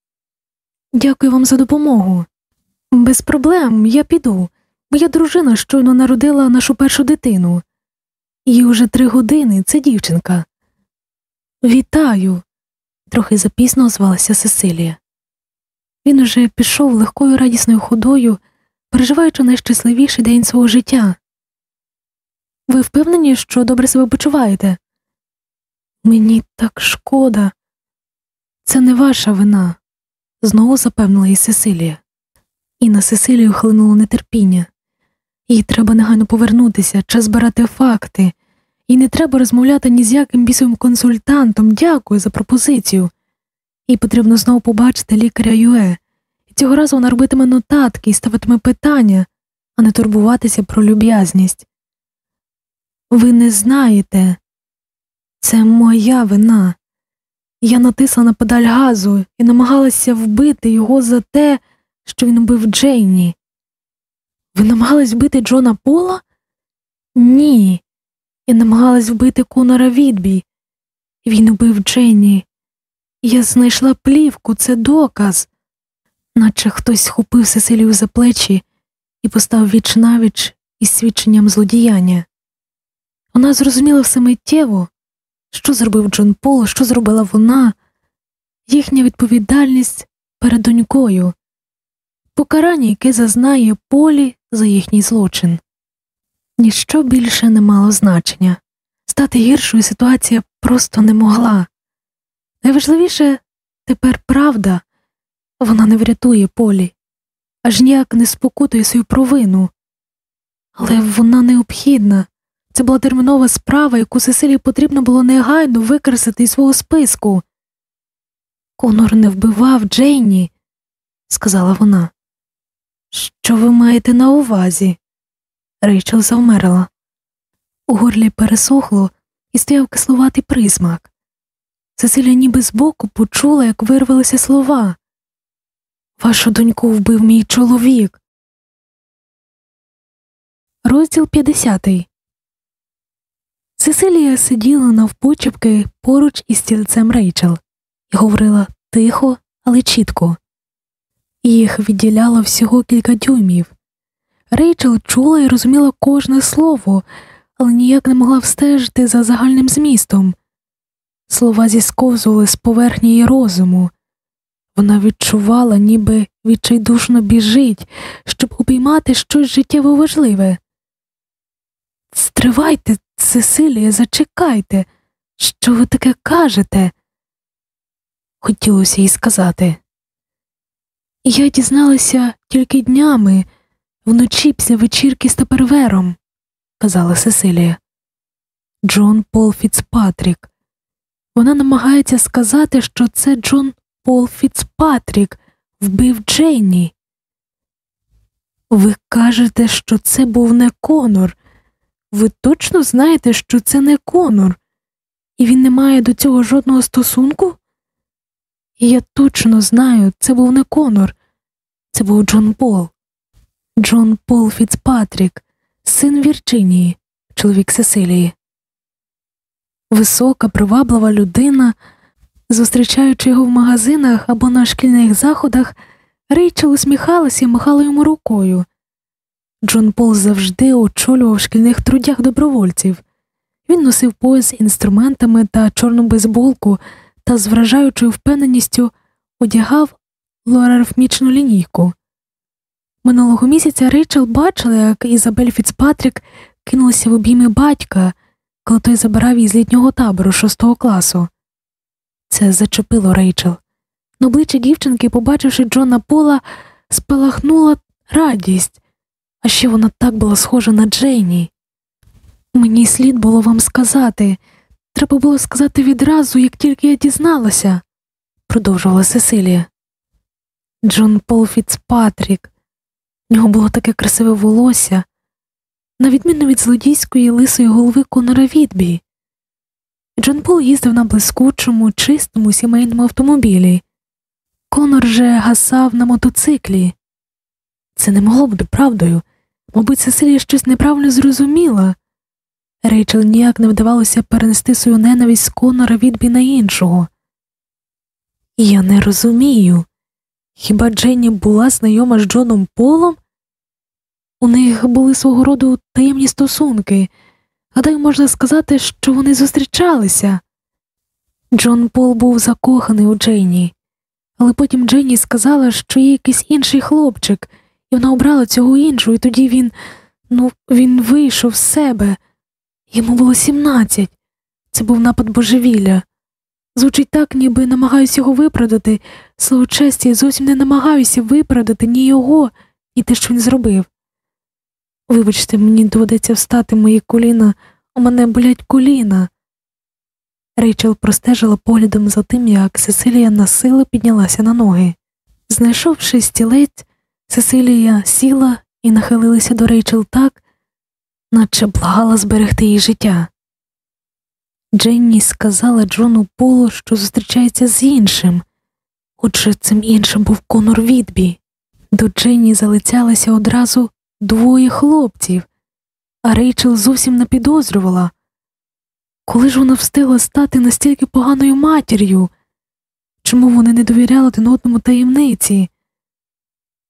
Дякую вам за допомогу. Без проблем я піду. Моя дружина щойно народила нашу першу дитину. Їй уже три години це дівчинка. Вітаю, трохи запізно озвалася Сесилія. Він уже пішов легкою радісною ходою, переживаючи найщасливіший день свого життя. Ви впевнені, що добре себе почуваєте? Мені так шкода. Це не ваша вина, знову запевнила їй Сесилія. І на Сесилію хлинуло нетерпіння. Їй треба негайно повернутися, час збирати факти, їй не треба розмовляти ні з яким бісовим консультантом. Дякую за пропозицію. Їй потрібно знову побачити лікаря Юе, і цього разу вона робитиме нотатки і ставитиме питання, а не турбуватися про люб'язність. Ви не знаєте, це моя вина. Я натисла на педаль газу і намагалася вбити його за те, що він убив Джейні. Ви намагались вбити Джона Пола? Ні. Я намагалась вбити Конора Відбі. Він убив Дженні. Я знайшла плівку, це доказ, наче хтось схопив Сесилію за плечі і постав віч навіч із свідченням злодіяння. Вона зрозуміла все миттєво, що зробив Джон Пол, що зробила вона, їхня відповідальність перед донькою, покарання, яке зазнає полі за їхній злочин. Ніщо більше не мало значення, стати гіршою ситуація просто не могла. Найважливіше тепер правда, вона не врятує полі, аж ніяк не спокутує свою провину, але вона необхідна. Це була термінова справа, яку Сесилії потрібно було негайно викреслити із свого списку. Конор не вбивав Джейні, сказала вона. Що ви маєте на увазі? Рейчел завмерла. У горлі пересохло і стояв кислуватий присмак. Сесилія ніби збоку почула, як вирвалися слова. Вашу доньку вбив мій чоловік. Розділ 50 Сесилія сиділа навпочепки поруч із стільцем Рейчел і говорила тихо, але чітко. Їх відділяло всього кілька дюймів. Рейчел чула і розуміла кожне слово, але ніяк не могла встежити за загальним змістом. Слова зісковзували з поверхні її розуму. Вона відчувала, ніби відчайдушно біжить, щоб упіймати щось життєво важливе. Стривайте, Сесилія, зачекайте, що ви таке кажете? Хотілося їй сказати. Я дізналася тільки днями, вночі після вечірки з тапервером, казала Сесилія. Джон Пол Фіцпатрік. Вона намагається сказати, що це Джон Пол Фіцпатрік вбив Джейні. Ви кажете, що це був не Конор. Ви точно знаєте, що це не Конор, і він не має до цього жодного стосунку? Я точно знаю, це був не Конор, це був Джон Пол, Джон Пол Фіцпатрік, син Вірджинії, чоловік Сесилії. Висока, приваблива людина, зустрічаючи його в магазинах або на шкільних заходах, Рейчел усміхалася і махала йому рукою. Джон Пол завжди очолював шкільних трудях добровольців. Він носив пояс інструментами та чорну бейсболку та з вражаючою впевненістю одягав логарифмічну лінійку. Минулого місяця Рейчел бачила, як Ізабель Фіцпатрік кинулася в обійми батька, коли той забирав її з літнього табору шостого класу. Це зачепило Рейчел. На обличчі дівчинки, побачивши Джона Пола, спалахнула радість, а ще вона так була схожа на Джейні. Мені слід було вам сказати, треба було сказати відразу, як тільки я дізналася, продовжувала Сесилія. Джон Пол Фіцпатрік, В нього було таке красиве волосся, на відміну від злодійської лисої голови Конора Відбі. Джон Пол їздив на блискучому, чистому сімейному автомобілі. Конор же гасав на мотоциклі. Це не могло бути правдою. Мабуть, Сесилія щось неправильно зрозуміла. Рейчел ніяк не вдавалося перенести свою ненависть з Конора Відбі на іншого. Я не розумію. Хіба Дженні була знайома з Джоном Полом? У них були свого роду таємні стосунки, гадаю, можна сказати, що вони зустрічалися. Джон Пол був закоханий у Дженні, але потім Дженні сказала, що є якийсь інший хлопчик, і вона обрала цього іншого, і тоді він, ну, він вийшов з себе. Йому було сімнадцять. Це був напад божевілля. Звучить так, ніби намагаюся його виправдати. Слово честі, зовсім не намагаюся виправдати ні його, ні те, що він зробив. Вибачте, мені доведеться встати мої коліна, у мене болять коліна. Рейчел простежила поглядом за тим, як Сесилія на силу піднялася на ноги. Знайшовши стілець, Сесилія сіла і нахилилася до Рейчел так, наче благала зберегти її життя. Дженні сказала Джону Полу, що зустрічається з іншим, отже цим іншим був Конор Відбі. До Дженні залицялися одразу двоє хлопців, а Рейчел зовсім не підозрювала. Коли ж вона встигла стати настільки поганою матір'ю? Чому вони не довіряли один одному таємниці?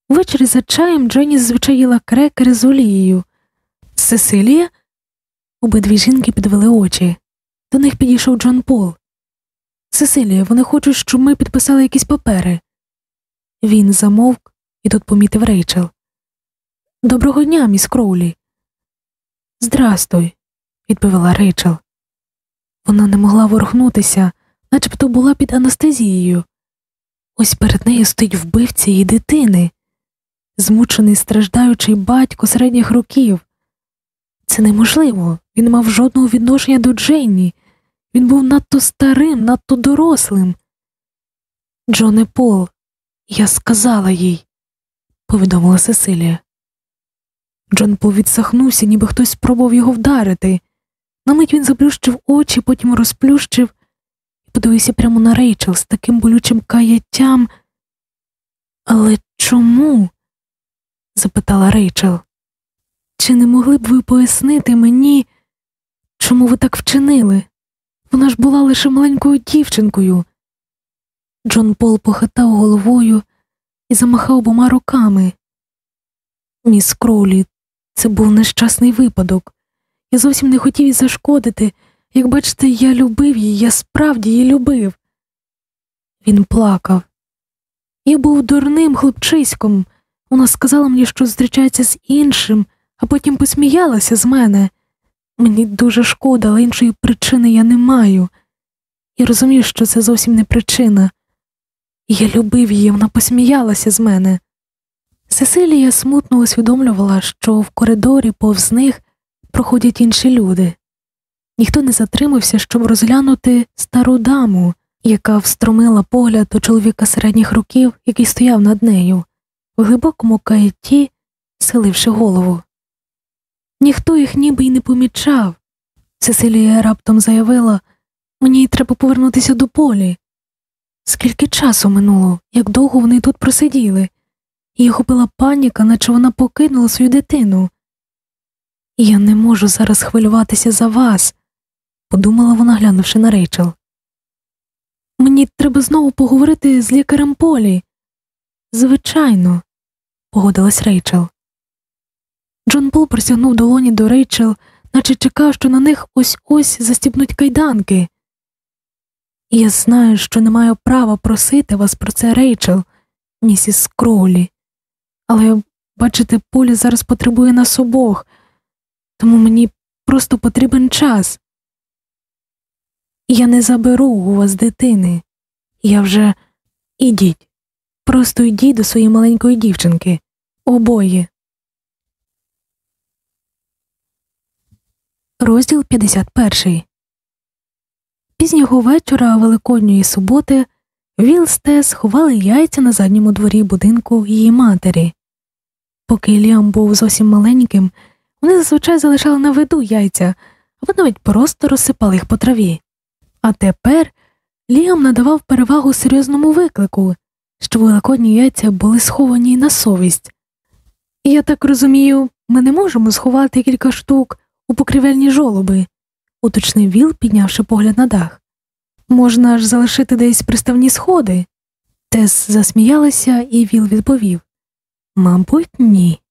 Ввечері за чаєм Дженні зазвичай їла крекери з олією. Сесилія? Обидві жінки підвели очі. До них підійшов Джон Пол. Сесилія, вони хочуть, щоб ми підписали якісь папери. Він замовк і тут помітив Рейчел. Доброго дня, міс Кроулі. Здрастуй, відповіла Рейчел. Вона не могла ворухнутися, начебто була під анестезією. Ось перед нею стоїть вбивця її дитини, змучений страждаючий батько середніх років. Це неможливо, він мав жодного відношення до Дженні. Він був надто старим, надто дорослим. Джоне Пол, я сказала їй, повідомила Сесилія. Джон Пол відсахнувся, ніби хтось спробував його вдарити. На мить він заплющив очі, потім розплющив і подивився прямо на Рейчел з таким болючим каяттям. Але чому? запитала Рейчел. Чи не могли б ви пояснити мені, чому ви так вчинили? Вона ж була лише маленькою дівчинкою. Джон Пол похитав головою і замахав обома руками. Міс Кроулі, це був нещасний випадок. Я зовсім не хотів їй зашкодити. Як бачите, я любив її, я справді її любив. Він плакав. Я був дурним хлопчиськом. Вона сказала мені, що зустрічається з іншим, а потім посміялася з мене. Мені дуже шкода, але іншої причини я не маю. Я розумію, що це зовсім не причина. Я любив її, вона посміялася з мене. Сесилія смутно усвідомлювала, що в коридорі повз них проходять інші люди. Ніхто не затримався, щоб розглянути стару даму, яка встромила погляд до чоловіка середніх років, який стояв над нею, в глибокому каєті, селивши голову. Ніхто їх ніби й не помічав. Сесилія раптом заявила мені треба повернутися до полі. Скільки часу минуло, як довго вони тут просиділи, її охопила паніка, наче вона покинула свою дитину. Я не можу зараз хвилюватися за вас, подумала вона, глянувши на Рейчел. Мені треба знову поговорити з лікарем Полі. Звичайно, погодилась Рейчел. Джон Пол простягнув долоні до Рейчел, наче чекав, що на них ось ось застібнуть кайданки. Я знаю, що не маю права просити вас про це, Рейчел, місіс Кроулі, але, бачите, Полі зараз потребує нас обох, тому мені просто потрібен час. Я не заберу у вас дитини. Я вже ідіть, просто йдіть до своєї маленької дівчинки, обоє. Розділ 51 Пізнього вечора Великодньої суботи Віл з ховали яйця на задньому дворі будинку її матері. Поки Ліам був зовсім маленьким, вони зазвичай залишали на виду яйця або навіть просто розсипали їх по траві. А тепер Ліам надавав перевагу серйозному виклику, що великодні яйця були сховані на совість. Я так розумію, ми не можемо сховати кілька штук у покрівельні жолоби, уточнив Віл, піднявши погляд на дах. Можна ж залишити десь приставні сходи. Тес засміялася, і Віл відповів Мабуть, ні.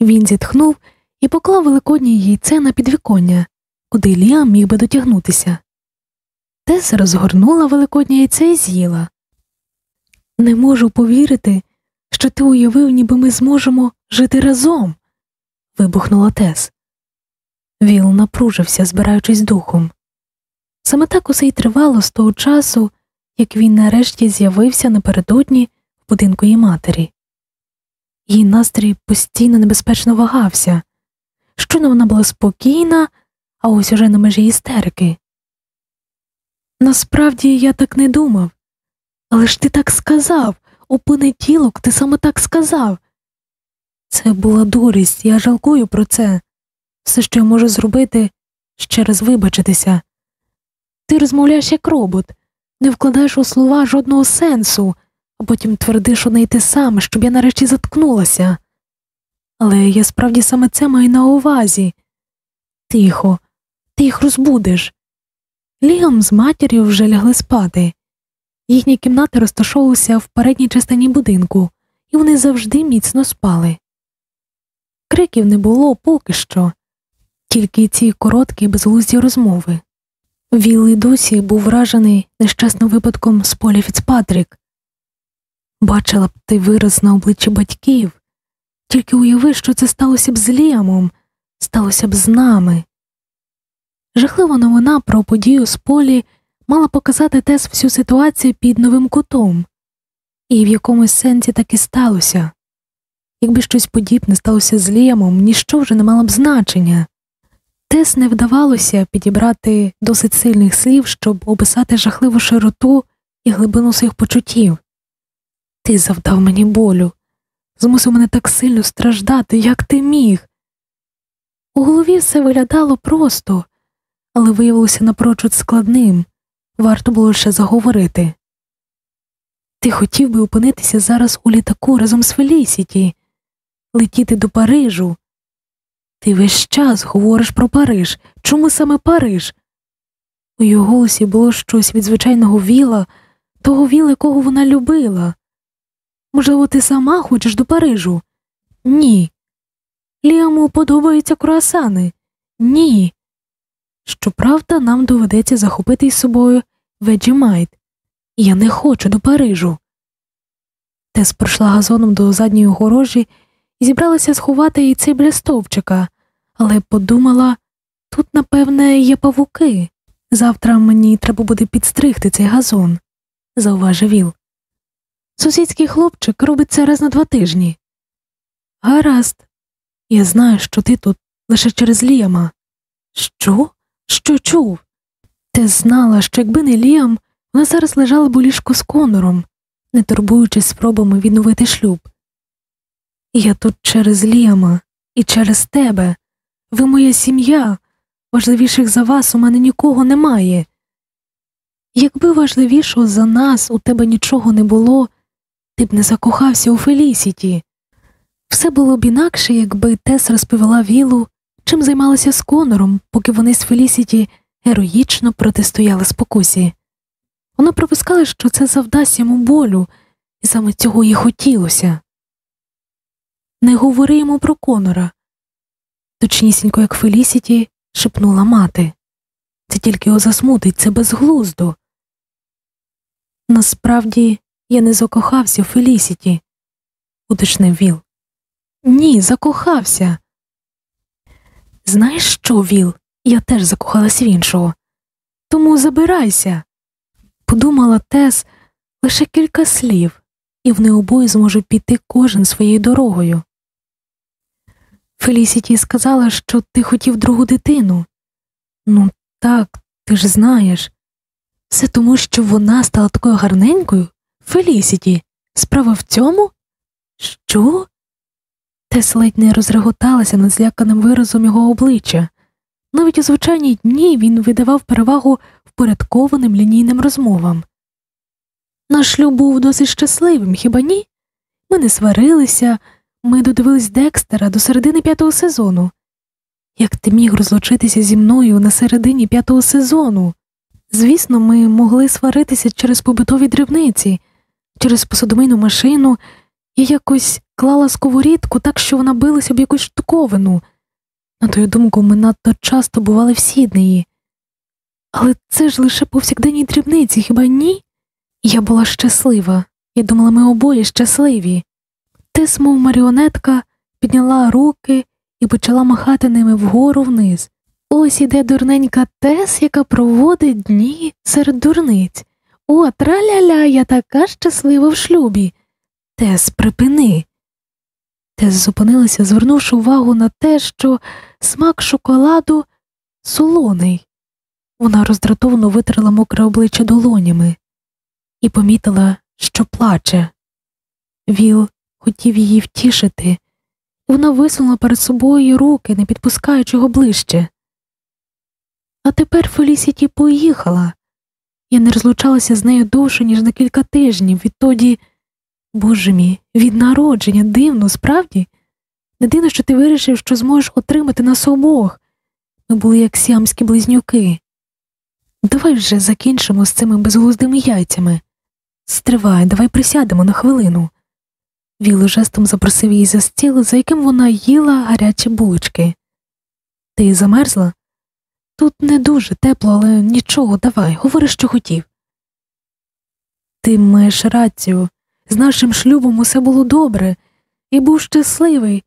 Він зітхнув і поклав великоднє яйце на підвіконня, куди Ліам міг би дотягнутися. Тес розгорнула великоднє яйце і з'їла. Не можу повірити, що ти уявив, ніби ми зможемо жити разом. вибухнула Тес. Віл напружився, збираючись духом. Саме так усе й тривало з того часу, як він нарешті з'явився напередодні в будинку її матері. Її настрій постійно небезпечно вагався. Щойно вона була спокійна, а ось уже на межі істерики. Насправді я так не думав. Але ж ти так сказав, у понеділок ти саме так сказав. Це була дурість, я жалкую про це. Все, що я можу зробити, ще раз вибачитися. Ти розмовляєш як робот, не вкладаєш у слова жодного сенсу, а потім твердиш одне й те саме, щоб я нарешті заткнулася. Але я справді саме це маю на увазі. Тихо, ти їх розбудеш. Лігам з матір'ю вже лягли спати. Їхні кімнати розташовувалися в передній частині будинку, і вони завжди міцно спали. Криків не було поки що, тільки ці короткі безглузді розмови. Віл і досі був вражений нещасним випадком з поля Фіцпатрік. Бачила б ти вираз на обличчі батьків, тільки уяви, що це сталося б з Ліамом, сталося б з нами. Жахлива новина про подію з полі мала показати Тес всю ситуацію під новим кутом, і в якомусь сенсі так і сталося. Якби щось подібне сталося з Ліамом, ніщо вже не мало б значення. Тес не вдавалося підібрати досить сильних слів, щоб описати жахливу широту і глибину своїх почуттів. Ти завдав мені болю, змусив мене так сильно страждати, як ти міг. У голові все виглядало просто, але виявилося напрочуд складним варто було ще заговорити. Ти хотів би опинитися зараз у літаку разом з Фелісіті, летіти до Парижу. Ти весь час говориш про Париж. Чому саме Париж? У його голосі було щось від звичайного віла, того віла, якого вона любила. Можливо, ти сама хочеш до Парижу? Ні. Ліаму подобаються круасани? Ні. Щоправда, нам доведеться захопити із собою Vegemite. Я не хочу до Парижу. Тес пройшла газоном до задньої огорожі і зібралася сховати яйце біля стовпчика, але подумала тут, напевне, є павуки. Завтра мені треба буде підстригти цей газон, зауважив Віл. Сусідський хлопчик робить це раз на два тижні. Гаразд, я знаю, що ти тут лише через Ліама. Що? Що чув? Ти знала, що якби не Ліам, вона зараз лежала б у ліжку з конором, не турбуючись спробами відновити шлюб. Я тут через Ліама і через тебе. Ви моя сім'я, важливіших за вас у мене нікого немає. Якби важливішого за нас у тебе нічого не було, ти б не закохався у Фелісіті. Все було б інакше, якби Тес розповіла Вілу, чим займалася з Конором, поки вони з Фелісіті героїчно протистояли спокусі. Вона припускала, що це завдасть йому болю, і саме цього їй хотілося. Не говори йому про Конора, точнісінько, як Фелісіті, шепнула мати. Це тільки його засмутить, це безглуздо. Насправді я не закохався в Фелісіті, уточнив Віл. Ні, закохався. Знаєш що, Віл? Я теж закохалась в іншого. Тому забирайся. Подумала Тес лише кілька слів, і вони обоє зможуть піти кожен своєю дорогою. Фелісіті сказала, що ти хотів другу дитину. Ну, так, ти ж знаєш. Все тому, що вона стала такою гарненькою. Фелісіті, справа в цьому? Що? Тес ледь не розреготалася над зляканим виразом його обличчя. Навіть у звичайні дні він видавав перевагу впорядкованим лінійним розмовам. Наш шлюб був досить щасливим, хіба ні? Ми не сварилися, ми додивились Декстера до середини п'ятого сезону. Як ти міг розлучитися зі мною на середині п'ятого сезону? Звісно, ми могли сваритися через побутові дрібниці, через посудомийну машину і якось клала сковорідку так, що вона билася об якусь штуковину. На твою думку, ми надто часто бували в Сіднеї. Але це ж лише повсякденні дрібниці, хіба ні? Я була щаслива, я думала, ми обоє щасливі. Тес, мов маріонетка, підняла руки і почала махати ними вгору вниз. Ось іде дурненька Тес, яка проводить дні серед дурниць. О, траля-ля, я така щаслива в шлюбі. Тес, припини. Тес зупинилася, звернувши увагу на те, що смак шоколаду солоний. Вона роздратовано витерла мокре обличчя долонями і помітила, що плаче. Віл хотів її втішити, вона висунула перед собою руки, не підпускаючи його ближче. А тепер Фелісіті поїхала. Я не розлучалася з нею довше, ніж на кілька тижнів, відтоді, боже мій, від народження, дивно, справді? Не дивно, що ти вирішив, що зможеш отримати нас обох. Ми були як сіамські близнюки. Давай вже закінчимо з цими безглуздими яйцями. Стривай, давай присядемо на хвилину. Віло жестом запросив її за стіл, за яким вона їла гарячі булочки. Ти замерзла? Тут не дуже тепло, але нічого, давай, говори, що хотів. Ти маєш рацію. З нашим шлюбом усе було добре, і був щасливий.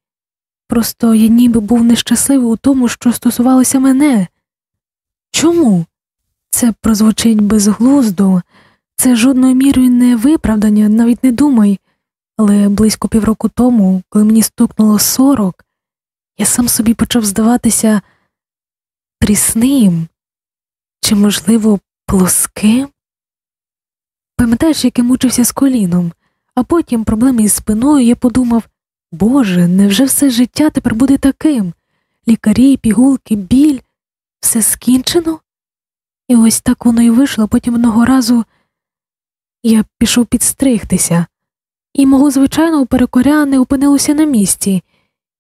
Просто я ніби був нещасливий у тому, що стосувалося мене. Чому? Це прозвучить безглуздо, це жодною мірою не виправдання, навіть не думай. Але близько півроку тому, коли мені стукнуло сорок, я сам собі почав здаватися трісним чи, можливо, плоским. Пам'ятаєш, як я мучився з коліном, а потім проблеми із спиною я подумав Боже, невже все життя тепер буде таким? Лікарі, пігулки, біль, все скінчено? І ось так воно і вийшло, потім одного разу я пішов підстригтися, і мого звичайного перекоря не опинилося на місці,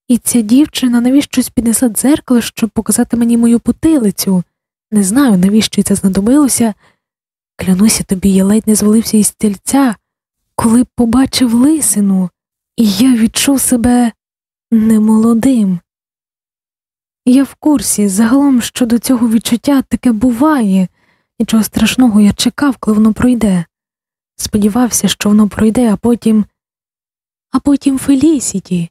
і ця дівчина навіщось піднесла дзеркало, щоб показати мені мою потилицю. Не знаю, навіщо це знадобилося. Клянуся тобі, я ледь не звалився із стільця, коли побачив лисину, і я відчув себе немолодим. Я в курсі, загалом щодо цього відчуття таке буває, нічого страшного я чекав, коли воно пройде. Сподівався, що воно пройде, а потім. А потім Фелісіті.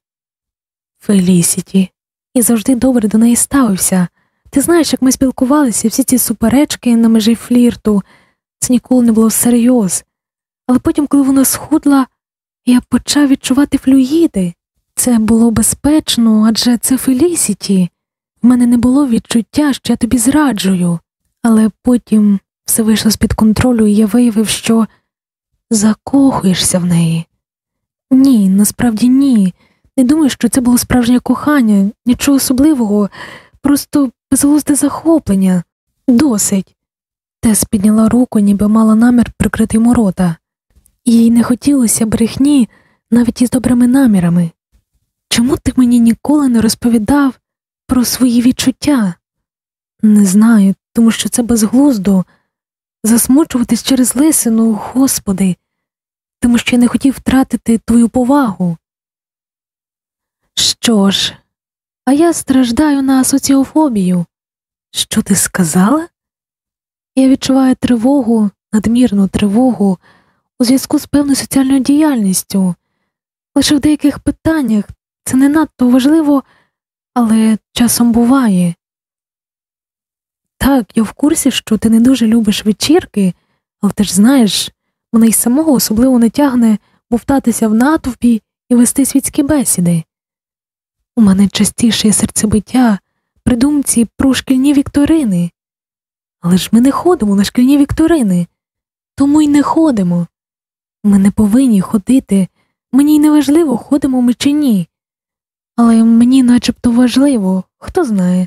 Фелісіті. І завжди добре до неї ставився. Ти знаєш, як ми спілкувалися, всі ці суперечки на межі флірту, це ніколи не було серйоз. Але потім, коли вона схудла, я почав відчувати флюїди. Це було безпечно, адже це Фелісіті. В мене не було відчуття, що я тобі зраджую, але потім все вийшло з під контролю, і я виявив, що закохуєшся в неї. Ні, насправді ні. Не думаю, що це було справжнє кохання, нічого особливого, просто безглузде захоплення. Досить. Тес підняла руку, ніби мала намір прикрити йому рота. Їй не хотілося брехні навіть із добрими намірами. Чому ти мені ніколи не розповідав про свої відчуття? Не знаю, тому що це безглуздо. Засмучуватись через лисину, Господи, тому що я не хотів втратити твою повагу. Що ж, а я страждаю на асоціофобію. Що ти сказала? Я відчуваю тривогу, надмірну тривогу у зв'язку з певною соціальною діяльністю. Лише в деяких питаннях це не надто важливо, але часом буває. Так, я в курсі, що ти не дуже любиш вечірки, але ти ж знаєш, мене й самого особливо не тягне бовтатися в натовпі і вести світські бесіди. У мене частіше серцебиття при думці про шкільні вікторини. Але ж ми не ходимо на шкільні вікторини, тому й не ходимо. Ми не повинні ходити, мені й не важливо, ходимо ми чи ні. Але мені начебто важливо, хто знає.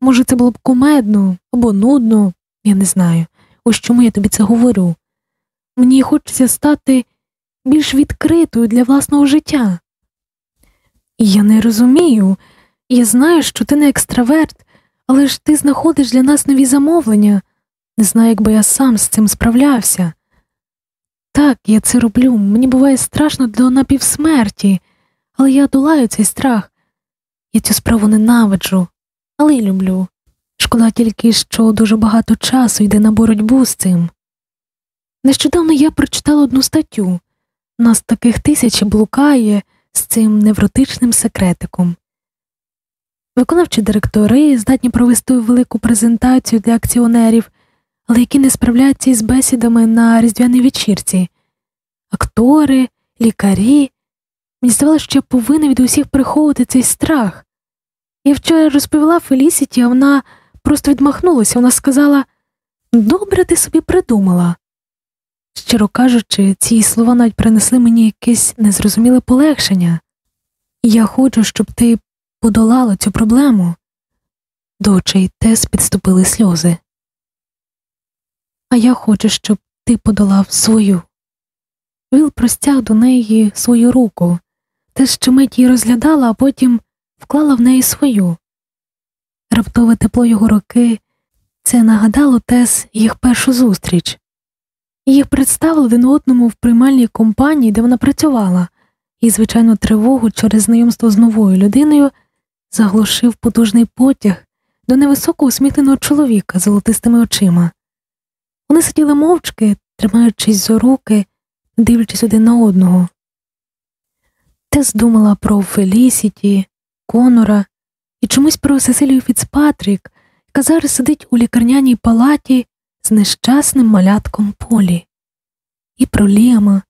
Може, це було б кумедно або нудно, я не знаю. Ось чому я тобі це говорю. Мені хочеться стати більш відкритою для власного життя. Я не розумію, я знаю, що ти не екстраверт, але ж ти знаходиш для нас нові замовлення. Не знаю, якби я сам з цим справлявся. Так, я це роблю, мені буває страшно до напівсмерті, але я долаю цей страх. Я цю справу ненавиджу, але й люблю. Шкода тільки, що дуже багато часу йде на боротьбу з цим. Нещодавно я прочитала одну статтю нас таких тисячі блукає з цим невротичним секретиком. Виконавчі директори здатні провести велику презентацію для акціонерів, але які не справляються із бесідами на різдвяній вечірці, актори, лікарі. Мені здавалося, що я повинна від усіх приховувати цей страх. Я вчора розповіла Фелісіті, а вона просто відмахнулася, вона сказала Добре ти собі придумала. Щиро кажучи, ці слова навіть принесли мені якесь незрозуміле полегшення. Я хочу, щоб ти подолала цю проблему. До очей Тес підступили сльози. А я хочу, щоб ти подолав свою. Віл простяг до неї свою руку, те що мить її розглядала, а потім вклала в неї свою. Раптове тепло його руки це нагадало Тес їх першу зустріч. Їх представили один одному в приймальній компанії, де вона працювала, і, звичайно, тривогу через знайомство з новою людиною заглушив потужний потяг до невисокого усміхненого чоловіка з золотистими очима. Вони сиділи мовчки, тримаючись за руки, дивлячись один на одного. Тес думала про Фелісіті, Конора і чомусь про Сесилію Фіцпатрік, яка зараз сидить у лікарняній палаті з нещасним малятком полі, і про Ліама.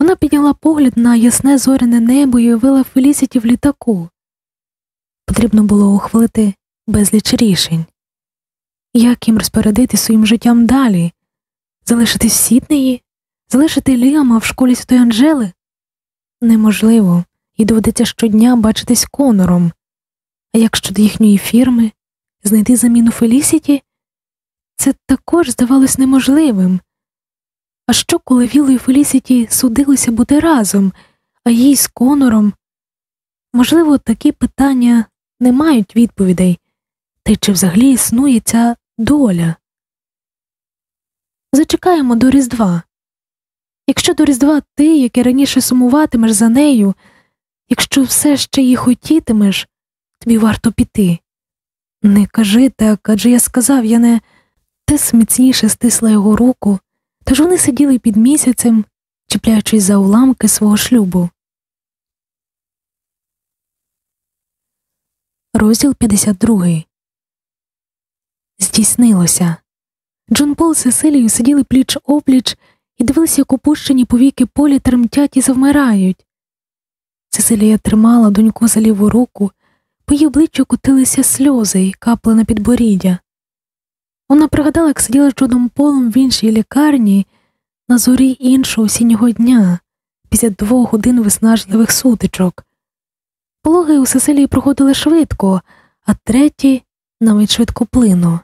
Вона підняла погляд на ясне зоряне небо і уявила Фелісіті в літаку. Потрібно було ухвалити безліч рішень. Як їм розпорядити своїм життям далі, залишити Сіднеї, залишити Ліама в школі Святої Анжели? Неможливо, і доведеться щодня бачитись конором. А як щодо їхньої фірми, знайти заміну Фелісіті? Це також здавалось неможливим. А що, коли Віло і Фелісіті судилися бути разом, а їй з Конором? Можливо, такі питання не мають відповідей, та й чи взагалі існує ця доля? Зачекаємо до Різдва. Якщо до Різдва ти, як і раніше сумуватимеш за нею, якщо все ще її хотітимеш, тобі варто піти. Не кажи так, адже я сказав, я не. Тес міцніше стисла його руку, тож вони сиділи під місяцем, чіпляючись за уламки свого шлюбу. Розділ 52 Здійснилося. Джон Пол з Сесилією сиділи пліч опліч і дивилися, як опущені повіки полі тремтять і завмирають. Сесилія тримала доньку за ліву руку, по її обличчю котилися сльози і капли на підборіддя. Вона пригадала, як сиділа з Джоном Полом в іншій лікарні на зорі іншого осіннього дня, після двох годин виснажливих сутичок. Пологи у Сесилії проходили швидко, а треті навіть швидкоплинно.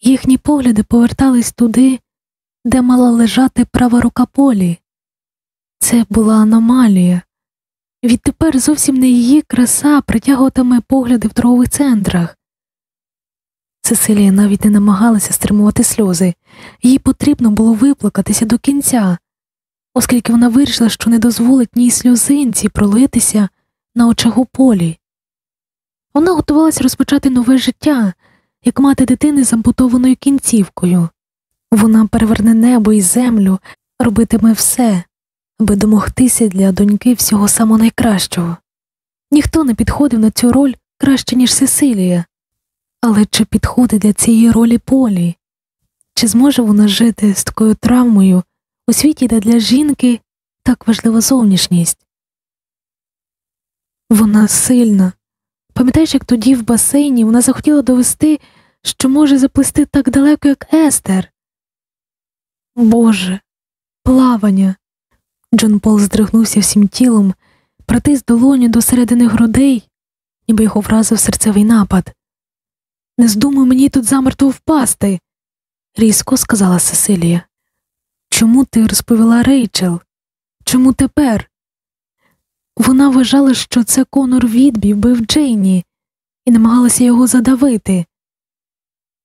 Їхні погляди повертались туди, де мала лежати права рука полі. Це була аномалія. Відтепер зовсім не її краса притягуватиме погляди в торгових центрах. Сесилія навіть не намагалася стримувати сльози, їй потрібно було виплакатися до кінця, оскільки вона вирішила, що не дозволить ній сльозинці пролитися на очах у полі. Вона готувалася розпочати нове життя, як мати дитини з ампутованою кінцівкою. Вона переверне небо і землю, робитиме все, аби домогтися для доньки всього самого найкращого. Ніхто не підходив на цю роль краще, ніж Сесилія. Але чи підходить для цієї ролі полі? Чи зможе вона жити з такою травмою у світі, де для жінки так важлива зовнішність? Вона сильна. Пам'ятаєш, як тоді в басейні вона захотіла довести, що може заплисти так далеко, як Естер? Боже, плавання. Джон Пол здригнувся всім тілом, притис долоні до середини грудей, ніби його вразив серцевий напад. Не здумай мені тут замертво впасти, різко сказала Сесилія. Чому ти розповіла Рейчел? Чому тепер? Вона вважала, що це Конор Відбі вбив Джейні і намагалася його задавити.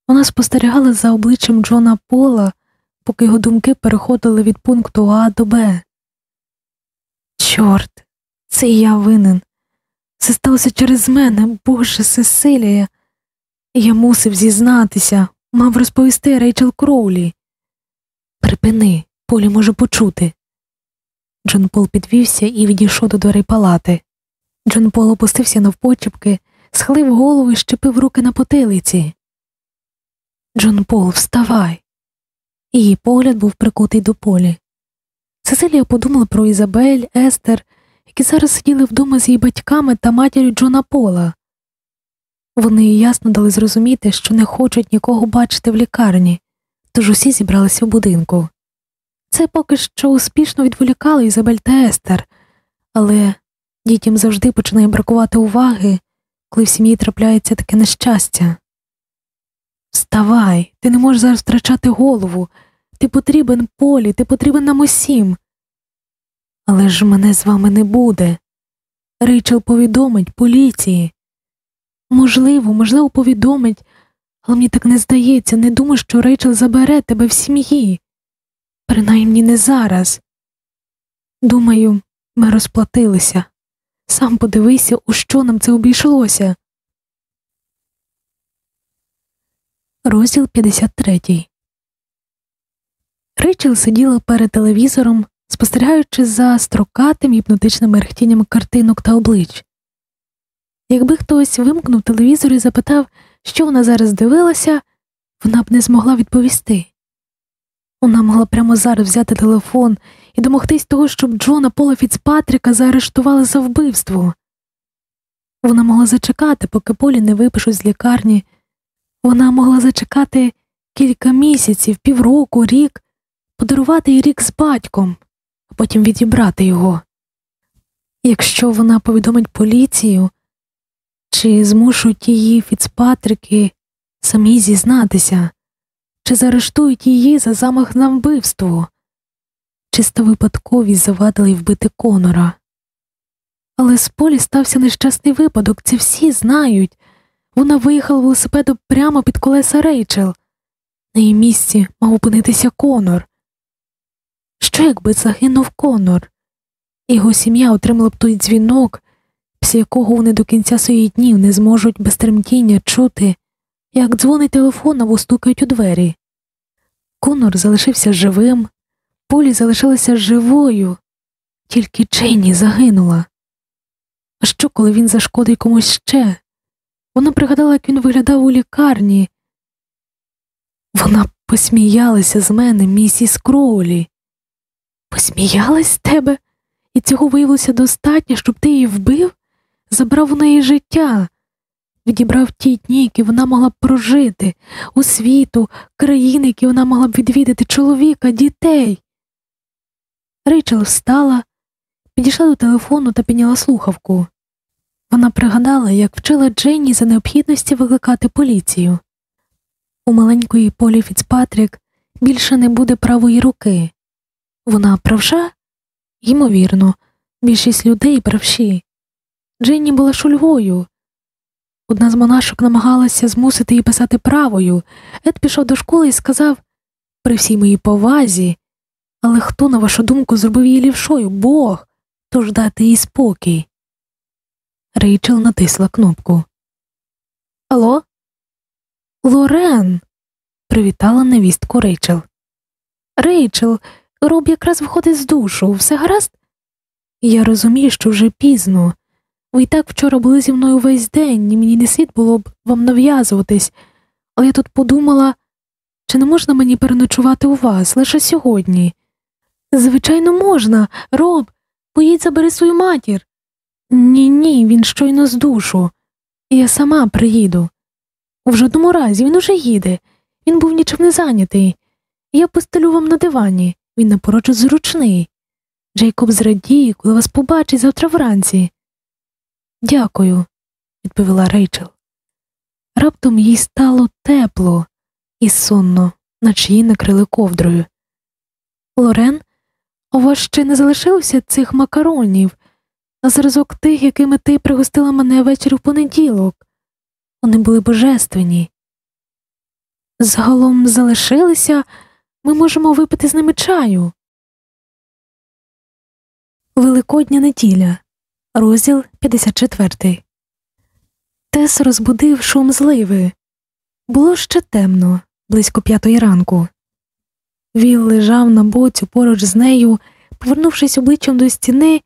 Вона спостерігала за обличчям Джона Пола, поки його думки переходили від пункту А до Б. Чорт, це я винен. Це сталося через мене, Боже, Сесилія. Я мусив зізнатися, мав розповісти Рейчел Кроулі. Припини, Полі може почути. Джон Пол підвівся і відійшов до дверей палати. Джон Пол опустився навпочепки, схилив голову і щепив руки на потилиці. Джон Пол, вставай. Її погляд був прикутий до полі. Цесилія подумала про Ізабель, Естер, які зараз сиділи вдома з її батьками та матір'ю Джона Пола. Вони ясно дали зрозуміти, що не хочуть нікого бачити в лікарні, тож усі зібралися в будинку. Це поки що успішно відволікало Ізабель та Естер, але дітям завжди починає бракувати уваги, коли в сім'ї трапляється таке нещастя. Вставай, ти не можеш зараз втрачати голову, ти потрібен полі, ти потрібен нам усім. Але ж мене з вами не буде. Рейчел повідомить поліції. Можливо, можливо, повідомить, але мені так не здається, не думаю, що Рейчел забере тебе в сім'ї. Принаймні не зараз. Думаю, ми розплатилися. Сам подивися, у що нам це обійшлося. Розділ 53 Рейчел сиділа перед телевізором, спостерігаючи за строкатим гіпнотичним мерехтінням картинок та облич. Якби хтось вимкнув телевізор і запитав, що вона зараз дивилася, вона б не змогла відповісти. Вона могла прямо зараз взяти телефон і домогтись того, щоб Джона Пола Фіцпатріка заарештували за вбивство. Вона могла зачекати, поки Полі не випишуть з лікарні. Вона могла зачекати кілька місяців, півроку, рік, подарувати їй рік з батьком, а потім відібрати його. Якщо вона повідомить поліцію, чи змушують її Фіцпатрики самі зізнатися, чи заарештують її за замах на вбивство, чисто випадковість завадили вбити Конора. Але з полі стався нещасний випадок, це всі знають. Вона виїхала велосипедом прямо під колеса Рейчел. На її місці мав опинитися Конор. Що якби загинув Конор? Його сім'я отримала б той дзвінок, після якого вони до кінця своїх днів не зможуть без тремтіння чути, як дзвонить телефон або стукають у двері. Конор залишився живим, Полі залишилася живою, тільки Джейні загинула. А що, коли він зашкодить комусь ще? Вона пригадала, як він виглядав у лікарні. Вона посміялася з мене, місіс Кроулі. Посміялась з тебе, і цього виявилося достатньо, щоб ти її вбив, забрав у неї життя, відібрав ті дні, які вона могла б прожити, освіту, країни, які вона могла б відвідати чоловіка, дітей. Рейчел встала, підійшла до телефону та підняла слухавку. Вона пригадала, як вчила Дженні за необхідності викликати поліцію. У маленької Полі Фіцпатрік більше не буде правої руки. Вона правша? Ймовірно, більшість людей правші. Дженні була шульгою. Одна з монашок намагалася змусити її писати правою. Ед пішов до школи і сказав при всій моїй повазі, але хто, на вашу думку, зробив її лівшою? Бог, тож дати їй спокій. Рейчел натисла кнопку. Алло? Лорен. привітала невістку Рейчел. Рейчел, роб якраз виходить з душу, все гаразд? Я розумію, що вже пізно. Ви і так вчора були зі мною весь день, і мені не слід було б вам нав'язуватись, але я тут подумала, чи не можна мені переночувати у вас лише сьогодні? Звичайно, можна, роб, поїдь забери свою матір. Ні, ні, він щойно з душу. Я сама приїду. В жодному разі він уже їде. Він був нічим не зайнятий. Я постелю вам на дивані, він напрочуд зручний. Джейкоб зрадіє, коли вас побачить завтра вранці. Дякую, відповіла Рейчел. Раптом їй стало тепло і сонно, наче її накрили ковдрою. Лорен, у вас ще не залишилося цих макаронів, на зразок тих, якими ти пригостила мене ввечері в понеділок. Вони були божественні. Загалом залишилися, ми можемо випити з ними чаю. Великодня неділя, розділ 54. Тес розбудив шум зливи. Було ще темно, близько п'ятої ранку. Віл лежав на боці поруч з нею, повернувшись обличчям до стіни,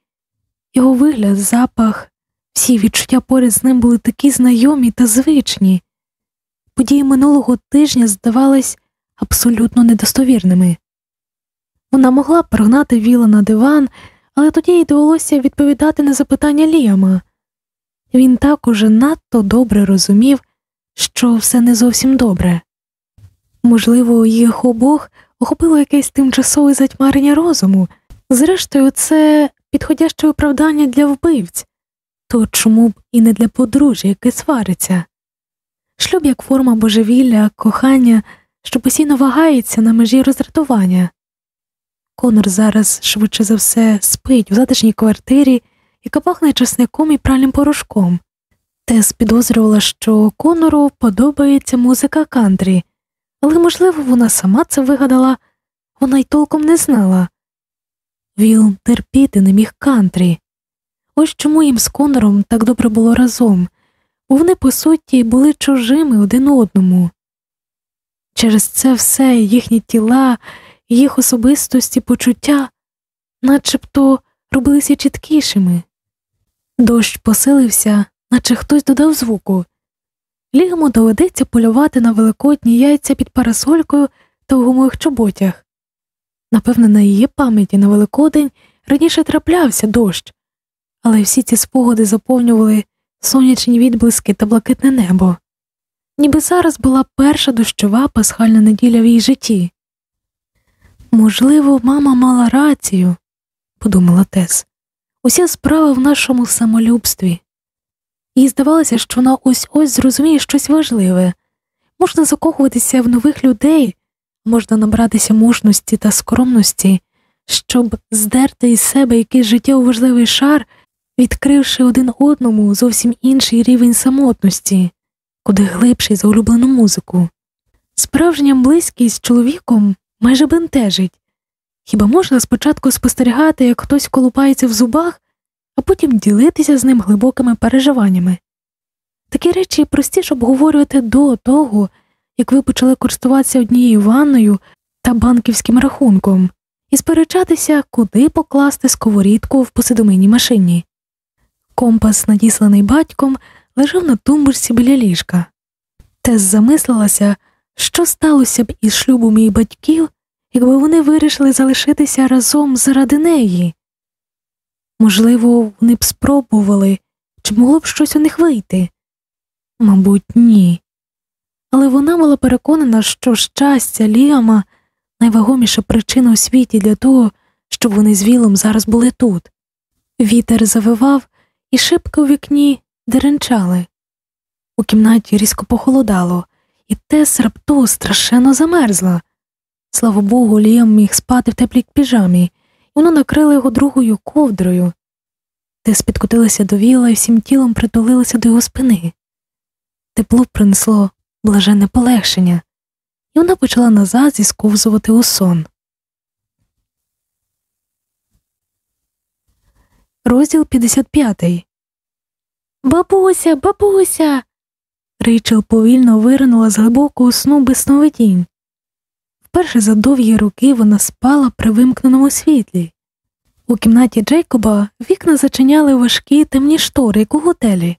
його вигляд, запах, всі відчуття поряд з ним були такі знайомі та звичні. Події минулого тижня здавались абсолютно недостовірними. Вона могла прогнати Віла на диван, але тоді їй довелося відповідати на запитання Ліама. Він також надто добре розумів, що все не зовсім добре. Можливо, їх обох охопило якесь тимчасове затьмарення розуму, зрештою, це підходяще оправдання для вбивць, то чому б і не для подружжя, яке свариться. Шлюб як форма божевілля, кохання, що постійно вагається на межі роздратування. Конор зараз, швидше за все, спить у затишній квартирі, яка пахне часником і пральним порошком. Тес підозрювала, що Конору подобається музика кантрі, але, можливо, вона сама це вигадала, вона й толком не знала. Віл терпіти не міг кантрі. Ось чому їм з Конором так добре було разом, бо вони, по суті, були чужими один одному. Через це все їхні тіла, їх особистості, почуття начебто робилися чіткішими. Дощ посилився, наче хтось додав звуку. Лігому доведеться полювати на великодні яйця під парасолькою та у гумових чоботях. Напевне, на її пам'яті на Великодень раніше траплявся дощ, але всі ці спогади заповнювали сонячні відблиски та блакитне небо, ніби зараз була перша дощова пасхальна неділя в її житті. Можливо, мама мала рацію, подумала Тес. Уся справа в нашому самолюбстві. Їй здавалося, що вона ось ось зрозуміє щось важливе можна закохуватися в нових людей, можна набратися мужності та скромності, щоб здерти із себе якийсь життєво важливий шар, відкривши один одному зовсім інший рівень самотності, куди глибший за улюблену музику. Справжня близькість з чоловіком майже бентежить. Хіба можна спочатку спостерігати, як хтось колупається в зубах, а потім ділитися з ним глибокими переживаннями? Такі речі простіше обговорювати до того, як ви почали користуватися однією ванною та банківським рахунком, і сперечатися, куди покласти сковорідку в посидомийній машині. Компас, надісланий батьком, лежав на тумбурці біля ліжка. Тес замислилася, що сталося б із шлюбом її батьків, якби вони вирішили залишитися разом заради неї. Можливо, вони б спробували, чи могло б щось у них вийти? Мабуть, ні. Але вона була переконана, що щастя Ліама найвагоміша причина у світі для того, щоб вони з Вілом зараз були тут. Вітер завивав, і шибки у вікні деренчали. У кімнаті різко похолодало, і Тес раптово страшенно замерзла. Слава Богу, Ліам міг спати в теплій піжамі, і воно накрило його другою ковдрою. Тес підкотилася до віла і всім тілом притулилася до його спини. Тепло принесло блаженне полегшення, і вона почала назад зісковзувати у сон. Розділ 55 Бабуся, бабуся. Рейчел повільно виринула з глибокого сну без сновидінь. Вперше за довгі роки вона спала при вимкненому світлі. У кімнаті Джейкоба вікна зачиняли важкі темні штори, як у готелі,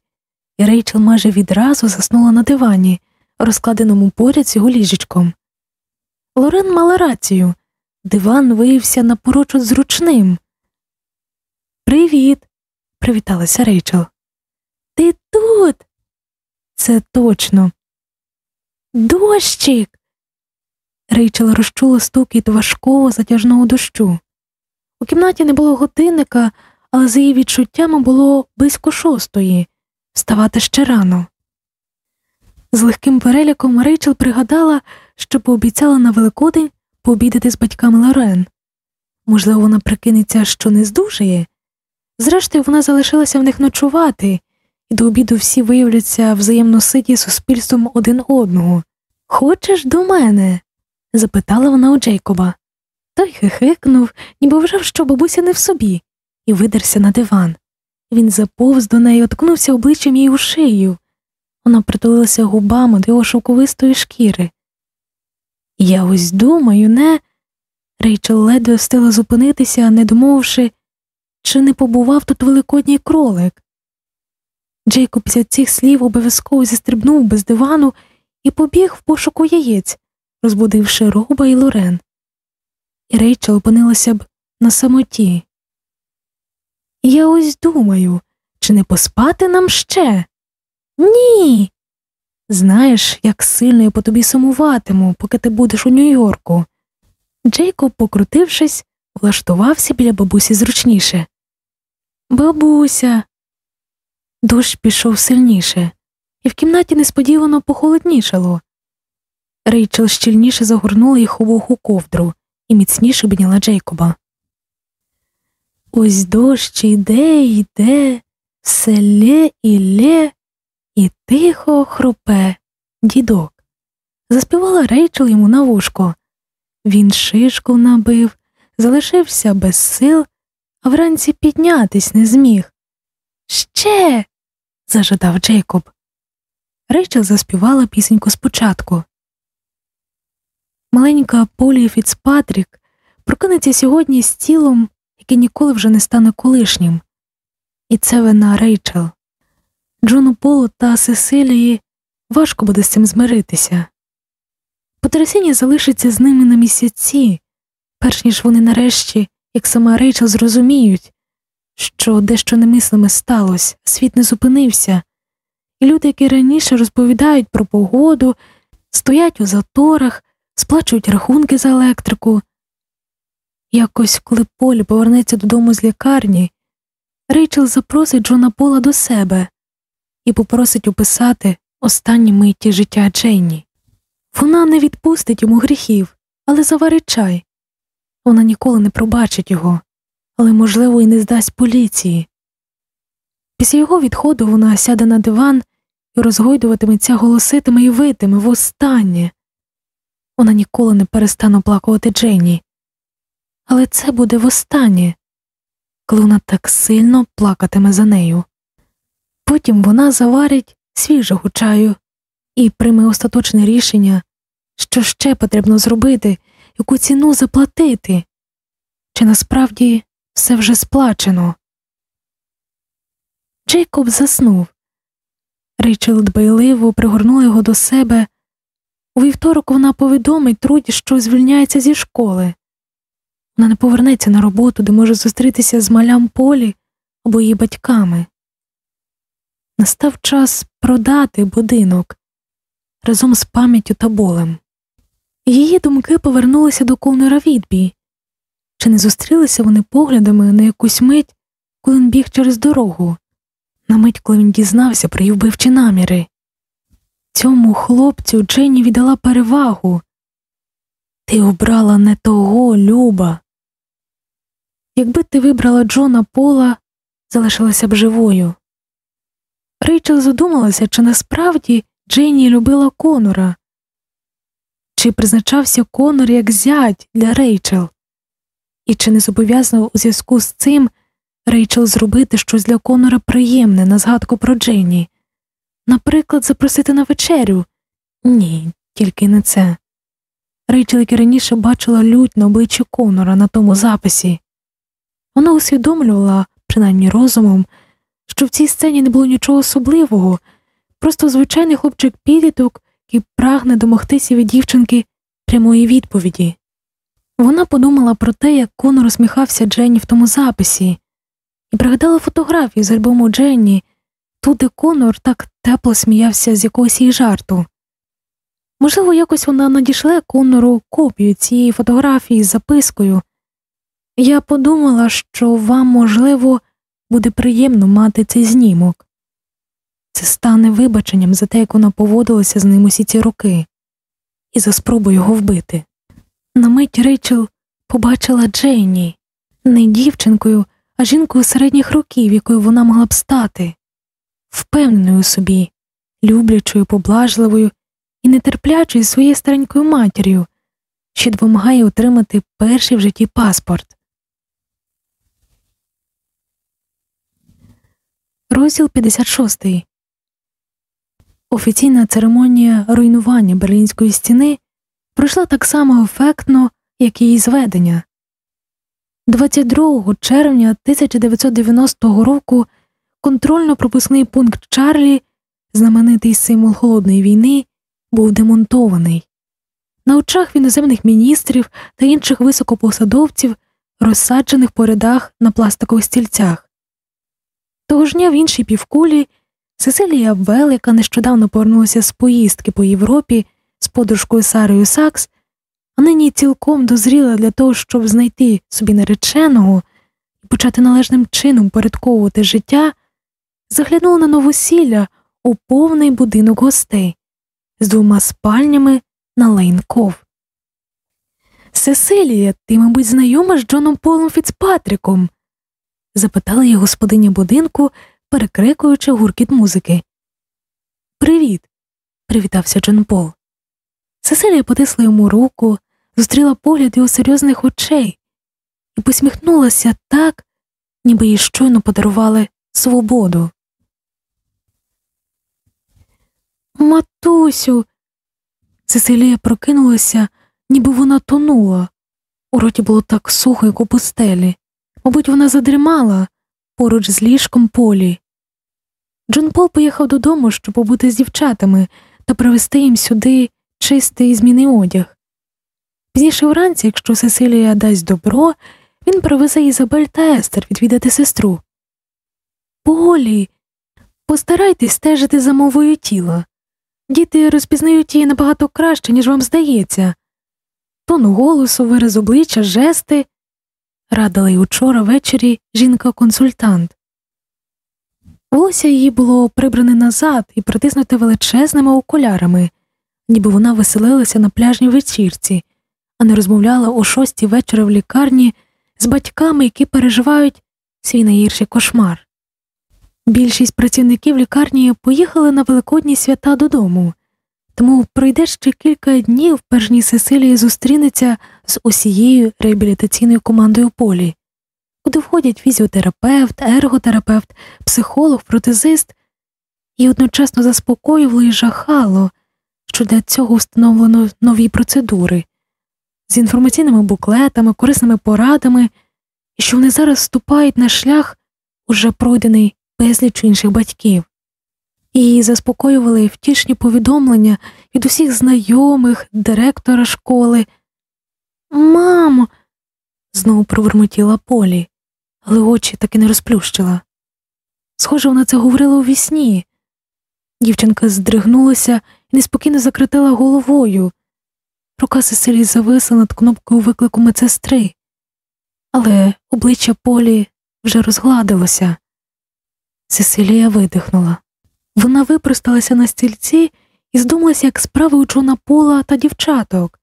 і Рейчел майже відразу заснула на дивані, розкладеному поряд з його ліжечком. Лорен мала рацію диван виявився напрочуд зручним. Привіт, привіталася Рейчел. Ти тут? Це точно. Дощик. Рейчел розчула стукіт важкого затяжного дощу. У кімнаті не було годинника, але за її відчуттями було близько шостої вставати ще рано. З легким переляком Рейчел пригадала, що пообіцяла на Великодень пообідати з батьками Лорен. Можливо, вона прикинеться, що не здужує. Зрештою, вона залишилася в них ночувати, до обіду всі виявляться взаємно ситі суспільством один одного. Хочеш до мене? запитала вона у Джейкоба. Той хихикнув, ніби вважав, що бабуся не в собі, і видерся на диван. Він заповз до неї, откнувся обличчям її у шию. Вона притулилася губами до його шовковистої шкіри. Я ось думаю, не. Рейчел ледве встигла зупинитися, не домовивши, чи не побував тут великодній кролик. Джейкоб після цих слів обов'язково зістрибнув без дивану і побіг в пошуку яєць, розбудивши роба і Лорен. І Рейчел опинилася б на самоті. Я ось думаю, чи не поспати нам ще? Ні. Знаєш, як сильно я по тобі сумуватиму, поки ти будеш у Нью-Йорку. Джейкоб, покрутившись, влаштувався біля бабусі зручніше. Бабуся. Дощ пішов сильніше, і в кімнаті несподівано похолоднішало. Рейчел щільніше загорнула їх обох у ковдру і міцніше обняла Джейкоба. Ось дощ іде, йде, все лє і лє, і тихо хропе дідок. Заспівала Рейчел йому на вушко. Він шишку набив, залишився без сил, а вранці піднятись не зміг. Ще. Зажадав Джейкоб. Рейчел заспівала пісеньку спочатку. Маленька Полі Фіцпатрік прокинеться сьогодні з тілом, яке ніколи вже не стане колишнім. І це вина Рейчел. Джону Полу та Сесилії важко буде з цим змиритися. Потрясіння залишиться з ними на місяці, перш ніж вони нарешті, як сама Рейчел, зрозуміють, що дещо немислиме сталося, світ не зупинився, і люди, які раніше розповідають про погоду, стоять у заторах, сплачують рахунки за електрику. Якось, коли Полі повернеться додому з лікарні, Рейчел запросить Джона Пола до себе і попросить описати останні миті життя Дженні. Вона не відпустить йому гріхів, але заварить чай. Вона ніколи не пробачить його, але, можливо, і не здасть поліції. Після його відходу вона сяде на диван і розгойдуватиметься, голоситиме і витиме востаннє. Вона ніколи не перестане плакувати Дженні. Але це буде востаннє, коли вона так сильно плакатиме за нею. Потім вона заварить свіжого чаю і прийме остаточне рішення, що ще потрібно зробити, яку ціну заплатити, чи насправді все вже сплачено. Джейкоб заснув. Рейчел дбайливо пригорнула його до себе. У вівторок вона повідомить Труді, що звільняється зі школи. Вона не повернеться на роботу, де може зустрітися з малям полі або її батьками. Настав час продати будинок разом з пам'яттю та болем. Її думки повернулися до Конора Відбі. Чи не зустрілися вони поглядами на якусь мить, коли він біг через дорогу, на мить, коли він дізнався про її вбивчі наміри? Цьому хлопцю Дженні віддала перевагу. Ти обрала не того, Люба. Якби ти вибрала Джона Пола, залишилася б живою. Рейчел задумалася, чи насправді Дженні любила Конора, чи призначався Конор як зять для Рейчел, і чи не зобов'язано у зв'язку з цим Рейчел зробити щось для Конора приємне на згадку про Дженні, наприклад, запросити на вечерю? Ні, тільки не це. Рейчел, як і раніше бачила лють на обличчі Конора на тому записі. Вона усвідомлювала, принаймні розумом, що в цій сцені не було нічого особливого, просто звичайний хлопчик підліток, який прагне домогтися від дівчинки прямої відповіді. Вона подумала про те, як Конор усміхався Дженні в тому записі, і пригадала фотографію з альбому Дженні, тут, де Конор так тепло сміявся з якогось її жарту. Можливо, якось вона надішле Конору копію цієї фотографії з запискою Я подумала, що вам, можливо, буде приємно мати цей знімок. Це стане вибаченням за те, як вона поводилася з ним усі ці роки, і за спробу його вбити. На мить Рейчел побачила Джейні не дівчинкою, а жінкою середніх років, якою вона могла б стати, впевненою у собі, люблячою, поблажливою і нетерплячою своєю старенькою матір'ю, що допомагає отримати перший в житті паспорт. Розділ 56 Офіційна церемонія руйнування Берлінської стіни пройшла так само ефектно, як і її зведення. 22 червня 1990 року контрольно-пропускний пункт Чарлі, знаменитий символ холодної війни, був демонтований. На очах іноземних міністрів та інших високопосадовців, розсаджених по рядах на пластикових стільцях. Того ж дня в іншій півкулі Сесилія Вел, яка нещодавно повернулася з поїздки по Європі з подружкою Сарою Сакс, а нині цілком дозріла для того, щоб знайти собі нареченого і почати належним чином порядковувати життя, заглянула на новосілля у повний будинок гостей з двома спальнями на Лейнков. Сесилія, ти, мабуть, знайома з Джоном Полом Фіцпатріком? запитала її господиня будинку, перекрикуючи гуркіт музики. Привіт, привітався Джон Пол. Сесилія потисла йому руку, зустріла погляд його серйозних очей і посміхнулася так, ніби їй щойно подарували свободу. Матусю. Сесилія прокинулася, ніби вона тонула. У роті було так сухо, як у пустелі. Мабуть, вона задрімала поруч з ліжком полі. Джон Пол поїхав додому, щоб побути з дівчатами та привезти їм сюди чистий і зміний одяг. Пізніше вранці, якщо Сесилія дасть добро, він привезе Ізабель та Естер відвідати сестру. Полі, постарайтесь стежити за мовою тіла. Діти розпізнають її набагато краще, ніж вам здається. Тон голосу, вираз обличчя, жести, радила й учора ввечері жінка-консультант. Волосся її було прибране назад і притиснуте величезними окулярами, ніби вона веселилася на пляжній вечірці, а не розмовляла о шостій вечора в лікарні з батьками, які переживають свій найгірший кошмар. Більшість працівників лікарні поїхали на великодні свята додому, тому пройде ще кілька днів, перш ніж Сесилія зустрінеться з усією реабілітаційною командою полі, куди входять фізіотерапевт, ерготерапевт, психолог, протезист, і одночасно заспокоювало і жахало, що для цього встановлено нові процедури з інформаційними буклетами, корисними порадами, і що вони зараз вступають на шлях, уже пройдений безліч інших батьків. Її заспокоювали втішні повідомлення від усіх знайомих, директора школи. Мамо, знову провермотіла Полі, але очі таки не розплющила. Схоже, вона це говорила у вісні. Дівчинка здригнулася і неспокійно закритила головою. Рука Сесилії зависла над кнопкою виклику медсестри, але обличчя Полі вже розгладилося. Сесилія видихнула. Вона випросталася на стільці і здумалася, як справи у Джона Пола та дівчаток.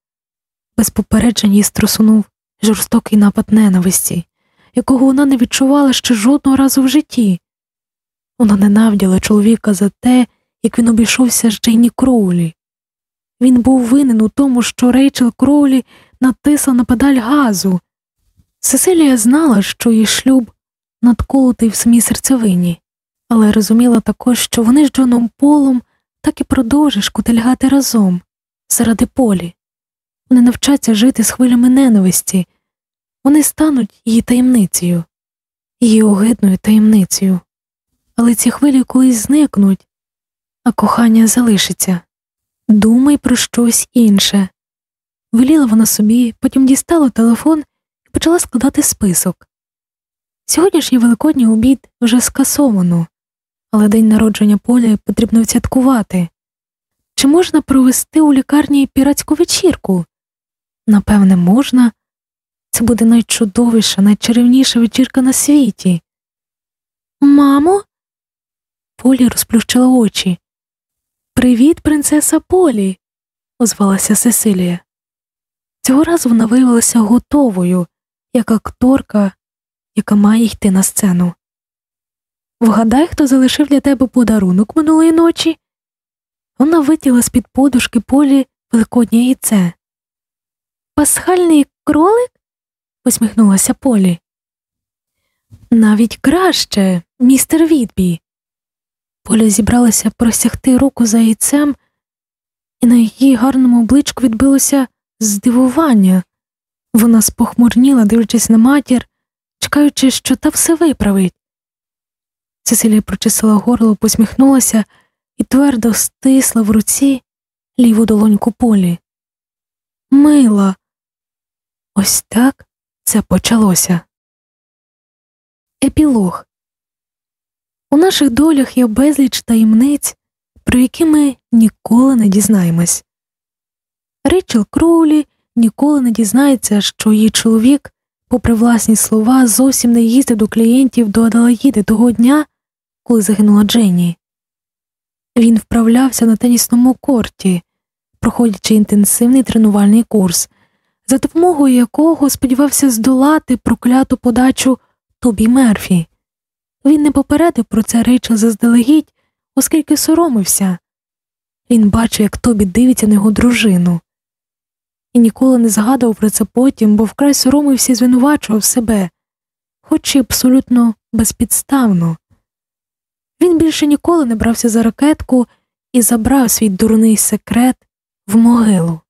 Без попереджень її струсунув жорстокий напад ненависті, якого вона не відчувала ще жодного разу в житті. Вона ненавиділа чоловіка за те, як він обійшовся Джейні Кроулі. Він був винен у тому, що Рейчел Кроулі натисла на педаль газу. Сесилія знала, що її шлюб надколотий в самій серцевині але розуміла також, що вони з Джоном Полом так і продовжать шкутильгати разом, заради полі. Вони навчаться жити з хвилями ненависті, вони стануть її таємницею, її огидною таємницею. Але ці хвилі колись зникнуть, а кохання залишиться. Думай про щось інше. Веліла вона собі, потім дістала телефон і почала складати список. Сьогоднішній великодній обід вже скасовано але день народження Полі потрібно відсвяткувати. Чи можна провести у лікарні піратську вечірку? Напевне, можна, Це буде найчудовіша, найчарівніша вечірка на світі. Мамо, Полі розплющила очі. Привіт, принцеса Полі, озвалася Сесилія. Цього разу вона виявилася готовою, як акторка, яка має йти на сцену. Вгадай, хто залишив для тебе подарунок минулої ночі. Вона витягла з під подушки полі великоднє яйце. Пасхальний кролик? посміхнулася Полі. Навіть краще, містер Відбі. Поля зібралася просягти руку за яйцем, і на її гарному обличку відбилося здивування. Вона спохмурніла, дивлячись на матір, чекаючи, що та все виправить. Цесилія прочисила горло, посміхнулася і твердо стисла в руці ліву долоньку полі. Мила. Ось так це почалося. Епілог у наших долях є безліч таємниць, про які ми ніколи не дізнаємось. Рейчел Кроулі ніколи не дізнається, що її чоловік, попри власні слова, зовсім не їздив до клієнтів до Аделаїди того дня, коли загинула Дженні. Він вправлявся на тенісному корті, проходячи інтенсивний тренувальний курс, за допомогою якого сподівався здолати прокляту подачу Тобі Мерфі. Він не попередив про це Рейчел заздалегідь, оскільки соромився. Він бачив, як Тобі дивиться на його дружину, і ніколи не згадував про це потім, бо вкрай соромився і звинувачував себе, хоч і абсолютно безпідставно. Він більше ніколи не брався за ракетку і забрав свій дурний секрет в могилу.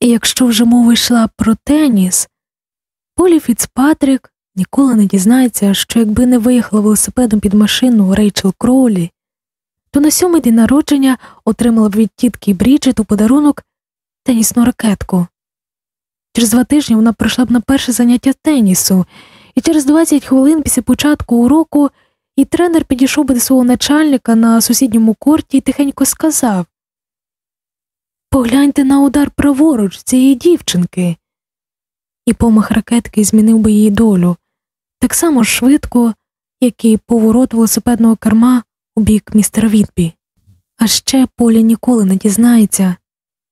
І якщо вже мова йшла про теніс, Полі Фіцпатрік ніколи не дізнається, що якби не виїхала велосипедом під машину Рейчел Кроулі, то на сьомий день народження отримала б від тітки Бріджет у подарунок тенісну ракетку. Через два тижні вона прийшла б на перше заняття тенісу, і через 20 хвилин після початку уроку і тренер підійшов би до свого начальника на сусідньому корті і тихенько сказав Погляньте на удар праворуч цієї дівчинки. І помах ракетки змінив би її долю так само швидко, як і поворот велосипедного керма у бік містера Відбі. А ще Поля ніколи не дізнається,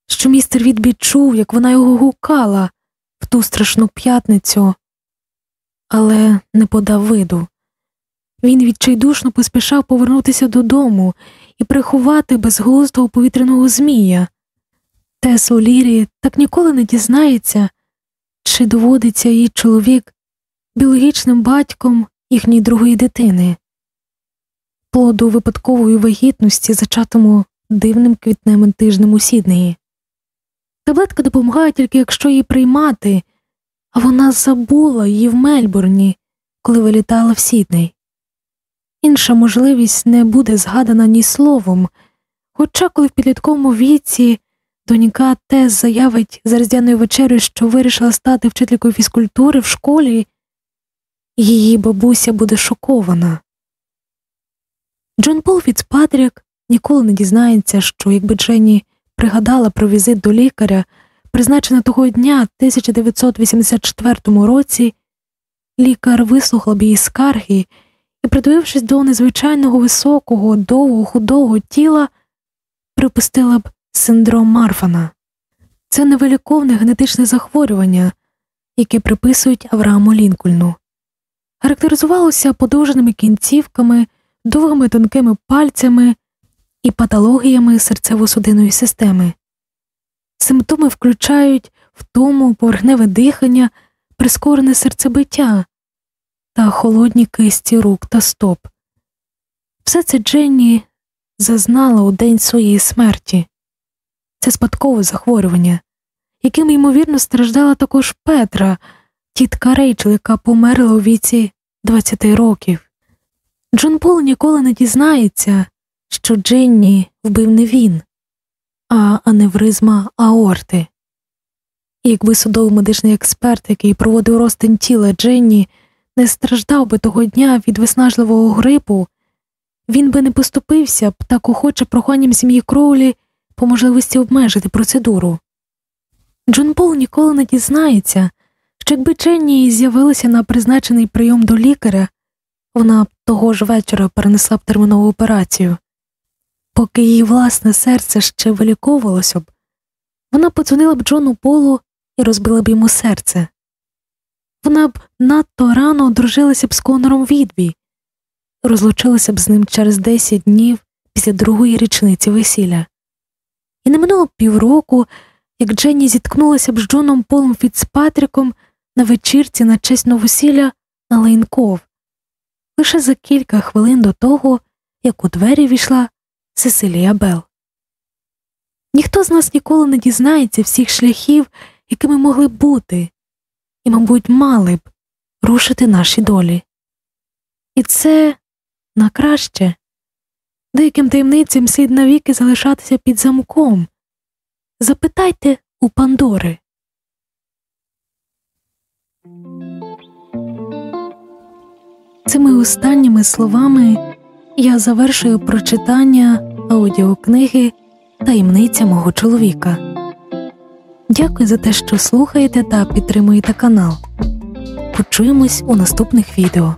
що містер Відбі чув, як вона його гукала в ту страшну п'ятницю, але не подав виду. Він відчайдушно поспішав повернутися додому і приховати безглуздого повітряного змія. Тес Олірі так ніколи не дізнається, чи доводиться їй чоловік біологічним батьком їхньої другої дитини, плоду випадкової вагітності, зачатому дивним квітневим тижнем у Сіднеї. Таблетка допомагає тільки якщо її приймати, а вона забула її в Мельбурні, коли вилітала в Сідней. Інша можливість не буде згадана ні словом, хоча, коли в підлітковому віці донька Тес заявить за різдвяною вечерею, що вирішила стати вчителькою фізкультури в школі, її бабуся буде шокована. Джон Пол Фіцпатрік ніколи не дізнається, що якби Дженні пригадала про візит до лікаря, призначений того дня, 1984 році, лікар вислухав її скарги і, придивившись до незвичайного високого, довго худого тіла, припустила б синдром Марфана. Це невиліковне генетичне захворювання, яке приписують Аврааму Лінкольну характеризувалося подовженими кінцівками, довгими тонкими пальцями і патологіями серцево-судинної системи. Симптоми включають втому, поверхневе дихання, прискорене серцебиття та холодні кисті рук та стоп. Все це Дженні зазнала у день своєї смерті. Це спадкове захворювання, яким, ймовірно, страждала також Петра тітка Рейчел, яка померла у віці 20 років. Джон Пол ніколи не дізнається, що Дженні вбив не він, а аневризма аорти. Якби судовий медичний експерт, який проводив розтин тіла Дженні, не страждав би того дня від виснажливого грипу, він би не поступився б так охоче проханням сім'ї Кроулі по можливості обмежити процедуру. Джон Пол ніколи не дізнається, що якби Дженні з'явилася на призначений прийом до лікаря, вона б того ж вечора перенесла б термінову операцію. Поки її власне серце ще виліковувалося б, вона подзвонила б Джону Полу і розбила б йому серце. Вона б надто рано одружилася б з Конором Відбі, розлучилася б з ним через 10 днів після другої річниці весілля. І не минуло б півроку, як Дженні зіткнулася б з Джоном Полом Фіцпатріком на вечірці на честь новосілля на Лейнков, лише за кілька хвилин до того, як у двері війшла Сесилія Бел. Ніхто з нас ніколи не дізнається всіх шляхів, якими могли бути, і, мабуть, мали б рушити наші долі. І це на краще. Деяким таємницям слід навіки залишатися під замком. Запитайте у Пандори. Цими останніми словами я завершую прочитання аудіокниги Таємниця мого чоловіка. Дякую за те, що слухаєте та підтримуєте канал. Почуємось у наступних відео.